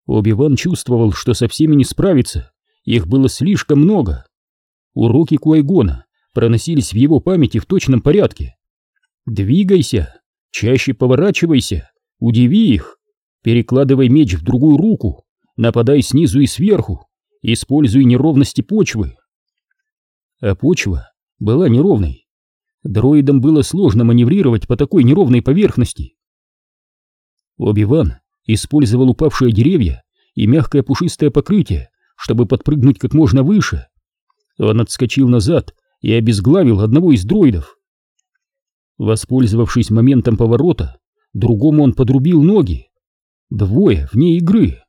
Оби-Ван чувствовал, что со всеми не справится, их было слишком много. Уроки Куайгона проносились в его памяти в точном порядке. «Двигайся, чаще поворачивайся, удиви их, перекладывай меч в другую руку, нападай снизу и сверху, используй неровности почвы». А почва была неровной. Дроидам было сложно маневрировать по такой неровной поверхности. Оби-Ван использовал упавшие деревья и мягкое пушистое покрытие, чтобы подпрыгнуть как можно выше. Он отскочил назад и обезглавил одного из дроидов. Воспользовавшись моментом поворота, другому он подрубил ноги. Двое вне игры.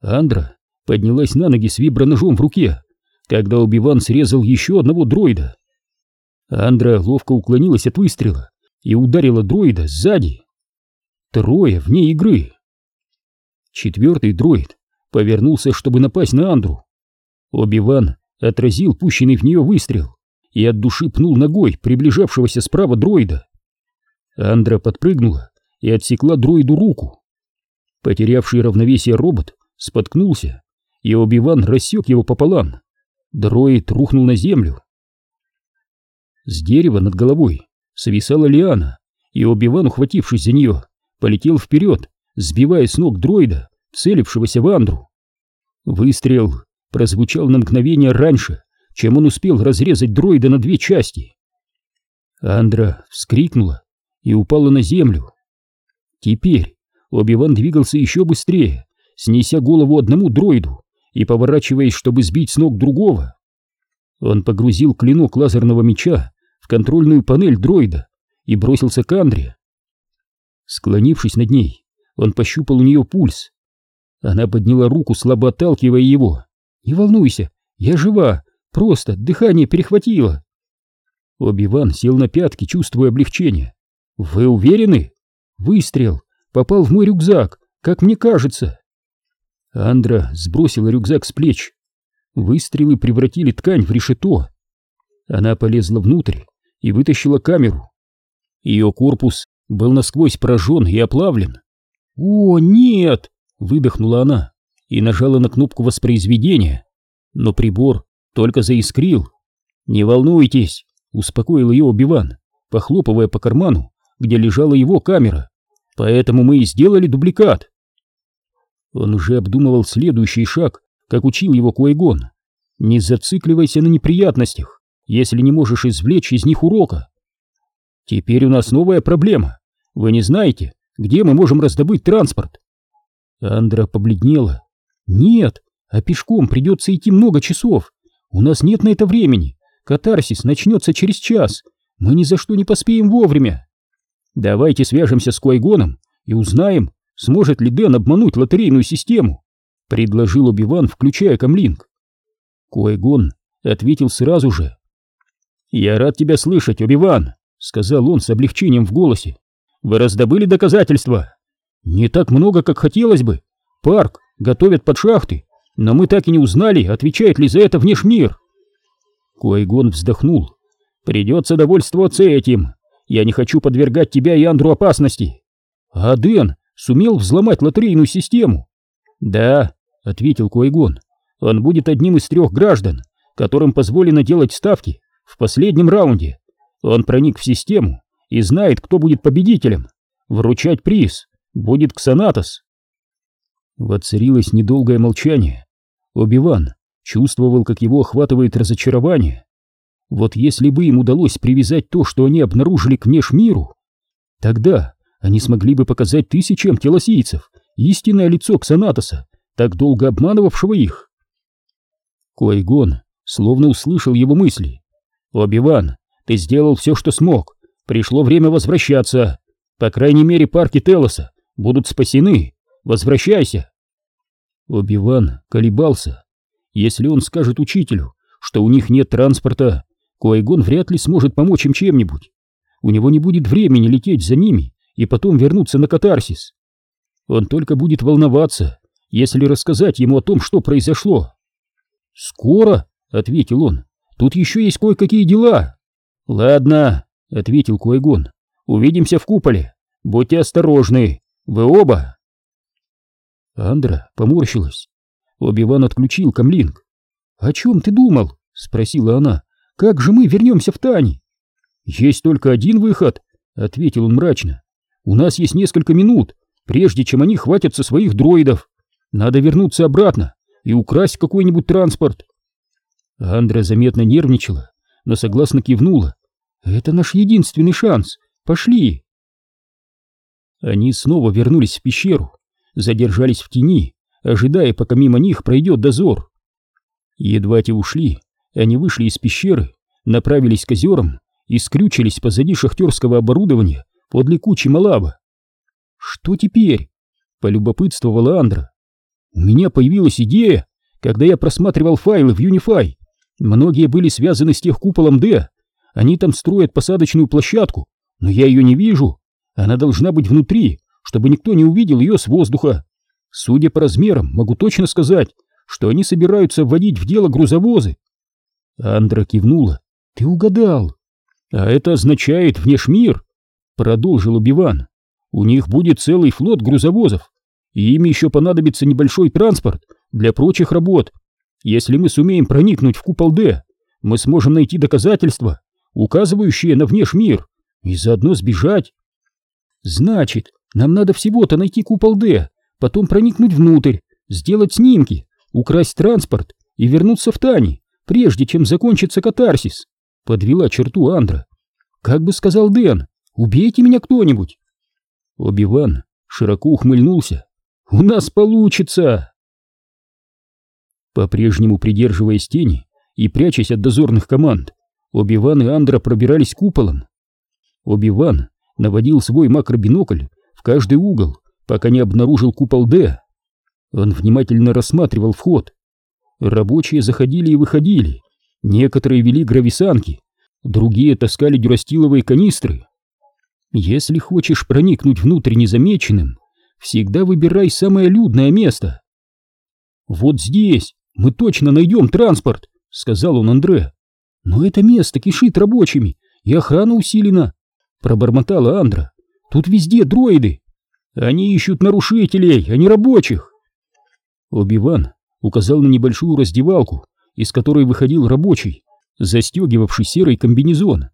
Андра поднялась на ноги с виброножом в руке, когда Убиван срезал еще одного дроида. Андра ловко уклонилась от выстрела и ударила дроида сзади. Трое вне игры. Четвертый дроид повернулся, чтобы напасть на Андру. Оби-Ван отразил пущенный в нее выстрел и от души пнул ногой приближавшегося справа дроида. Андра подпрыгнула и отсекла дроиду руку. Потерявший равновесие робот споткнулся, и Оби-Ван рассек его пополам. Дроид рухнул на землю. С дерева над головой свисала лиана, и Оби-Ван, ухватившись за нее, полетел вперед, сбивая с ног дроида, целившегося в Андру. Выстрел прозвучал на мгновение раньше, чем он успел разрезать дроида на две части. Андра вскрикнула и упала на землю. Теперь Оби-Ван двигался еще быстрее, снеся голову одному дроиду и поворачиваясь, чтобы сбить с ног другого. Он погрузил клинок лазерного меча контрольную панель дроида и бросился к Андре. Склонившись над ней, он пощупал у нее пульс. Она подняла руку, слабо отталкивая его. «Не волнуйся, я жива, просто дыхание перехватило». Оби-Ван сел на пятки, чувствуя облегчение. «Вы уверены?» «Выстрел попал в мой рюкзак, как мне кажется». Андра сбросила рюкзак с плеч. Выстрелы превратили ткань в решето. Она полезла внутрь и вытащила камеру. Ее корпус был насквозь поражен и оплавлен. «О, нет!» — выдохнула она и нажала на кнопку воспроизведения. Но прибор только заискрил. «Не волнуйтесь!» — успокоил ее Убиван, похлопывая по карману, где лежала его камера. «Поэтому мы и сделали дубликат». Он уже обдумывал следующий шаг, как учил его Куайгон. «Не зацикливайся на неприятностях, если не можешь извлечь из них урока. Теперь у нас новая проблема. Вы не знаете, где мы можем раздобыть транспорт?» Андра побледнела. «Нет, а пешком придется идти много часов. У нас нет на это времени. Катарсис начнется через час. Мы ни за что не поспеем вовремя. Давайте свяжемся с Куайгоном и узнаем, сможет ли Дэн обмануть лотерейную систему», — предложил Оби-Ван, включая камлинг. Куайгон ответил сразу же. «Я рад тебя слышать, Оби-Ван», — сказал он с облегчением в голосе. «Вы раздобыли доказательства?» «Не так много, как хотелось бы. Парк готовят под шахты, но мы так и не узнали, отвечает ли за это внешмир». Куайгон вздохнул. «Придется довольствоваться этим. Я не хочу подвергать тебя и Андру опасности». «А Дэн сумел взломать лотерейную систему?» «Да», — ответил Куайгон. «Он будет одним из трех граждан, которым позволено делать ставки в последнем раунде. Он проник в систему и знает, кто будет победителем. Вручать приз будет Ксанатос. Воцарилось недолгое молчание. Оби-Ван чувствовал, как его охватывает разочарование. Вот если бы им удалось привязать то, что они обнаружили к внешмиру, тогда они смогли бы показать тысячам телосийцев истинное лицо Ксанатоса, так долго обманывавшего их. Койгон словно услышал его мысли. «Оби-Ван, ты сделал все, что смог. Пришло время возвращаться. По крайней мере, парки Телоса будут спасены. Возвращайся. Оби-Ван колебался. Если он скажет учителю, что у них нет транспорта, Коэгон вряд ли сможет помочь им чем-нибудь. У него не будет времени лететь за ними и потом вернуться на катарсис. Он только будет волноваться, если рассказать ему о том, что произошло. «Скоро», — ответил он, — «тут еще есть кое-какие дела». «Ладно», — ответил Куайгон, — «увидимся в куполе. Будьте осторожны, вы оба». Андра поморщилась. Оби-Ван отключил камлинг. «О чем ты думал?» — спросила она. «Как же мы вернемся в Тани?» «Есть только один выход», — ответил он мрачно. «У нас есть несколько минут, прежде чем они хватятся своих дроидов. Надо вернуться обратно и украсть какой-нибудь транспорт». Андра заметно нервничала, но согласно кивнула. Это наш единственный шанс. Пошли. Они снова вернулись в пещеру, задержались в тени, ожидая, пока мимо них пройдет дозор. Едва те ушли, они вышли из пещеры, направились к озерам и скрючились позади шахтерского оборудования подле кучи малаба. «Что теперь?» — полюбопытствовала Андра. «У меня появилась идея, когда я просматривал файлы в Unify. Многие были связаны с тех куполом Д, они там строят посадочную площадку, но я ее не вижу. Она должна быть внутри, чтобы никто не увидел ее с воздуха. Судя по размерам, могу точно сказать, что они собираются вводить в дело грузовозы. Андра кивнула. Ты угадал. А это означает внешмир, продолжил Убиван. У них будет целый флот грузовозов, и им еще понадобится небольшой транспорт для прочих работ. Если мы сумеем проникнуть в купол Д, мы сможем найти доказательства, указывающие на внешмир, и заодно сбежать. Значит, нам надо всего-то найти купол Д, потом проникнуть внутрь, сделать снимки, украсть транспорт и вернуться в Тани, прежде чем закончится катарсис. Подвела черту Андра. Как бы сказал Дэн, убейте меня кто-нибудь. Оби-Ван широко ухмыльнулся. У нас получится! По-прежнему придерживаясь тени и прячась от дозорных команд, Оби-Ван и Андра пробирались куполом. Оби-Ван наводил свой макробинокль в каждый угол, пока не обнаружил купол Д. Он внимательно рассматривал вход. Рабочие заходили и выходили. Некоторые вели грависанки, другие таскали дюрастиловые канистры. Если хочешь проникнуть внутрь незамеченным, всегда выбирай самое людное место. «Вот здесь мы точно найдем транспорт», — сказал он Андре. «Но это место кишит рабочими, и охрана усилена», — пробормотала Андра. «Тут везде дроиды. Они ищут нарушителей, а не рабочих». Оби-Ван указал на небольшую раздевалку, из которой выходил рабочий, застегивавший серый комбинезон.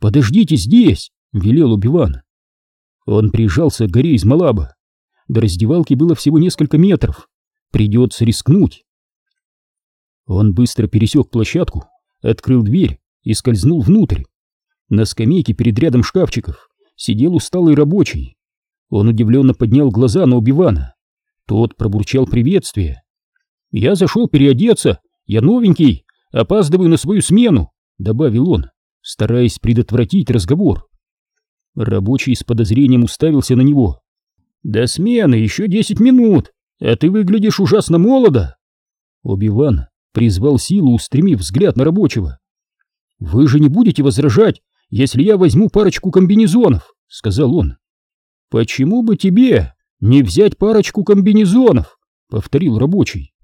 «Подождите здесь!» — велел Оби-Ван. Он прижался к горе из Малаба. До раздевалки было всего несколько метров. Придется рискнуть. Он быстро пересек площадку, открыл дверь и скользнул внутрь. На скамейке перед рядом шкафчиков сидел усталый рабочий. Он удивленно поднял глаза на Убивана. Тот пробурчал приветствие. «Я зашел переодеться, я новенький, опаздываю на свою смену», — добавил он, стараясь предотвратить разговор. Рабочий с подозрением уставился на него. «До смены еще десять минут, а ты выглядишь ужасно молодо!» Оби-Ван призвал силу, устремив взгляд на рабочего. «Вы же не будете возражать, если я возьму парочку комбинезонов», — сказал он. «Почему бы тебе не взять парочку комбинезонов?» — повторил рабочий.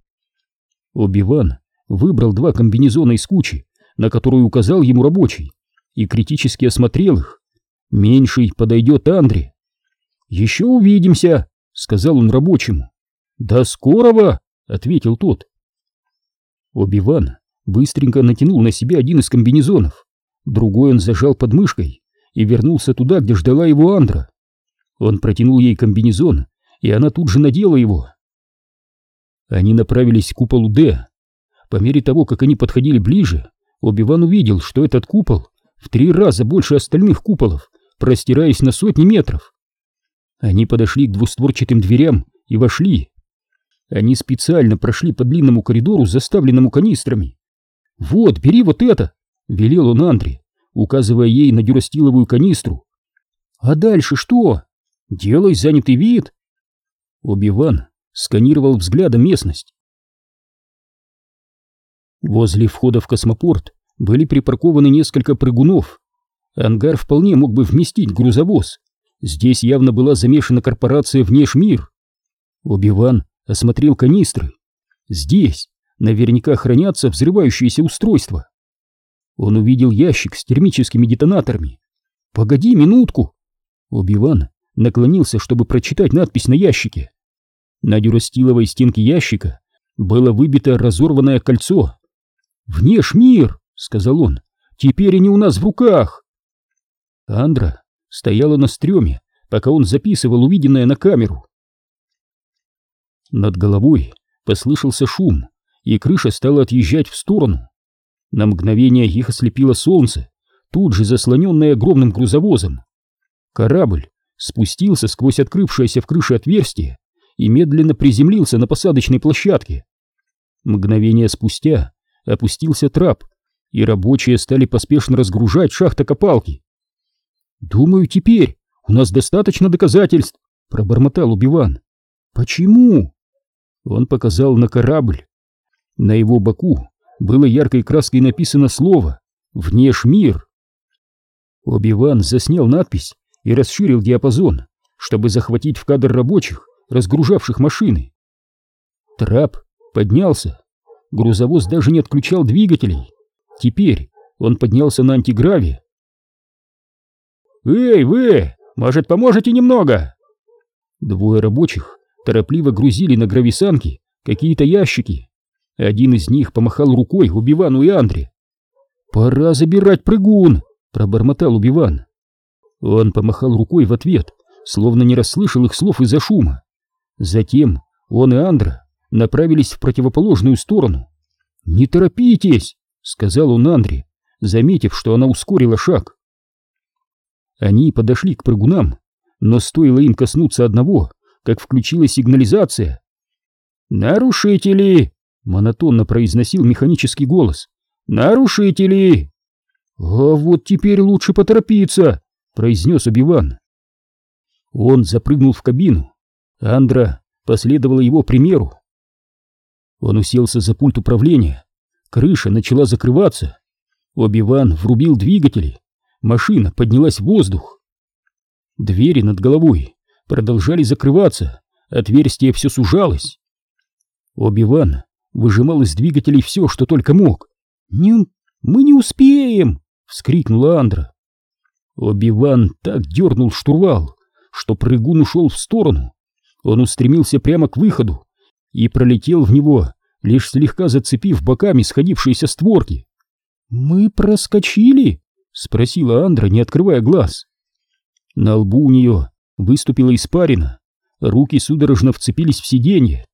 Оби-Ван выбрал два комбинезона из кучи, на которую указал ему рабочий, и критически осмотрел их. Меньший подойдет Андре. «Еще увидимся», — сказал он рабочему. «До скорого», — ответил тот. Оби-Ван быстренько натянул на себя один из комбинезонов, другой он зажал под мышкой и вернулся туда, где ждала его Андра. Он протянул ей комбинезон, и она тут же надела его. Они направились к куполу Д. По мере того, как они подходили ближе, Оби-Ван увидел, что этот купол в три раза больше остальных куполов, простираясь на сотни метров. Они подошли к двустворчатым дверям и вошли. Они специально прошли по длинному коридору, заставленному канистрами. «Вот, бери вот это!» — велел он Андре, указывая ей на дюрастиловую канистру. «А дальше что? Делай занятый вид!» Оби-Ван сканировал взглядом местность. Возле входа в космопорт были припаркованы несколько прыгунов. Ангар вполне мог бы вместить грузовоз. Здесь явно была замешана корпорация Внешмир. Оби-Ван осмотрел канистры. Здесь наверняка хранятся взрывающиеся устройства. Он увидел ящик с термическими детонаторами. «Погоди минутку!» Оби-Ван наклонился, чтобы прочитать надпись на ящике. На дюрастиловой стенке ящика было выбито разорванное кольцо. «Внешмир!» — сказал он. «Теперь они у нас в руках!» Андра стояла на стреме, пока он записывал увиденное на камеру. Над головой послышался шум, и крыша стала отъезжать в сторону. На мгновение их ослепило солнце, тут же заслоненное огромным грузовозом. Корабль спустился сквозь открывшееся в крыше отверстие и медленно приземлился на посадочной площадке. Мгновение спустя опустился трап, и рабочие стали поспешно разгружать шахтокопалки. «Думаю, теперь у нас достаточно доказательств», — пробормотал Убиван. «Почему?» Он показал на корабль. На его боку было яркой краской написано слово «Внешмир». Оби-Ван заснял надпись и расширил диапазон, чтобы захватить в кадр рабочих, разгружавших машины. Трап поднялся. Грузовоз даже не отключал двигателей. Теперь он поднялся на антиграве. «Эй, вы! Может, поможете немного?» Двое рабочих торопливо грузили на грависанки какие-то ящики. Один из них помахал рукой Убивану и Андре. «Пора забирать прыгун!» — пробормотал Убиван. Он помахал рукой в ответ, словно не расслышал их слов из-за шума. Затем он и Андра направились в противоположную сторону. «Не торопитесь!» — сказал он Андре, заметив, что она ускорила шаг. Они подошли к прыгунам, но стоило им коснуться одного, как включилась сигнализация. «Нарушители!» — монотонно произносил механический голос. «Нарушители!» «А вот теперь лучше поторопиться», — произнес Убиван. Он запрыгнул в кабину. Андра последовала его примеру. Он уселся за пульт управления. Крыша начала закрываться. Оби-Ван врубил двигатели. Машина поднялась в воздух. Двери над головой продолжали закрываться. Отверстие все сужалось. Оби-Ван выжимал из двигателей все, что только мог. «Не, мы не успеем!» — вскрикнула Андра. Оби-Ван так дернул штурвал, что прыгун ушел в сторону. Он устремился прямо к выходу и пролетел в него, лишь слегка зацепив боками сходившиеся створки. «Мы проскочили?» — спросила Андра, не открывая глаз. На лбу у нее выступила испарина, руки судорожно вцепились в сиденье.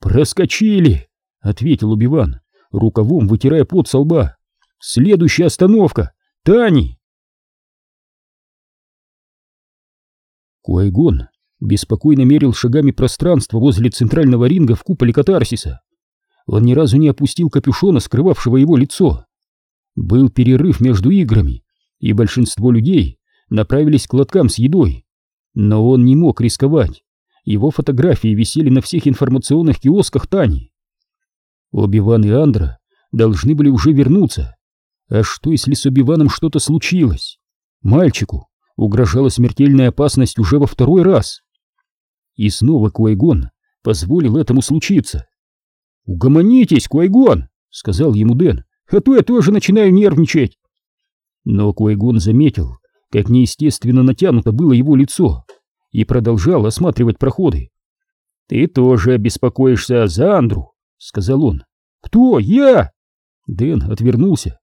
«Проскочили!» — ответил Убиван, рукавом вытирая пот со лба. «Следующая остановка! Тани!» Куайгон беспокойно мерил шагами пространство возле центрального ринга в куполе катарсиса. Он ни разу не опустил капюшона, скрывавшего его лицо. Был перерыв между играми, и большинство людей направились к лоткам с едой. Но он не мог рисковать. Его фотографии висели на всех информационных киосках Тани. Оби-Ван и Андра должны были уже вернуться. А что, если с Оби-Ваном что-то случилось? Мальчику угрожала смертельная опасность уже во второй раз. И снова Куайгон позволил этому случиться. «Угомонитесь, Куайгон!» — сказал ему Дэн. «А то я тоже начинаю нервничать!» Но Куайгон заметил, как неестественно натянуто было его лицо, и продолжал осматривать проходы. «Ты тоже беспокоишься за Андру», — сказал он. «Кто? Я?» Дэн отвернулся.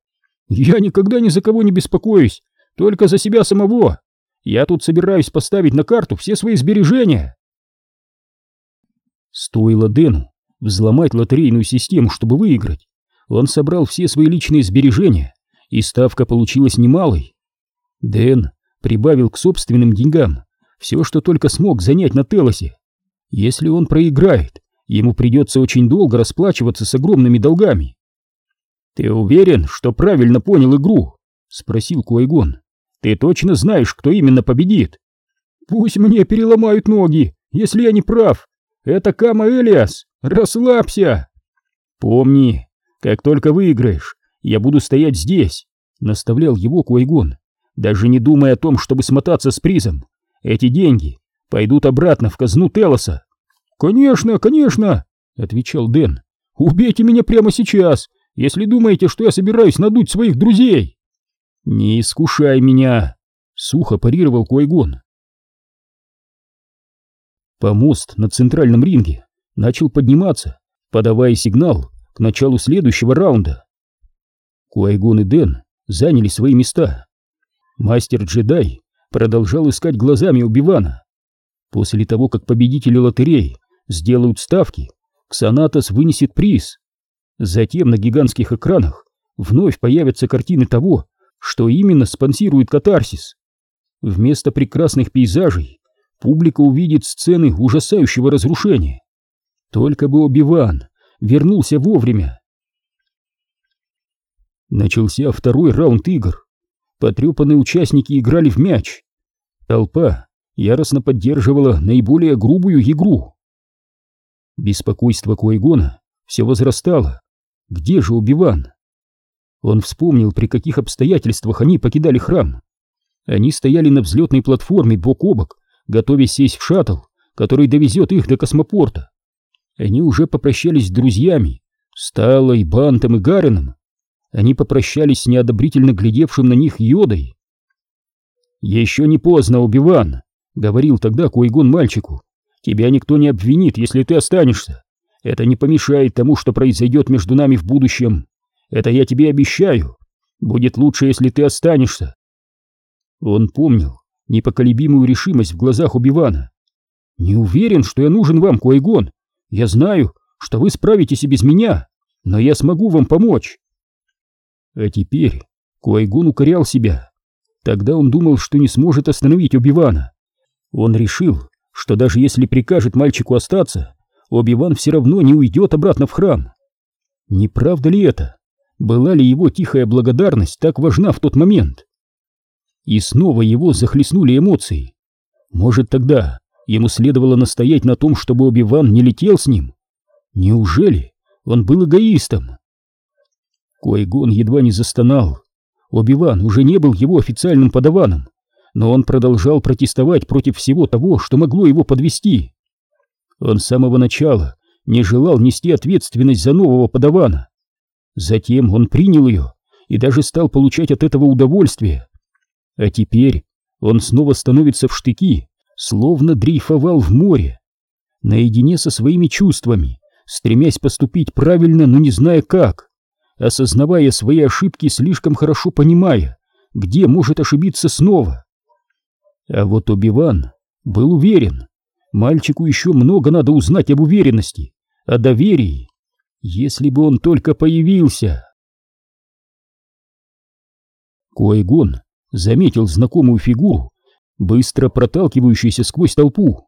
«Я никогда ни за кого не беспокоюсь, только за себя самого. Я тут собираюсь поставить на карту все свои сбережения. Стоило Дэну взломать лотерейную систему, чтобы выиграть. Он собрал все свои личные сбережения, и ставка получилась немалой. Дэн прибавил к собственным деньгам все, что только смог занять на Телосе. Если он проиграет, ему придется очень долго расплачиваться с огромными долгами. «Ты уверен, что правильно понял игру?» — спросил Куайгон. Ты точно знаешь, кто именно победит? Пусть мне переломают ноги, если я не прав. Это Кама Элиас. Расслабься. Помни, как только выиграешь, я буду стоять здесь, наставлял его Куайгон, даже не думая о том, чтобы смотаться с призом. Эти деньги пойдут обратно в казну Телоса. Конечно, конечно, отвечал Дэн. Убейте меня прямо сейчас, если думаете, что я собираюсь надуть своих друзей. «Не искушай меня!» — сухо парировал Куайгон. Помост на центральном ринге начал подниматься, подавая сигнал к началу следующего раунда. Куайгон и Дэн заняли свои места. Мастер-джедай продолжал искать глазами Убивана. После того, как победители лотереи сделают ставки, Ксанатос вынесет приз. Затем на гигантских экранах вновь появятся картины того, что именно спонсирует катарсис. Вместо прекрасных пейзажей публика увидит сцены ужасающего разрушения. Только бы Оби-Ван вернулся вовремя. Начался второй раунд игр. Потрепанные участники играли в мяч. Толпа яростно поддерживала наиболее грубую игру. Беспокойство Куайгона все возрастало. Где же Убиван? Он вспомнил, при каких обстоятельствах они покидали храм. Они стояли на взлетной платформе бок о бок, готовясь сесть в шаттл, который довезет их до космопорта. Они уже попрощались с друзьями, Сталой, Бантом и Гареном. Они попрощались с неодобрительно глядевшим на них Йодой. «Еще не поздно, Убиван», — говорил тогда Куйгон мальчику. «Тебя никто не обвинит, если ты останешься. Это не помешает тому, что произойдет между нами в будущем. Это я тебе обещаю. Будет лучше, если ты останешься. Он помнил непоколебимую решимость в глазах Убивана. Не уверен, что я нужен вам, Куайгон. Я знаю, что вы справитесь и без меня, но я смогу вам помочь. А теперь Куайгон укорял себя. Тогда он думал, что не сможет остановить Убивана. Он решил, что даже если прикажет мальчику остаться, Оби-Ван все равно не уйдет обратно в храм. Не правда ли это? была ли его тихая благодарность так важна в тот момент. И снова его захлестнули эмоции. Может, тогда ему следовало настоять на том, чтобы Оби-Ван не летел с ним? Неужели он был эгоистом? Койгон едва не застонал. Оби-Ван уже не был его официальным подаваном, но он продолжал протестовать против всего того, что могло его подвести. Он с самого начала не желал нести ответственность за нового подавана. Затем он принял ее и даже стал получать от этого удовольствие. А теперь он снова становится в штыки, словно дрейфовал в море, наедине со своими чувствами, стремясь поступить правильно, но не зная как, осознавая свои ошибки, слишком хорошо понимая, где может ошибиться снова. А вот Оби-Ван был уверен, мальчику еще много надо узнать об уверенности, о доверии, если бы он только появился. Койгон заметил знакомую фигуру, быстро проталкивающуюся сквозь толпу.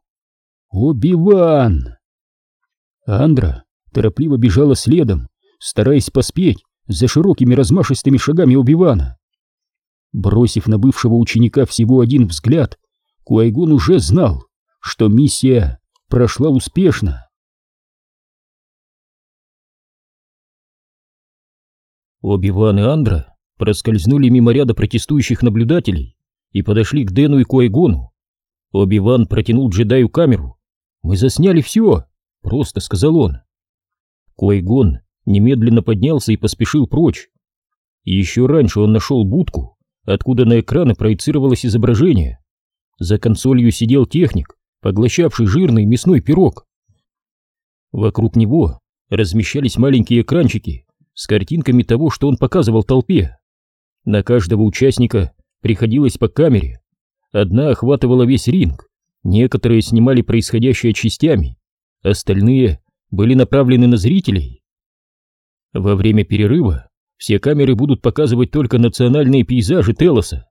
Оби-Ван! Андра торопливо бежала следом, стараясь поспеть за широкими размашистыми шагами Оби-Вана. Бросив на бывшего ученика всего один взгляд, Куайгон уже знал, что миссия прошла успешно. Оби-Ван и Андра проскользнули мимо ряда протестующих наблюдателей и подошли к Дэну и Куайгону. Оби-Ван протянул джедаю камеру. «Мы засняли все», — просто сказал он. Куайгон немедленно поднялся и поспешил прочь. Еще раньше он нашел будку, откуда на экраны проецировалось изображение. За консолью сидел техник, поглощавший жирный мясной пирог. Вокруг него размещались маленькие экранчики с картинками того, что он показывал толпе. На каждого участника приходилось по камере. Одна охватывала весь ринг, некоторые снимали происходящее частями, остальные были направлены на зрителей. Во время перерыва все камеры будут показывать только национальные пейзажи Телоса.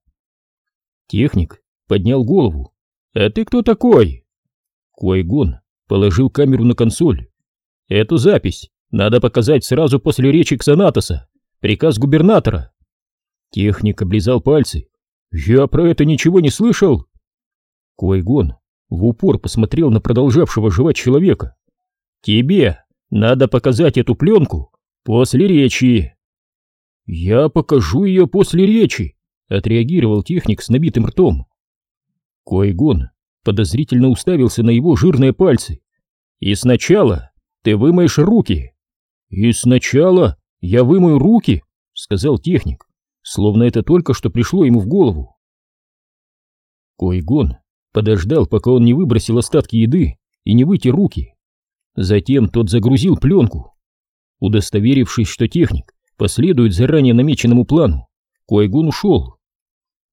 Техник поднял голову. «А ты кто такой?» Куайгон положил камеру на консоль. «Эту запись надо показать сразу после речи Ксанатоса. Приказ губернатора». Техник облизал пальцы. «Я про это ничего не слышал!» Куайгон в упор посмотрел на продолжавшего жевать человека. «Тебе надо показать эту пленку после речи!» «Я покажу ее после речи», — отреагировал техник с набитым ртом. Койгон подозрительно уставился на его жирные пальцы. «И сначала ты вымоешь руки». «И сначала я вымою руки», — сказал техник, словно это только что пришло ему в голову. Койгон подождал, пока он не выбросил остатки еды и не вытер руки. Затем тот загрузил пленку. Удостоверившись, что техник последует заранее намеченному плану, Куайгун ушел.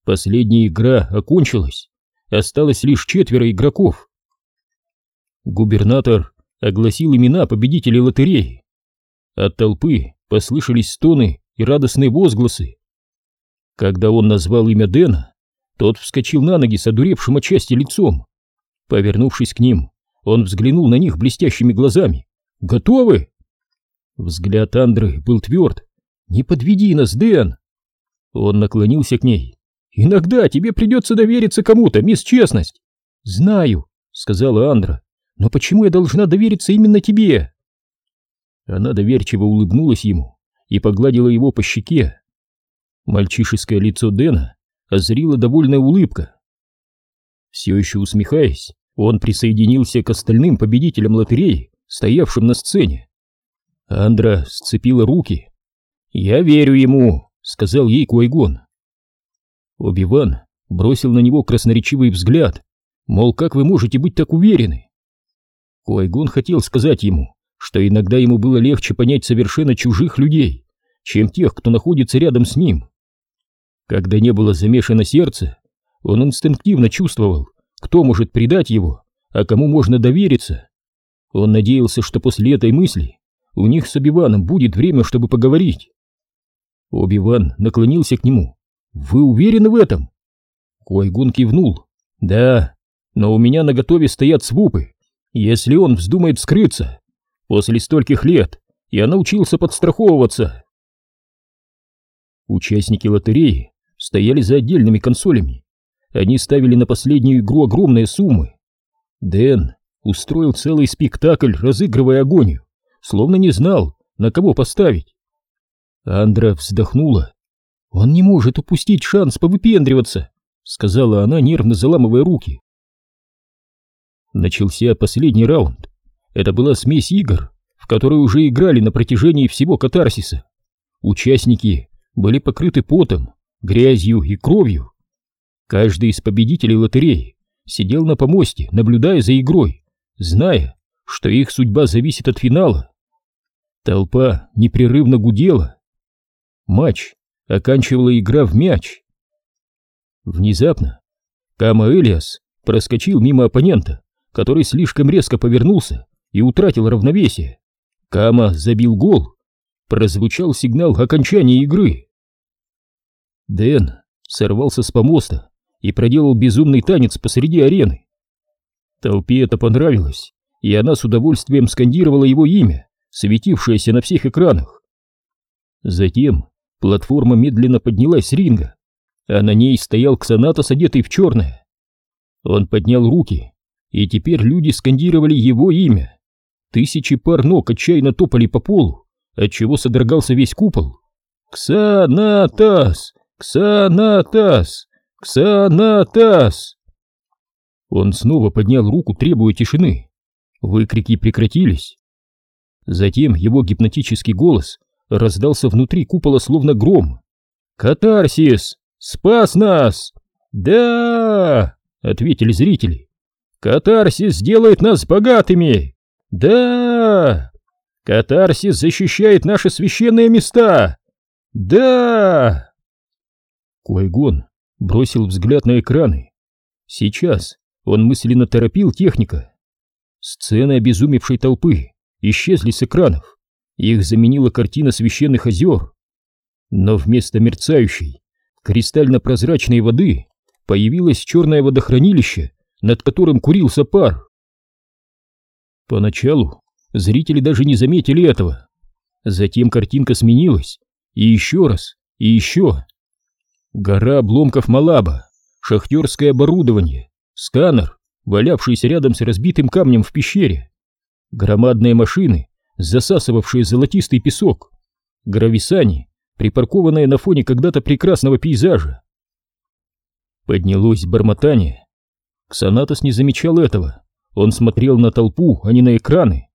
Последняя игра окончилась, осталось лишь четверо игроков. Губернатор огласил имена победителей лотереи. От толпы послышались стоны и радостные возгласы. Когда он назвал имя Дэна, тот вскочил на ноги с одуревшим от счастья лицом. Повернувшись к ним, он взглянул на них блестящими глазами. «Готовы?» Взгляд Андры был тверд, «Не подведи нас, Дэн!» Он наклонился к ней. «Иногда тебе придется довериться кому-то, мисс Честность!» «Знаю», — сказала Андра, «но почему я должна довериться именно тебе?» Она доверчиво улыбнулась ему и погладила его по щеке. Мальчишеское лицо Дэна озрила довольная улыбка. Все еще усмехаясь, он присоединился к остальным победителям лотереи, стоявшим на сцене. Андра сцепила руки «Я верю ему», — сказал ей Куайгон. Оби-Ван бросил на него красноречивый взгляд, мол, как вы можете быть так уверены? Куайгон хотел сказать ему, что иногда ему было легче понять совершенно чужих людей, чем тех, кто находится рядом с ним. Когда не было замешано сердце, он инстинктивно чувствовал, кто может предать его, а кому можно довериться. Он надеялся, что после этой мысли у них с Обиваном будет время, чтобы поговорить. Оби-Ван наклонился к нему. «Вы уверены в этом?» Куайгун кивнул. «Да, но у меня на готове стоят свупы. Если он вздумает скрыться, после стольких лет я научился подстраховываться». Участники лотереи стояли за отдельными консолями. Они ставили на последнюю игру огромные суммы. Дэн устроил целый спектакль, разыгрывая агонию, словно не знал, на кого поставить. Андра вздохнула. «Он не может упустить шанс повыпендриваться», — сказала она, нервно заламывая руки. Начался последний раунд. Это была смесь игр, в которые уже играли на протяжении всего катарсиса. Участники были покрыты потом, грязью и кровью. Каждый из победителей лотереи сидел на помосте, наблюдая за игрой, зная, что их судьба зависит от финала. Толпа непрерывно гудела. Матч оканчивала игра в мяч. Внезапно Кама Элиас проскочил мимо оппонента, который слишком резко повернулся и утратил равновесие. Кама забил гол. Прозвучал сигнал окончания игры. Дэн сорвался с помоста и проделал безумный танец посреди арены. Толпе это понравилось, и она с удовольствием скандировала его имя, светившееся на всех экранах. Затем платформа медленно поднялась с ринга, а на ней стоял Ксанатос, одетый в черное. Он поднял руки, и теперь люди скандировали его имя. Тысячи пар ног отчаянно топали по полу, отчего содрогался весь купол. «Ксанатас! Ксанатас! Ксанатас!» Он снова поднял руку, требуя тишины. Выкрики прекратились. Затем его гипнотический голос раздался внутри купола словно гром. «Катарсис! Спас нас!» «Да!» — ответили зрители. «Катарсис сделает нас богатыми!» «Да!» «Катарсис защищает наши священные места!» «Да!» Койгон бросил взгляд на экраны. Сейчас он мысленно торопил техника. Сцены обезумевшей толпы исчезли с экранов. Их заменила картина священных озер. Но вместо мерцающей, кристально-прозрачной воды появилось черное водохранилище, над которым курился пар. Поначалу зрители даже не заметили этого. Затем картинка сменилась, и еще раз, и еще. Гора обломков Малаба, шахтерское оборудование, сканер, валявшийся рядом с разбитым камнем в пещере, громадные машины, засасывавшие золотистый песок, грависани, припаркованные на фоне когда-то прекрасного пейзажа. Поднялось бормотание. Ксанатос не замечал этого. Он смотрел на толпу, а не на экраны.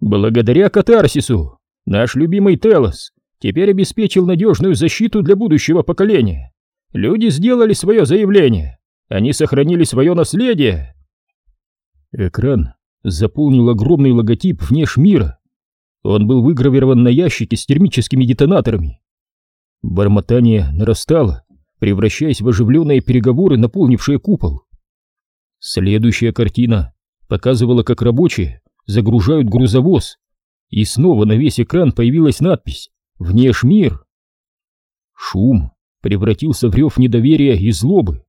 Благодаря катарсису наш любимый Телос теперь обеспечил надежную защиту для будущего поколения. Люди сделали свое заявление. Они сохранили свое наследие. Экран заполнил огромный логотип внешмира. Он был выгравирован на ящике с термическими детонаторами. Бормотание нарастало, превращаясь в оживленные переговоры, наполнившие купол. Следующая картина показывала, как рабочие загружают грузовоз, и снова на весь экран появилась надпись «Внешмир». Шум превратился в рев недоверия и злобы.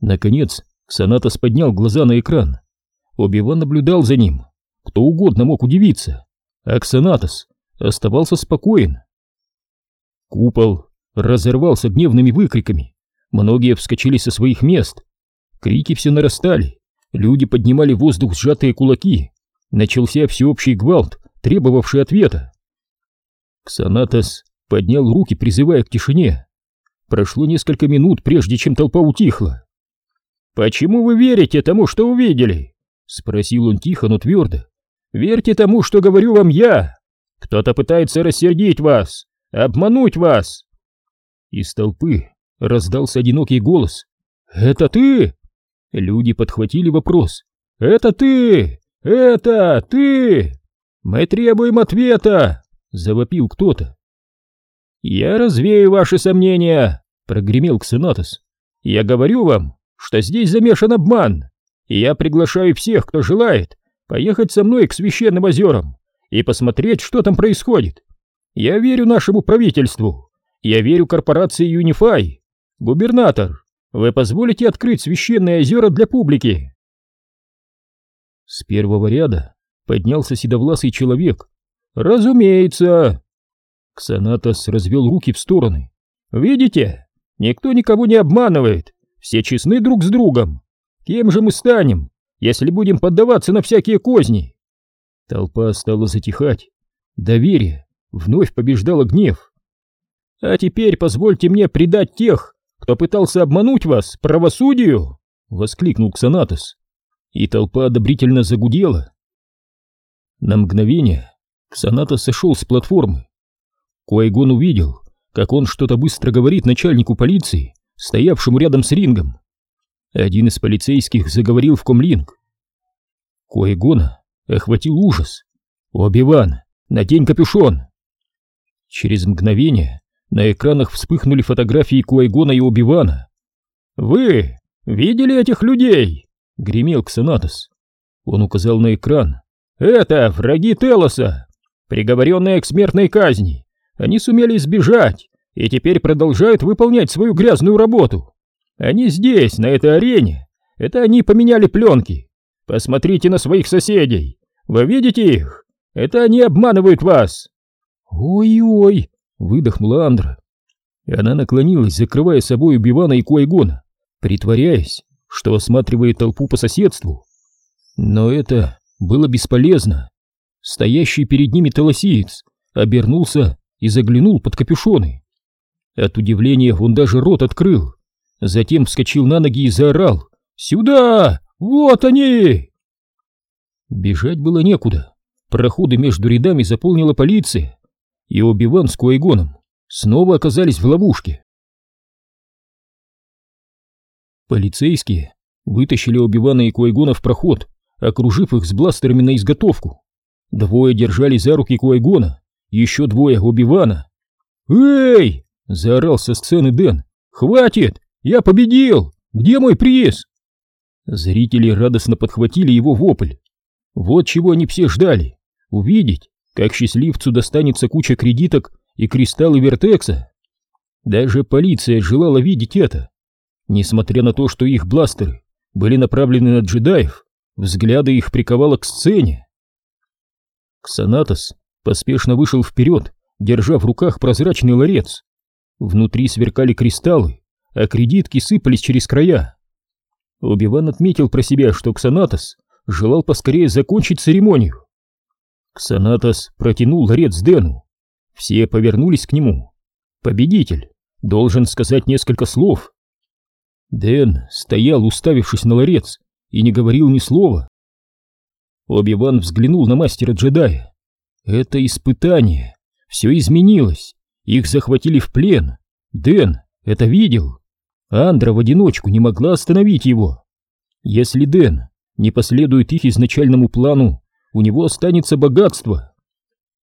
Наконец, Ксанатос поднял глаза на экран. Оби-Ван наблюдал за ним. Кто угодно мог удивиться. А Ксанатос оставался спокоен. Купол разорвался гневными выкриками. Многие вскочили со своих мест. Крики все нарастали. Люди поднимали в воздух сжатые кулаки. Начался всеобщий гвалт, требовавший ответа. Ксанатос поднял руки, призывая к тишине. Прошло несколько минут, прежде чем толпа утихла. «Почему вы верите тому, что увидели?» — спросил он тихо, но твердо. «Верьте тому, что говорю вам я! Кто-то пытается рассердить вас, обмануть вас!» Из толпы раздался одинокий голос. «Это ты?» Люди подхватили вопрос. «Это ты! Это ты! Мы требуем ответа!» Завопил кто-то. «Я развею ваши сомнения!» Прогремел Ксенатос. «Я говорю вам, что здесь замешан обман, и я приглашаю всех, кто желает, поехать со мной к священным озерам и посмотреть, что там происходит. Я верю нашему правительству, я верю корпорации Unify. Губернатор, вы позволите открыть священные озера для публики?» С первого ряда поднялся седовласый человек. «Разумеется!» Ксанатос развел руки в стороны. «Видите? Никто никого не обманывает. Все честны друг с другом. Кем же мы станем, если будем поддаваться на всякие козни?» Толпа стала затихать. Доверие вновь побеждало гнев. «А теперь позвольте мне предать тех, кто пытался обмануть вас, правосудию!» — воскликнул Ксанатос. И толпа одобрительно загудела. На мгновение Ксанатос сошел с платформы. Куайгон увидел, как он что-то быстро говорит начальнику полиции, стоявшему рядом с рингом. Один из полицейских заговорил в комлинг. Куайгона охватил ужас. «Оби-Ван, надень капюшон!» Через мгновение на экранах вспыхнули фотографии Куайгона и Оби-Вана. «Вы видели этих людей?» — гремел Ксанатос. Он указал на экран. «Это враги Телоса, приговоренные к смертной казни. Они сумели сбежать и теперь продолжают выполнять свою грязную работу. Они здесь, на этой арене. Это они поменяли пленки. Посмотрите на своих соседей. Вы видите их? Это они обманывают вас. Ой-ой, выдохнула Андра. Она наклонилась, закрывая собой Бивана и Куайгона, притворяясь, что осматривает толпу по соседству. Но это было бесполезно. Стоящий перед ними толосиец обернулся и заглянул под капюшоны. От удивления он даже рот открыл, затем вскочил на ноги и заорал «Сюда! Вот они!» Бежать было некуда. Проходы между рядами заполнила полиция, и Оби-Ван с Куайгоном снова оказались в ловушке. Полицейские вытащили Оби-Вана и Куайгона в проход, окружив их с бластерами на изготовку. Двое держали за руки Куайгона, еще двое Оби-Вана. «Эй!» — заорал со сцены Дэн. «Хватит! Я победил! Где мой приз?» Зрители радостно подхватили его вопль. Вот чего они все ждали — увидеть, как счастливцу достанется куча кредиток и кристаллы вертекса. Даже полиция желала видеть это. Несмотря на то, что их бластеры были направлены на джедаев, взгляды их приковало к сцене. Ксанатос поспешно вышел вперед, держа в руках прозрачный ларец. Внутри сверкали кристаллы, а кредитки сыпались через края. Убиван отметил про себя, что Ксанатос желал поскорее закончить церемонию. Ксанатос протянул ларец Дэну. Все повернулись к нему. Победитель должен сказать несколько слов. Дэн стоял, уставившись на ларец, и не говорил ни слова. Оби-Ван взглянул на мастера-джедая. Это испытание. Все изменилось. Их захватили в плен. Дэн это видел. Андра в одиночку не могла остановить его. Если Дэн не последует их изначальному плану, у него останется богатство.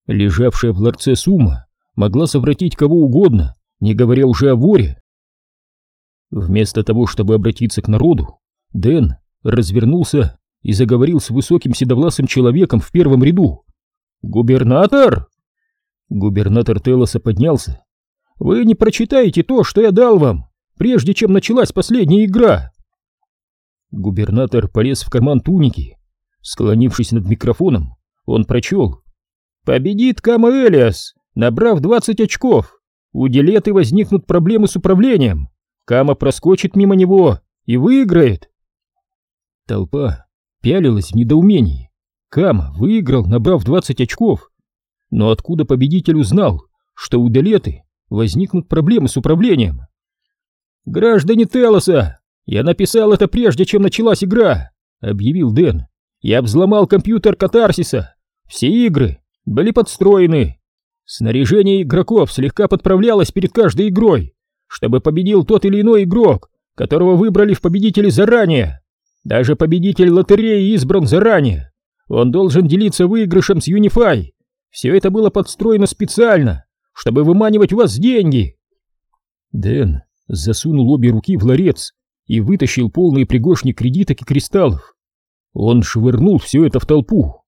Лежавшая в ларце сумма могла совратить кого угодно, не говоря уже о воре. Вместо того, чтобы обратиться к народу, Дэн развернулся и заговорил с высоким седовласым человеком в первом ряду. «Губернатор!» Губернатор Телоса поднялся. «Вы не прочитаете то, что я дал вам, прежде чем началась последняя игра!» Губернатор полез в карман туники. Склонившись над микрофоном, он прочел. «Победит Кама Элиас, набрав 20 очков. У Делеты возникнут проблемы с управлением. Кама проскочит мимо него и выиграет». Толпа пялилась в недоумении. Кама выиграл, набрав 20 очков. Но откуда победитель узнал, что у Делеты возникнут проблемы с управлением? «Граждане Телоса, «Я написал это прежде, чем началась игра», — объявил Дэн. «Я взломал компьютер Катарсиса. Все игры были подстроены. Снаряжение игроков слегка подправлялось перед каждой игрой, чтобы победил тот или иной игрок, которого выбрали в победители заранее. Даже победитель лотереи избран заранее. Он должен делиться выигрышем с Unify. Все это было подстроено специально, чтобы выманивать у вас деньги». Дэн засунул обе руки в ларец и вытащил полный пригоршник кредиток и кристаллов. Он швырнул все это в толпу.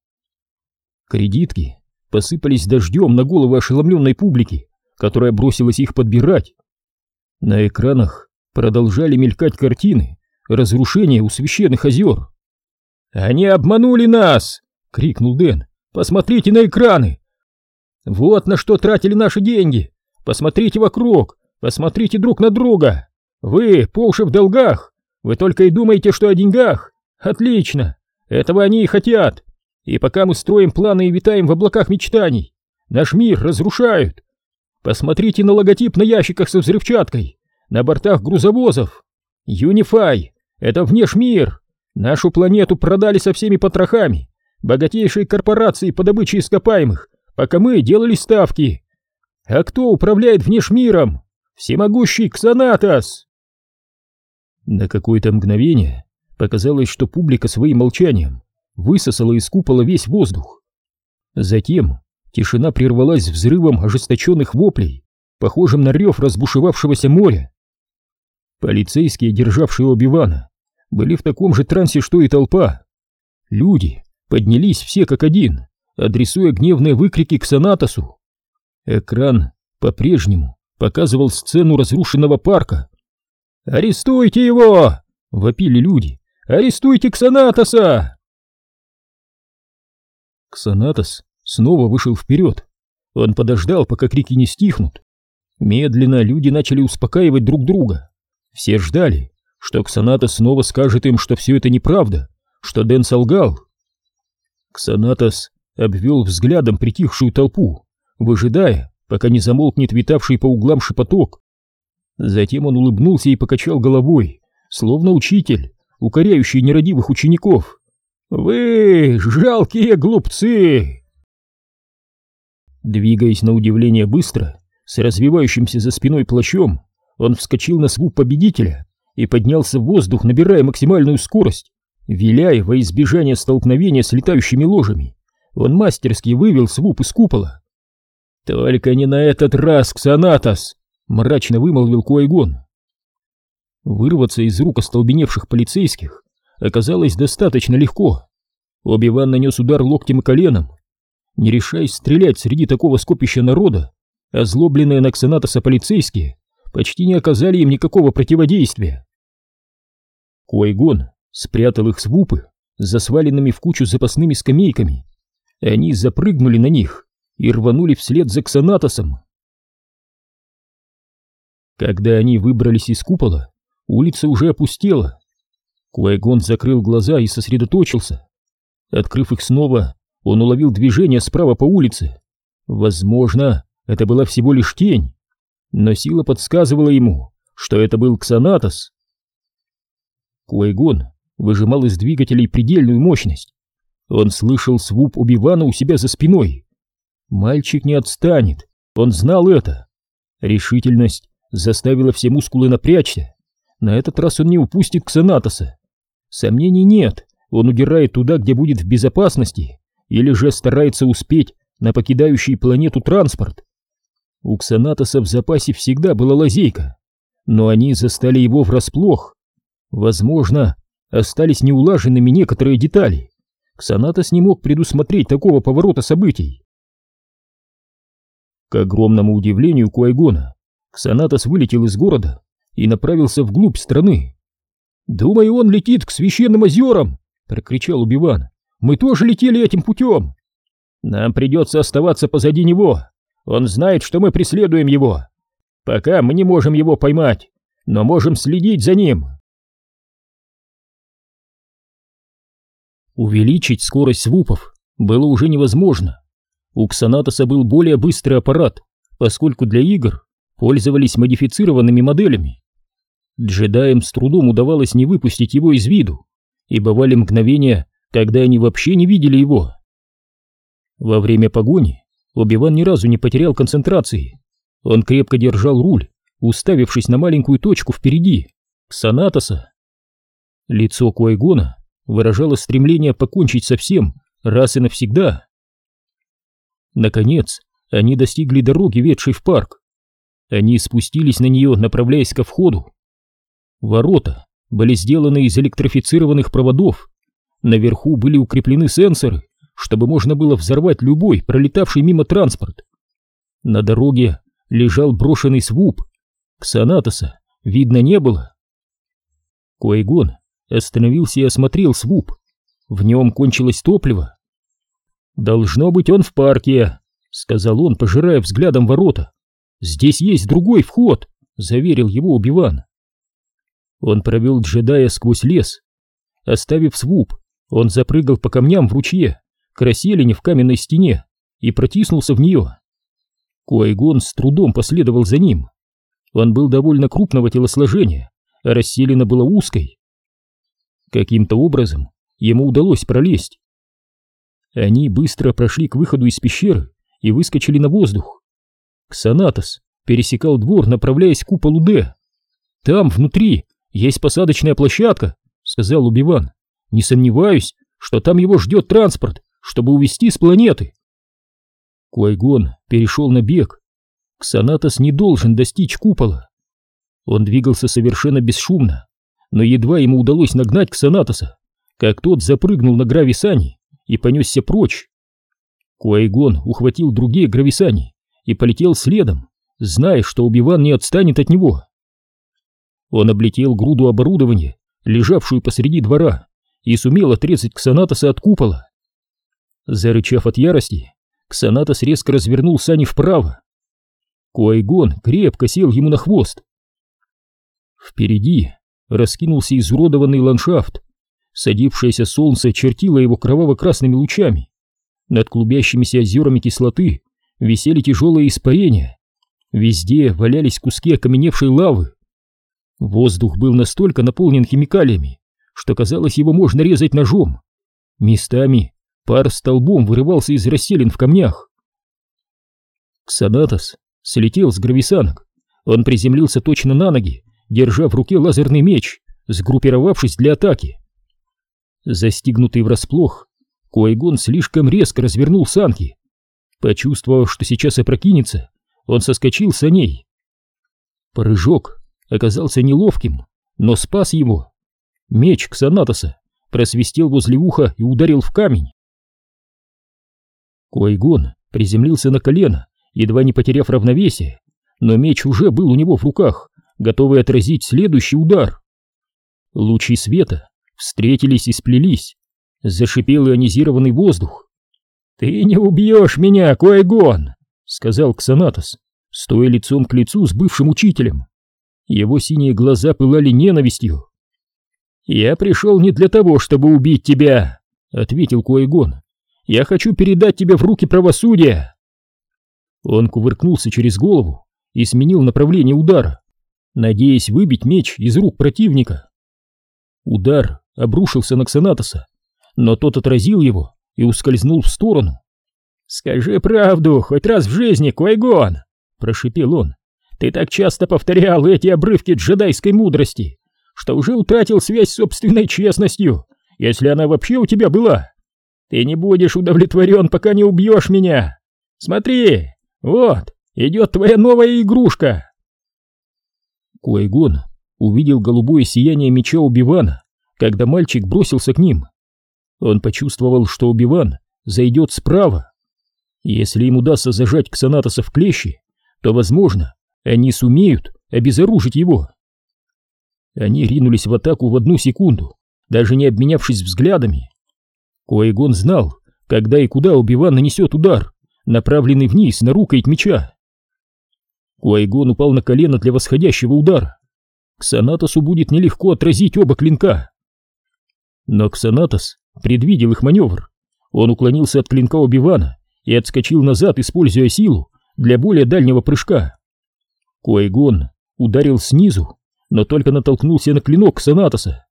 Кредитки посыпались дождем на головы ошеломленной публики, которая бросилась их подбирать. На экранах продолжали мелькать картины разрушения у священных озер. «Они обманули нас!» — крикнул Дэн. «Посмотрите на экраны! Вот на что тратили наши деньги! Посмотрите вокруг, посмотрите друг на друга! Вы по уши в долгах! Вы только и думаете, что о деньгах! Отлично! Этого они и хотят! И пока мы строим планы и витаем в облаках мечтаний, наш мир разрушают! Посмотрите на логотип на ящиках со взрывчаткой, на бортах грузовозов! Юнифай! Это внешмир! Нашу планету продали со всеми потрохами! Богатейшие корпорации по добыче ископаемых, пока мы делали ставки! А кто управляет внешмиром? Всемогущий Ксанатос!» На какое-то мгновение показалось, что публика своим молчанием высосала из купола весь воздух. Затем тишина прервалась взрывом ожесточенных воплей, похожим на рев разбушевавшегося моря. Полицейские, державшие Оби-Вана, были в таком же трансе, что и толпа. Люди поднялись все как один, адресуя гневные выкрики к Санатосу. Экран по-прежнему показывал сцену разрушенного парка. «Арестуйте его!» — вопили люди. «Арестуйте Ксанатоса!» Ксанатос снова вышел вперед. Он подождал, пока крики не стихнут. Медленно люди начали успокаивать друг друга. Все ждали, что Ксанатос снова скажет им, что все это неправда, что Дэн солгал. Ксанатос обвел взглядом притихшую толпу, выжидая, пока не замолкнет витавший по углам шепоток. Затем он улыбнулся и покачал головой, словно учитель, укоряющий нерадивых учеников. «Вы жалкие глупцы!» Двигаясь на удивление быстро, с развивающимся за спиной плащом, он вскочил на свуп победителя и поднялся в воздух, набирая максимальную скорость. Виляя во избежание столкновения с летающими ложами, он мастерски вывел свуп из купола. «Только не на этот раз, Ксанатос!» — мрачно вымолвил Куайгон. Вырваться из рук остолбеневших полицейских оказалось достаточно легко. Оби-Ван нанес удар локтем и коленом. Не решаясь стрелять среди такого скопища народа, озлобленные на Ксанатоса полицейские почти не оказали им никакого противодействия. Куайгон спрятал их свупы за сваленными в кучу запасными скамейками. Они запрыгнули на них и рванули вслед за Ксанатосом. Когда они выбрались из купола, улица уже опустела. Куайгон закрыл глаза и сосредоточился. Открыв их снова, он уловил движение справа по улице. Возможно, это была всего лишь тень, но сила подсказывала ему, что это был Ксанатос. Куайгон выжимал из двигателей предельную мощность. Он слышал свуп Убивана у себя за спиной. Мальчик не отстанет, он знал это. Решительность заставила все мускулы напрячься. На этот раз он не упустит Ксанатоса. Сомнений нет, он удирает туда, где будет в безопасности, или же старается успеть на покидающий планету транспорт. У Ксанатоса в запасе всегда была лазейка, но они застали его врасплох. Возможно, остались неулаженными некоторые детали. Ксанатос не мог предусмотреть такого поворота событий. К огромному удивлению Куайгона, Ксанатос вылетел из города и направился вглубь страны. «Думаю, он летит к священным озерам!» — прокричал Убиван. «Мы тоже летели этим путем!» «Нам придется оставаться позади него. Он знает, что мы преследуем его. Пока мы не можем его поймать, но можем следить за ним». Увеличить скорость свупов было уже невозможно. У Ксанатоса был более быстрый аппарат, поскольку для игр пользовались модифицированными моделями. Джедаям с трудом удавалось не выпустить его из виду, и бывали мгновения, когда они вообще не видели его. Во время погони Оби-Ван ни разу не потерял концентрации. Он крепко держал руль, уставившись на маленькую точку впереди, Ксанатоса. Лицо Куайгона выражало стремление покончить со всем раз и навсегда. Наконец, они достигли дороги, ведшей в парк. Они спустились на нее, направляясь ко входу. Ворота были сделаны из электрифицированных проводов. Наверху были укреплены сенсоры, чтобы можно было взорвать любой пролетавший мимо транспорт. На дороге лежал брошенный свуп. Ксанатоса видно не было. Коэгон остановился и осмотрел свуп. В нем кончилось топливо. «Должно быть он в парке», — сказал он, пожирая взглядом ворота. «Здесь есть другой вход», — заверил его Убиван. Он провел джедая сквозь лес. Оставив свуп, он запрыгал по камням в ручье, к расселине в каменной стене, и протиснулся в нее. Куайгон с трудом последовал за ним. Он был довольно крупного телосложения, а расселена была узкой. Каким-то образом ему удалось пролезть. Они быстро прошли к выходу из пещеры и выскочили на воздух. Ксанатос пересекал двор, направляясь к куполу Д. «Там, внутри, есть посадочная площадка», — сказал Убиван. «Не сомневаюсь, что там его ждет транспорт, чтобы увезти с планеты». Куайгон перешел на бег. Ксанатос не должен достичь купола. Он двигался совершенно бесшумно, но едва ему удалось нагнать Ксанатоса, как тот запрыгнул на грависани и понесся прочь. Куайгон ухватил другие грависани и полетел следом, зная, что Убиван не отстанет от него. Он облетел груду оборудования, лежавшую посреди двора, и сумел отрезать Ксанатоса от купола. Зарычав от ярости, Ксанатос резко развернул сани вправо. Куайгон крепко сел ему на хвост. Впереди раскинулся изуродованный ландшафт. Садившееся солнце чертило его кроваво-красными лучами. Над клубящимися озерами кислоты висели тяжелые испарения. Везде валялись куски окаменевшей лавы. Воздух был настолько наполнен химикалиями, что казалось, его можно резать ножом. Местами пар столбом вырывался из расселин в камнях. Ксанатос слетел с грависанок. Он приземлился точно на ноги, держа в руке лазерный меч, сгруппировавшись для атаки. Застигнутый врасплох, Куайгон слишком резко развернул санки. Почувствовав, что сейчас опрокинется, он соскочил с ней. Прыжок оказался неловким, но спас его. Меч Ксанатоса просвистел возле уха и ударил в камень. Куайгон приземлился на колено, едва не потеряв равновесие, но меч уже был у него в руках, готовый отразить следующий удар. Лучи света встретились и сплелись. Зашипел ионизированный воздух. «Ты не убьешь меня, Куайгон!» — сказал Ксанатос, стоя лицом к лицу с бывшим учителем. Его синие глаза пылали ненавистью. «Я пришел не для того, чтобы убить тебя», — ответил Куайгон. «Я хочу передать тебя в руки правосудия». Он кувыркнулся через голову и сменил направление удара надеясь выбить меч из рук противника. Удар обрушился на Ксанатоса, но тот отразил его и ускользнул в сторону. «Скажи правду хоть раз в жизни, Куайгон!» — прошипел он. «Ты так часто повторял эти обрывки джедайской мудрости, что уже утратил связь с собственной честностью, если она вообще у тебя была. Ты не будешь удовлетворен, пока не убьешь меня. Смотри, вот, идет твоя новая игрушка!» Куайгон увидел голубое сияние меча Убивана, когда мальчик бросился к ним. Он почувствовал, что Убиван зайдет справа. Если им удастся зажать Ксанатоса в клещи, то, возможно, они сумеют обезоружить его. Они ринулись в атаку в одну секунду, даже не обменявшись взглядами. Куайгон знал, когда и куда Убиван нанесет удар, направленный вниз на рукоять меча. Куайгон упал на колено для восходящего удара. Ксанатосу будет нелегко отразить оба клинка. Но Ксанатос предвидел их маневр. Он уклонился от клинка Убивана и отскочил назад, используя силу для более дальнего прыжка. Куайгон ударил снизу, но только натолкнулся на клинок Ксанатоса.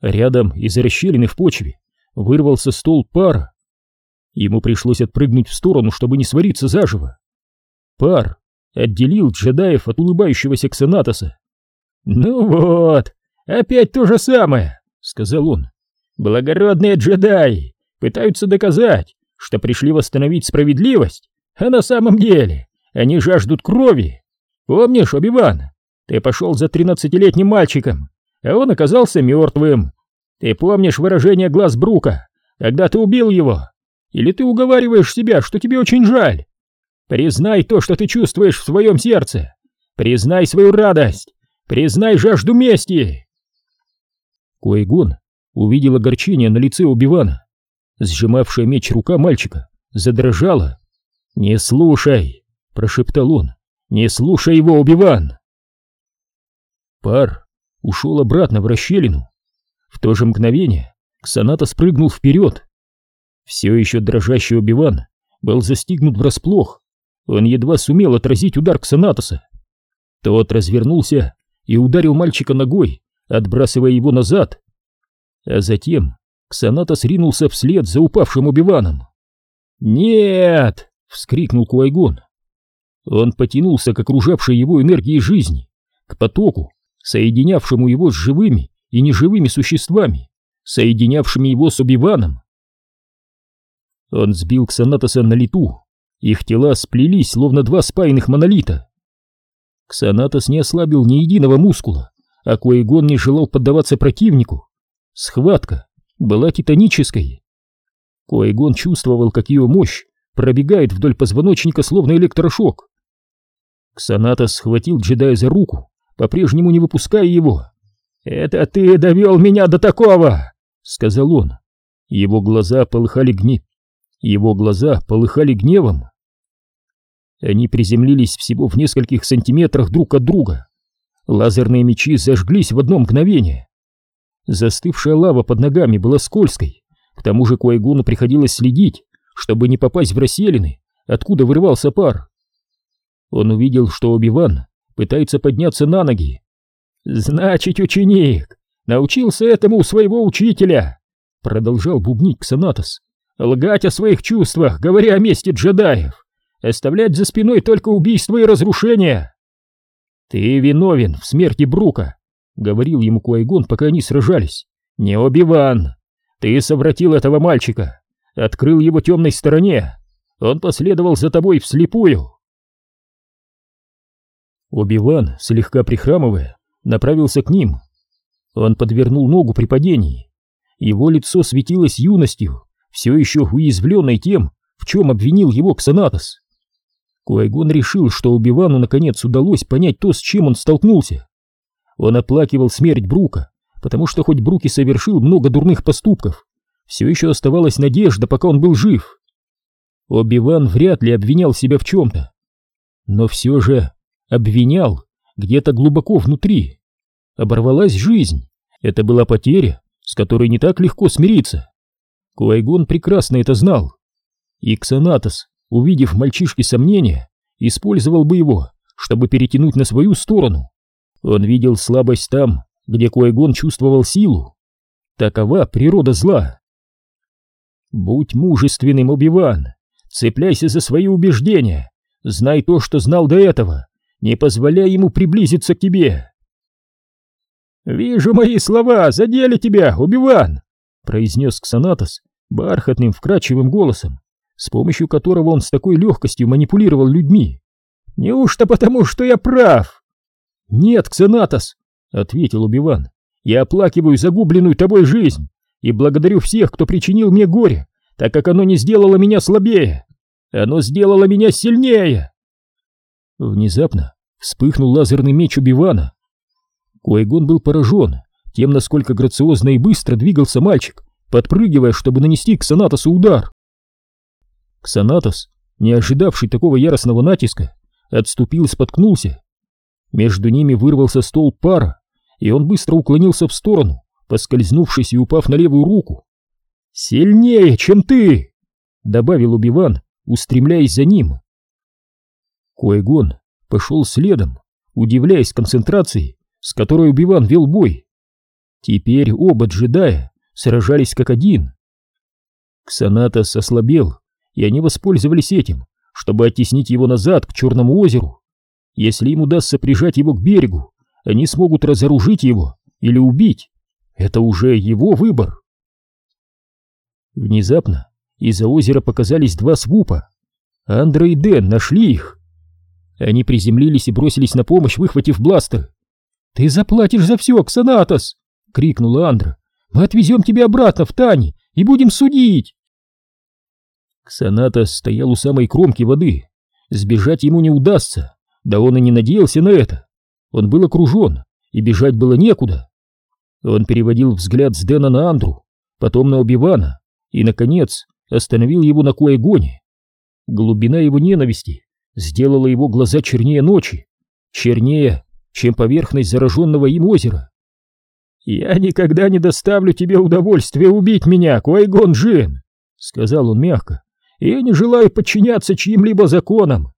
Рядом из расщелины в почве вырвался стол пара. Ему пришлось отпрыгнуть в сторону, чтобы не свариться заживо. Пар отделил джедаев от улыбающегося Ксенатоса. «Ну вот, опять то же самое», — сказал он. «Благородные джедаи пытаются доказать, что пришли восстановить справедливость, а на самом деле они жаждут крови. Помнишь, Оби-Ван, ты пошел за тринадцатилетним мальчиком, а он оказался мертвым. Ты помнишь выражение глаз Брука, когда ты убил его? Или ты уговариваешь себя, что тебе очень жаль? Признай то, что ты чувствуешь в своем сердце. Признай свою радость. Признай жажду мести. Куайгон увидел огорчение на лице Убивана. Сжимавшая меч рука мальчика задрожала. «Не слушай!» — прошептал он. «Не слушай его, Убиван!» Пар ушел обратно в расщелину. В то же мгновение Ксаната спрыгнул вперед. Все еще дрожащий Убиван был застигнут врасплох. Он едва сумел отразить удар Ксанатоса. Тот развернулся и ударил мальчика ногой, отбрасывая его назад. А затем Ксанатос ринулся вслед за упавшим Убиваном. «Нет!» — вскрикнул Куайгон. Он потянулся к окружавшей его энергии жизни, к потоку, соединявшему его с живыми и неживыми существами, соединявшими его с Убиваном. Он сбил Ксанатоса на лету, их тела сплелись, словно два спаянных монолита. Ксанатос не ослабил ни единого мускула, а Куайгон не желал поддаваться противнику. Схватка была титанической. Куайгон чувствовал, как ее мощь пробегает вдоль позвоночника, словно электрошок. Ксанатос схватил джедая за руку, по-прежнему не выпуская его. «Это ты довел меня до такого!» — сказал он. Его глаза полыхали гни... Его глаза полыхали гневом. Они приземлились всего в нескольких сантиметрах друг от друга. Лазерные мечи зажглись в одно мгновение. Застывшая лава под ногами была скользкой, к тому же Куайгуну приходилось следить, чтобы не попасть в расселины, откуда вырывался пар. Он увидел, что Оби-Ван пытается подняться на ноги. «Значит, ученик научился этому у своего учителя!» Продолжал бубнить Ксанатос. «Лгать о своих чувствах, говоря о мести джедаев, оставлять за спиной только убийство и разрушение!» «Ты виновен в смерти Брука», — говорил ему Куайгон, пока они сражались. «Не Оби-Ван! Ты совратил этого мальчика, открыл его темной стороне. Он последовал за тобой вслепую. Оби-Ван, слегка прихрамывая, направился к ним. Он подвернул ногу при падении. Его лицо светилось юностью, все еще уязвленной тем, в чем обвинил его Ксанатос. Куайгон решил, что Убивану наконец удалось понять то, с чем он столкнулся. Он оплакивал смерть Брука, потому что хоть Брук и совершил много дурных поступков, все еще оставалась надежда, пока он был жив. Оби-Ван вряд ли обвинял себя в чем-то, но все же обвинял где-то глубоко внутри. Оборвалась жизнь, это была потеря, с которой не так легко смириться. Куайгон прекрасно это знал. И Ксанатос, увидев в мальчишке сомнения, использовал бы его, чтобы перетянуть на свою сторону. Он видел слабость там, где Куайгон чувствовал силу. Такова природа зла. Будь мужественным, Убиван. Цепляйся за свои убеждения. Знай то, что знал до этого. Не позволяй ему приблизиться к тебе. «Вижу, мои слова задели тебя, Убиван!» произнес Ксанатос бархатным, вкрадчивым голосом, с помощью которого он с такой легкостью манипулировал людьми. «Неужто потому, что я прав?» «Нет, Ксанатос!» — ответил Убиван. «Я оплакиваю загубленную тобой жизнь и благодарю всех, кто причинил мне горе, так как оно не сделало меня слабее. Оно сделало меня сильнее!» Внезапно вспыхнул лазерный меч Убивана. Куайгон был поражен тем, насколько грациозно и быстро двигался мальчик, подпрыгивая, чтобы нанести Ксанатосу удар. Ксанатос, не ожидавший такого яростного натиска, отступил и споткнулся. Между ними вырвался стол пара, и он быстро уклонился в сторону, поскользнувшись и упав на левую руку. «Сильнее, чем ты!» — добавил Убиван, устремляясь за ним. Койгон пошел следом, удивляясь концентрации, с которой Убиван вел бой. Теперь оба джедая сражались как один. Ксанатос ослабел, и они воспользовались этим, чтобы оттеснить его назад к Черному озеру. Если им удастся прижать его к берегу, они смогут разоружить его или убить. Это уже его выбор. Внезапно из-за озера показались два свупа. Андра и Дэн нашли их. Они приземлились и бросились на помощь, выхватив бластер. «Ты заплатишь за все, Ксанатос!» — крикнула Андра. «Мы отвезем тебя обратно в Тани и будем судить!» Ксанатос стоял у самой кромки воды. Сбежать ему не удастся, да он и не надеялся на это. Он был окружен, и бежать было некуда. Он переводил взгляд с Дэна на Андру, потом на Убивана и, наконец, остановил его на Куайгоне. Глубина его ненависти сделала его глаза чернее ночи, чернее, чем поверхность зараженного им озера. «Я никогда не доставлю тебе удовольствия убить меня, Куайгон Джин!» — сказал он мягко. «Я не желаю подчиняться чьим-либо законам.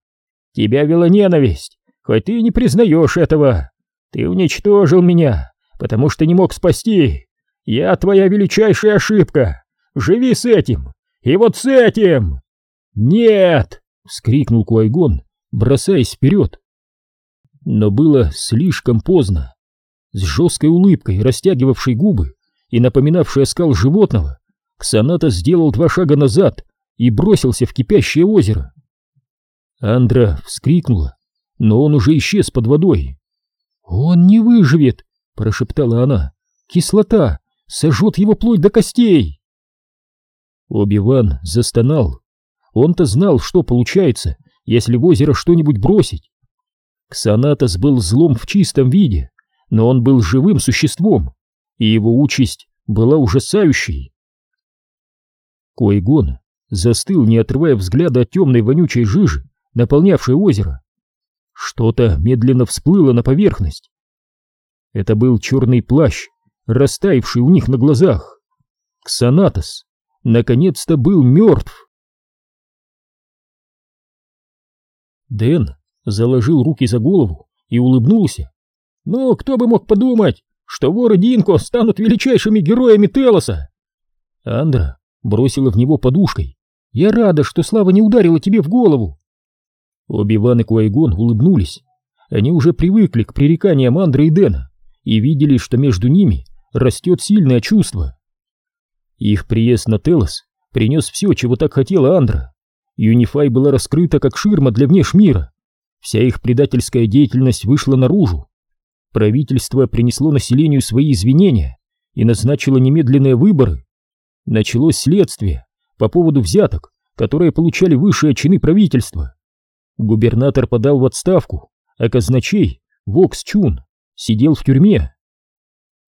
Тебя вела ненависть, хоть ты и не признаешь этого. Ты уничтожил меня, потому что не мог спасти. Я твоя величайшая ошибка. Живи с этим, и вот с этим!» «Нет!» — вскрикнул Куайгон, бросаясь вперед. Но было слишком поздно. С жесткой улыбкой, растягивавшей губы и напоминавшей оскал животного, Ксаната сделал два шага назад и бросился в кипящее озеро. Андра вскрикнула, но он уже исчез под водой. «Он не выживет!» — прошептала она. «Кислота сожжет его плоть до костей!» Оби-Ван застонал. Он-то знал, что получается, если в озеро что-нибудь бросить. Ксанатос был злом в чистом виде, но он был живым существом, и его участь была ужасающей. Койгон застыл, не отрывая взгляда от темной вонючей жижи, наполнявшей озеро. Что-то медленно всплыло на поверхность. Это был черный плащ, растаявший у них на глазах. Ксанатос наконец-то был мертв. Дэн заложил руки за голову и улыбнулся. «Ну, кто бы мог подумать, что воры Динко станут величайшими героями Телоса!» Андра бросила в него подушкой. «Я рада, что слава не ударила тебе в голову!» Оби-Ван и Куайгон улыбнулись. Они уже привыкли к пререканиям Андры и Дэна и видели, что между ними растет сильное чувство. Их приезд на Телос принес все, чего так хотела Андра. Юнифай была раскрыта как ширма для внешмира. Вся их предательская деятельность вышла наружу. Правительство принесло населению свои извинения и назначило немедленные выборы. Началось следствие по поводу взяток, которые получали высшие чины правительства. Губернатор подал в отставку, а казначей, Вокс Чун, сидел в тюрьме.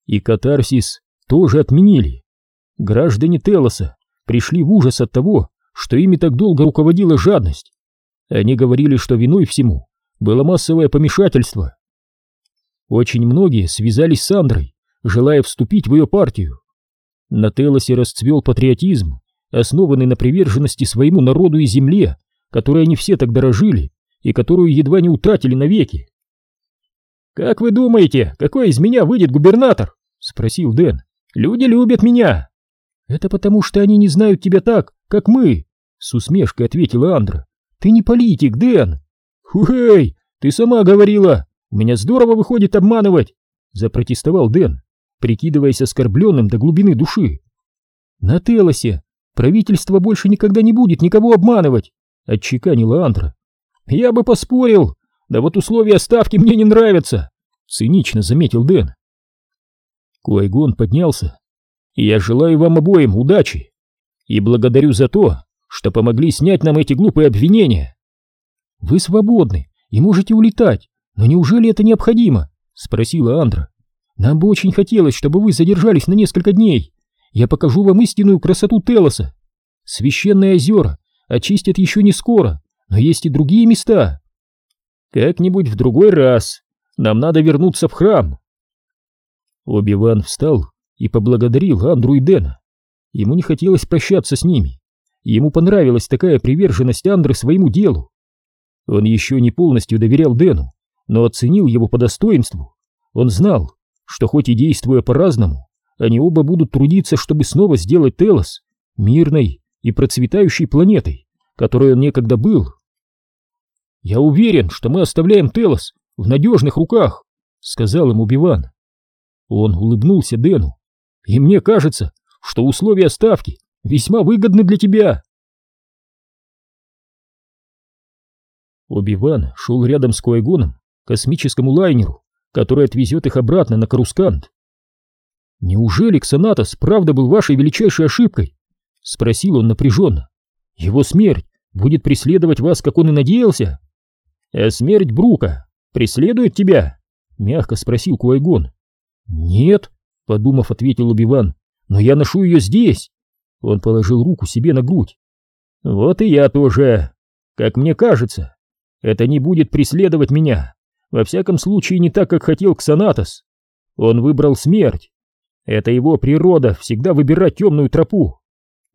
И катарсис тоже отменили. Граждане Телоса пришли в ужас от того, что ими так долго руководила жадность. Они говорили, что виной всему было массовое помешательство. Очень многие связались с Андрой, желая вступить в ее партию. На Телосе расцвел патриотизм, основанный на приверженности своему народу и земле, которой они все так дорожили и которую едва не утратили навеки. «Как вы думаете, какой из меня выйдет губернатор?» — спросил Дэн. «Люди любят меня». «Это потому, что они не знают тебя так, как мы», — с усмешкой ответила Андра. Ты не политик, Дэн. Хуэй, ты сама говорила. У меня здорово выходит обманывать, запротестовал Дэн, прикидываясь оскорбленным до глубины души. На Телосе правительство больше никогда не будет никого обманывать, отчеканила Андра. Я бы поспорил, да вот условия ставки мне не нравятся, цинично заметил Дэн. Куайгон поднялся. Я желаю вам обоим удачи и благодарю за то, что помогли снять нам эти глупые обвинения. Вы свободны и можете улетать, но неужели это необходимо? Спросила Андра. Нам бы очень хотелось, чтобы вы задержались на несколько дней. Я покажу вам истинную красоту Телоса. Священные озера очистят еще не скоро, но есть и другие места. Как-нибудь в другой раз. Нам надо вернуться в храм. Оби-Ван встал и поблагодарил Андру и Дэна. Ему не хотелось прощаться с ними. Ему понравилась такая приверженность Андры своему делу. Он еще не полностью доверял Дэну, но оценил его по достоинству. Он знал, что хоть и действуя по-разному, они оба будут трудиться, чтобы снова сделать Телос мирной и процветающей планетой, которой он некогда был. «Я уверен, что мы оставляем Телос в надежных руках», — сказал ему Биван. Он улыбнулся Дэну. «И мне кажется, что условия ставки весьма выгодны для тебя. Оби-Ван шел рядом с Куайгоном к космическому лайнеру, который отвезет их обратно на Карускант. «Неужели Ксанатос правда был вашей величайшей ошибкой?» — спросил он напряженно. «Его смерть будет преследовать вас, как он и надеялся?» «А смерть Брука преследует тебя?» — мягко спросил Куайгон. «Нет», — подумав, ответил Убиван, — «но я ношу ее здесь». Он положил руку себе на грудь. «Вот и я тоже. как мне кажется. Это не будет преследовать меня, во всяком случае не так, как хотел Ксанатос. Он выбрал смерть. Это его природа всегда выбирать темную тропу.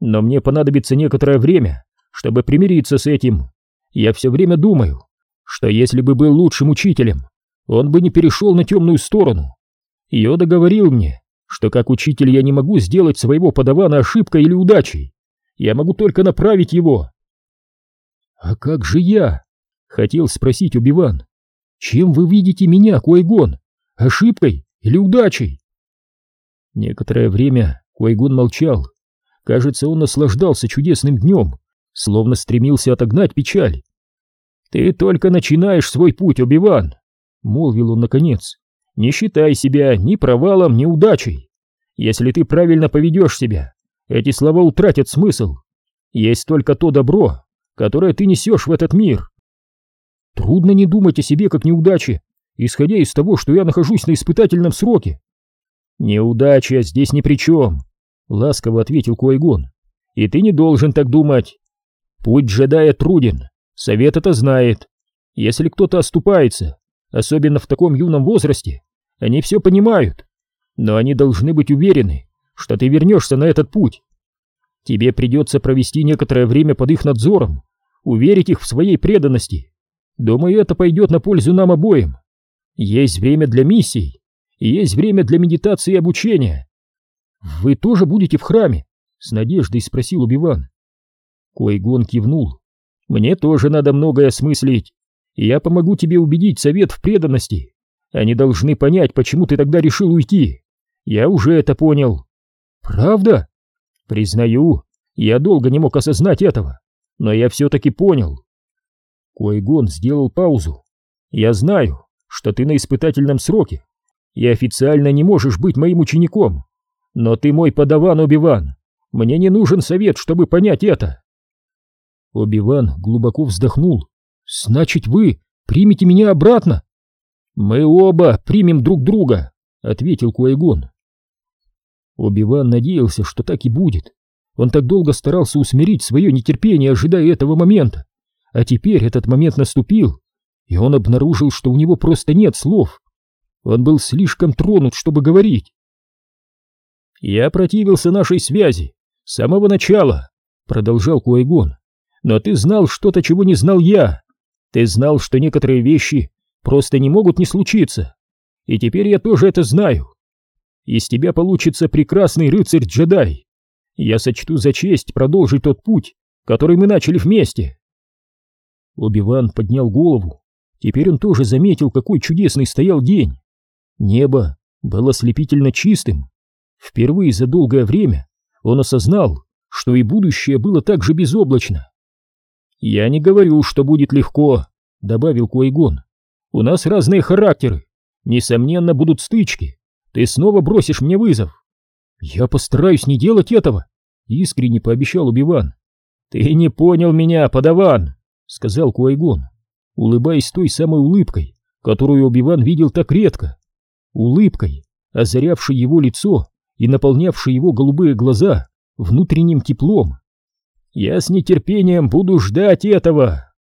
Но мне понадобится некоторое время, чтобы примириться с этим. Я все время думаю, что если бы был лучшим учителем, он бы не перешел на темную сторону. Йода говорил мне, что как учитель я не могу сделать своего подавана ошибкой или удачей. Я могу только направить его. А как же я? Хотел спросить Убиван. Чем вы видите меня, Куайгон? Ошибкой или удачей? Некоторое время Куайгон молчал. Кажется, он наслаждался чудесным днем, словно стремился отогнать печаль. «Ты только начинаешь свой путь, Убиван!» — молвил он наконец. «Не считай себя ни провалом, ни удачей. Если ты правильно поведешь себя, эти слова утратят смысл. Есть только то добро, которое ты несешь в этот мир. Трудно не думать о себе как неудаче, исходя из того, что я нахожусь на испытательном сроке. Неудача здесь ни при чем, ласково ответил Куайгон. И ты не должен так думать. Путь джедая труден, совет это знает. Если кто-то оступается, особенно в таком юном возрасте, они все понимают. Но они должны быть уверены, что ты вернешься на этот путь. Тебе придется провести некоторое время под их надзором, уверить их в своей преданности. Думаю, это пойдет на пользу нам обоим. Есть время для миссий, есть время для медитации и обучения. Вы тоже будете в храме? С надеждой спросил Убиван. Койгон кивнул. Мне тоже надо многое осмыслить, и я помогу тебе убедить совет в преданности. Они должны понять, почему ты тогда решил уйти. Я уже это понял. Правда? Признаю, я долго не мог осознать этого, но я все-таки понял. Койгон сделал паузу. Я знаю, что ты на испытательном сроке и официально не можешь быть моим учеником, но ты мой подаван, Оби-Ван. Мне не нужен совет, чтобы понять это. Оби-Ван глубоко вздохнул. Значит, вы примете меня обратно? Мы оба примем друг друга, ответил Куайгон. Оби-Ван надеялся, что так и будет. Он так долго старался усмирить свое нетерпение, ожидая этого момента. А теперь этот момент наступил, и он обнаружил, что у него просто нет слов. Он был слишком тронут, чтобы говорить. «Я противился нашей связи с самого начала», — продолжал Куайгон. «Но ты знал что-то, чего не знал я. Ты знал, что некоторые вещи просто не могут не случиться. И теперь я тоже это знаю. Из тебя получится прекрасный рыцарь-джедай. Я сочту за честь продолжить тот путь, который мы начали вместе. Оби-Ван поднял голову. Теперь он тоже заметил, какой чудесный стоял день. Небо было ослепительно чистым. Впервые за долгое время он осознал, что и будущее было так же безоблачно. «Я не говорю, что будет легко», — добавил Куайгон. «У нас разные характеры. Несомненно, будут стычки. Ты снова бросишь мне вызов». «Я постараюсь не делать этого», — искренне пообещал Убиван. «Ты не понял меня, подаван», — сказал Куайгон, улыбаясь той самой улыбкой, которую Убиван видел так редко. Улыбкой, озарявшей его лицо и наполнявшей его голубые глаза внутренним теплом. «Я с нетерпением буду ждать этого!»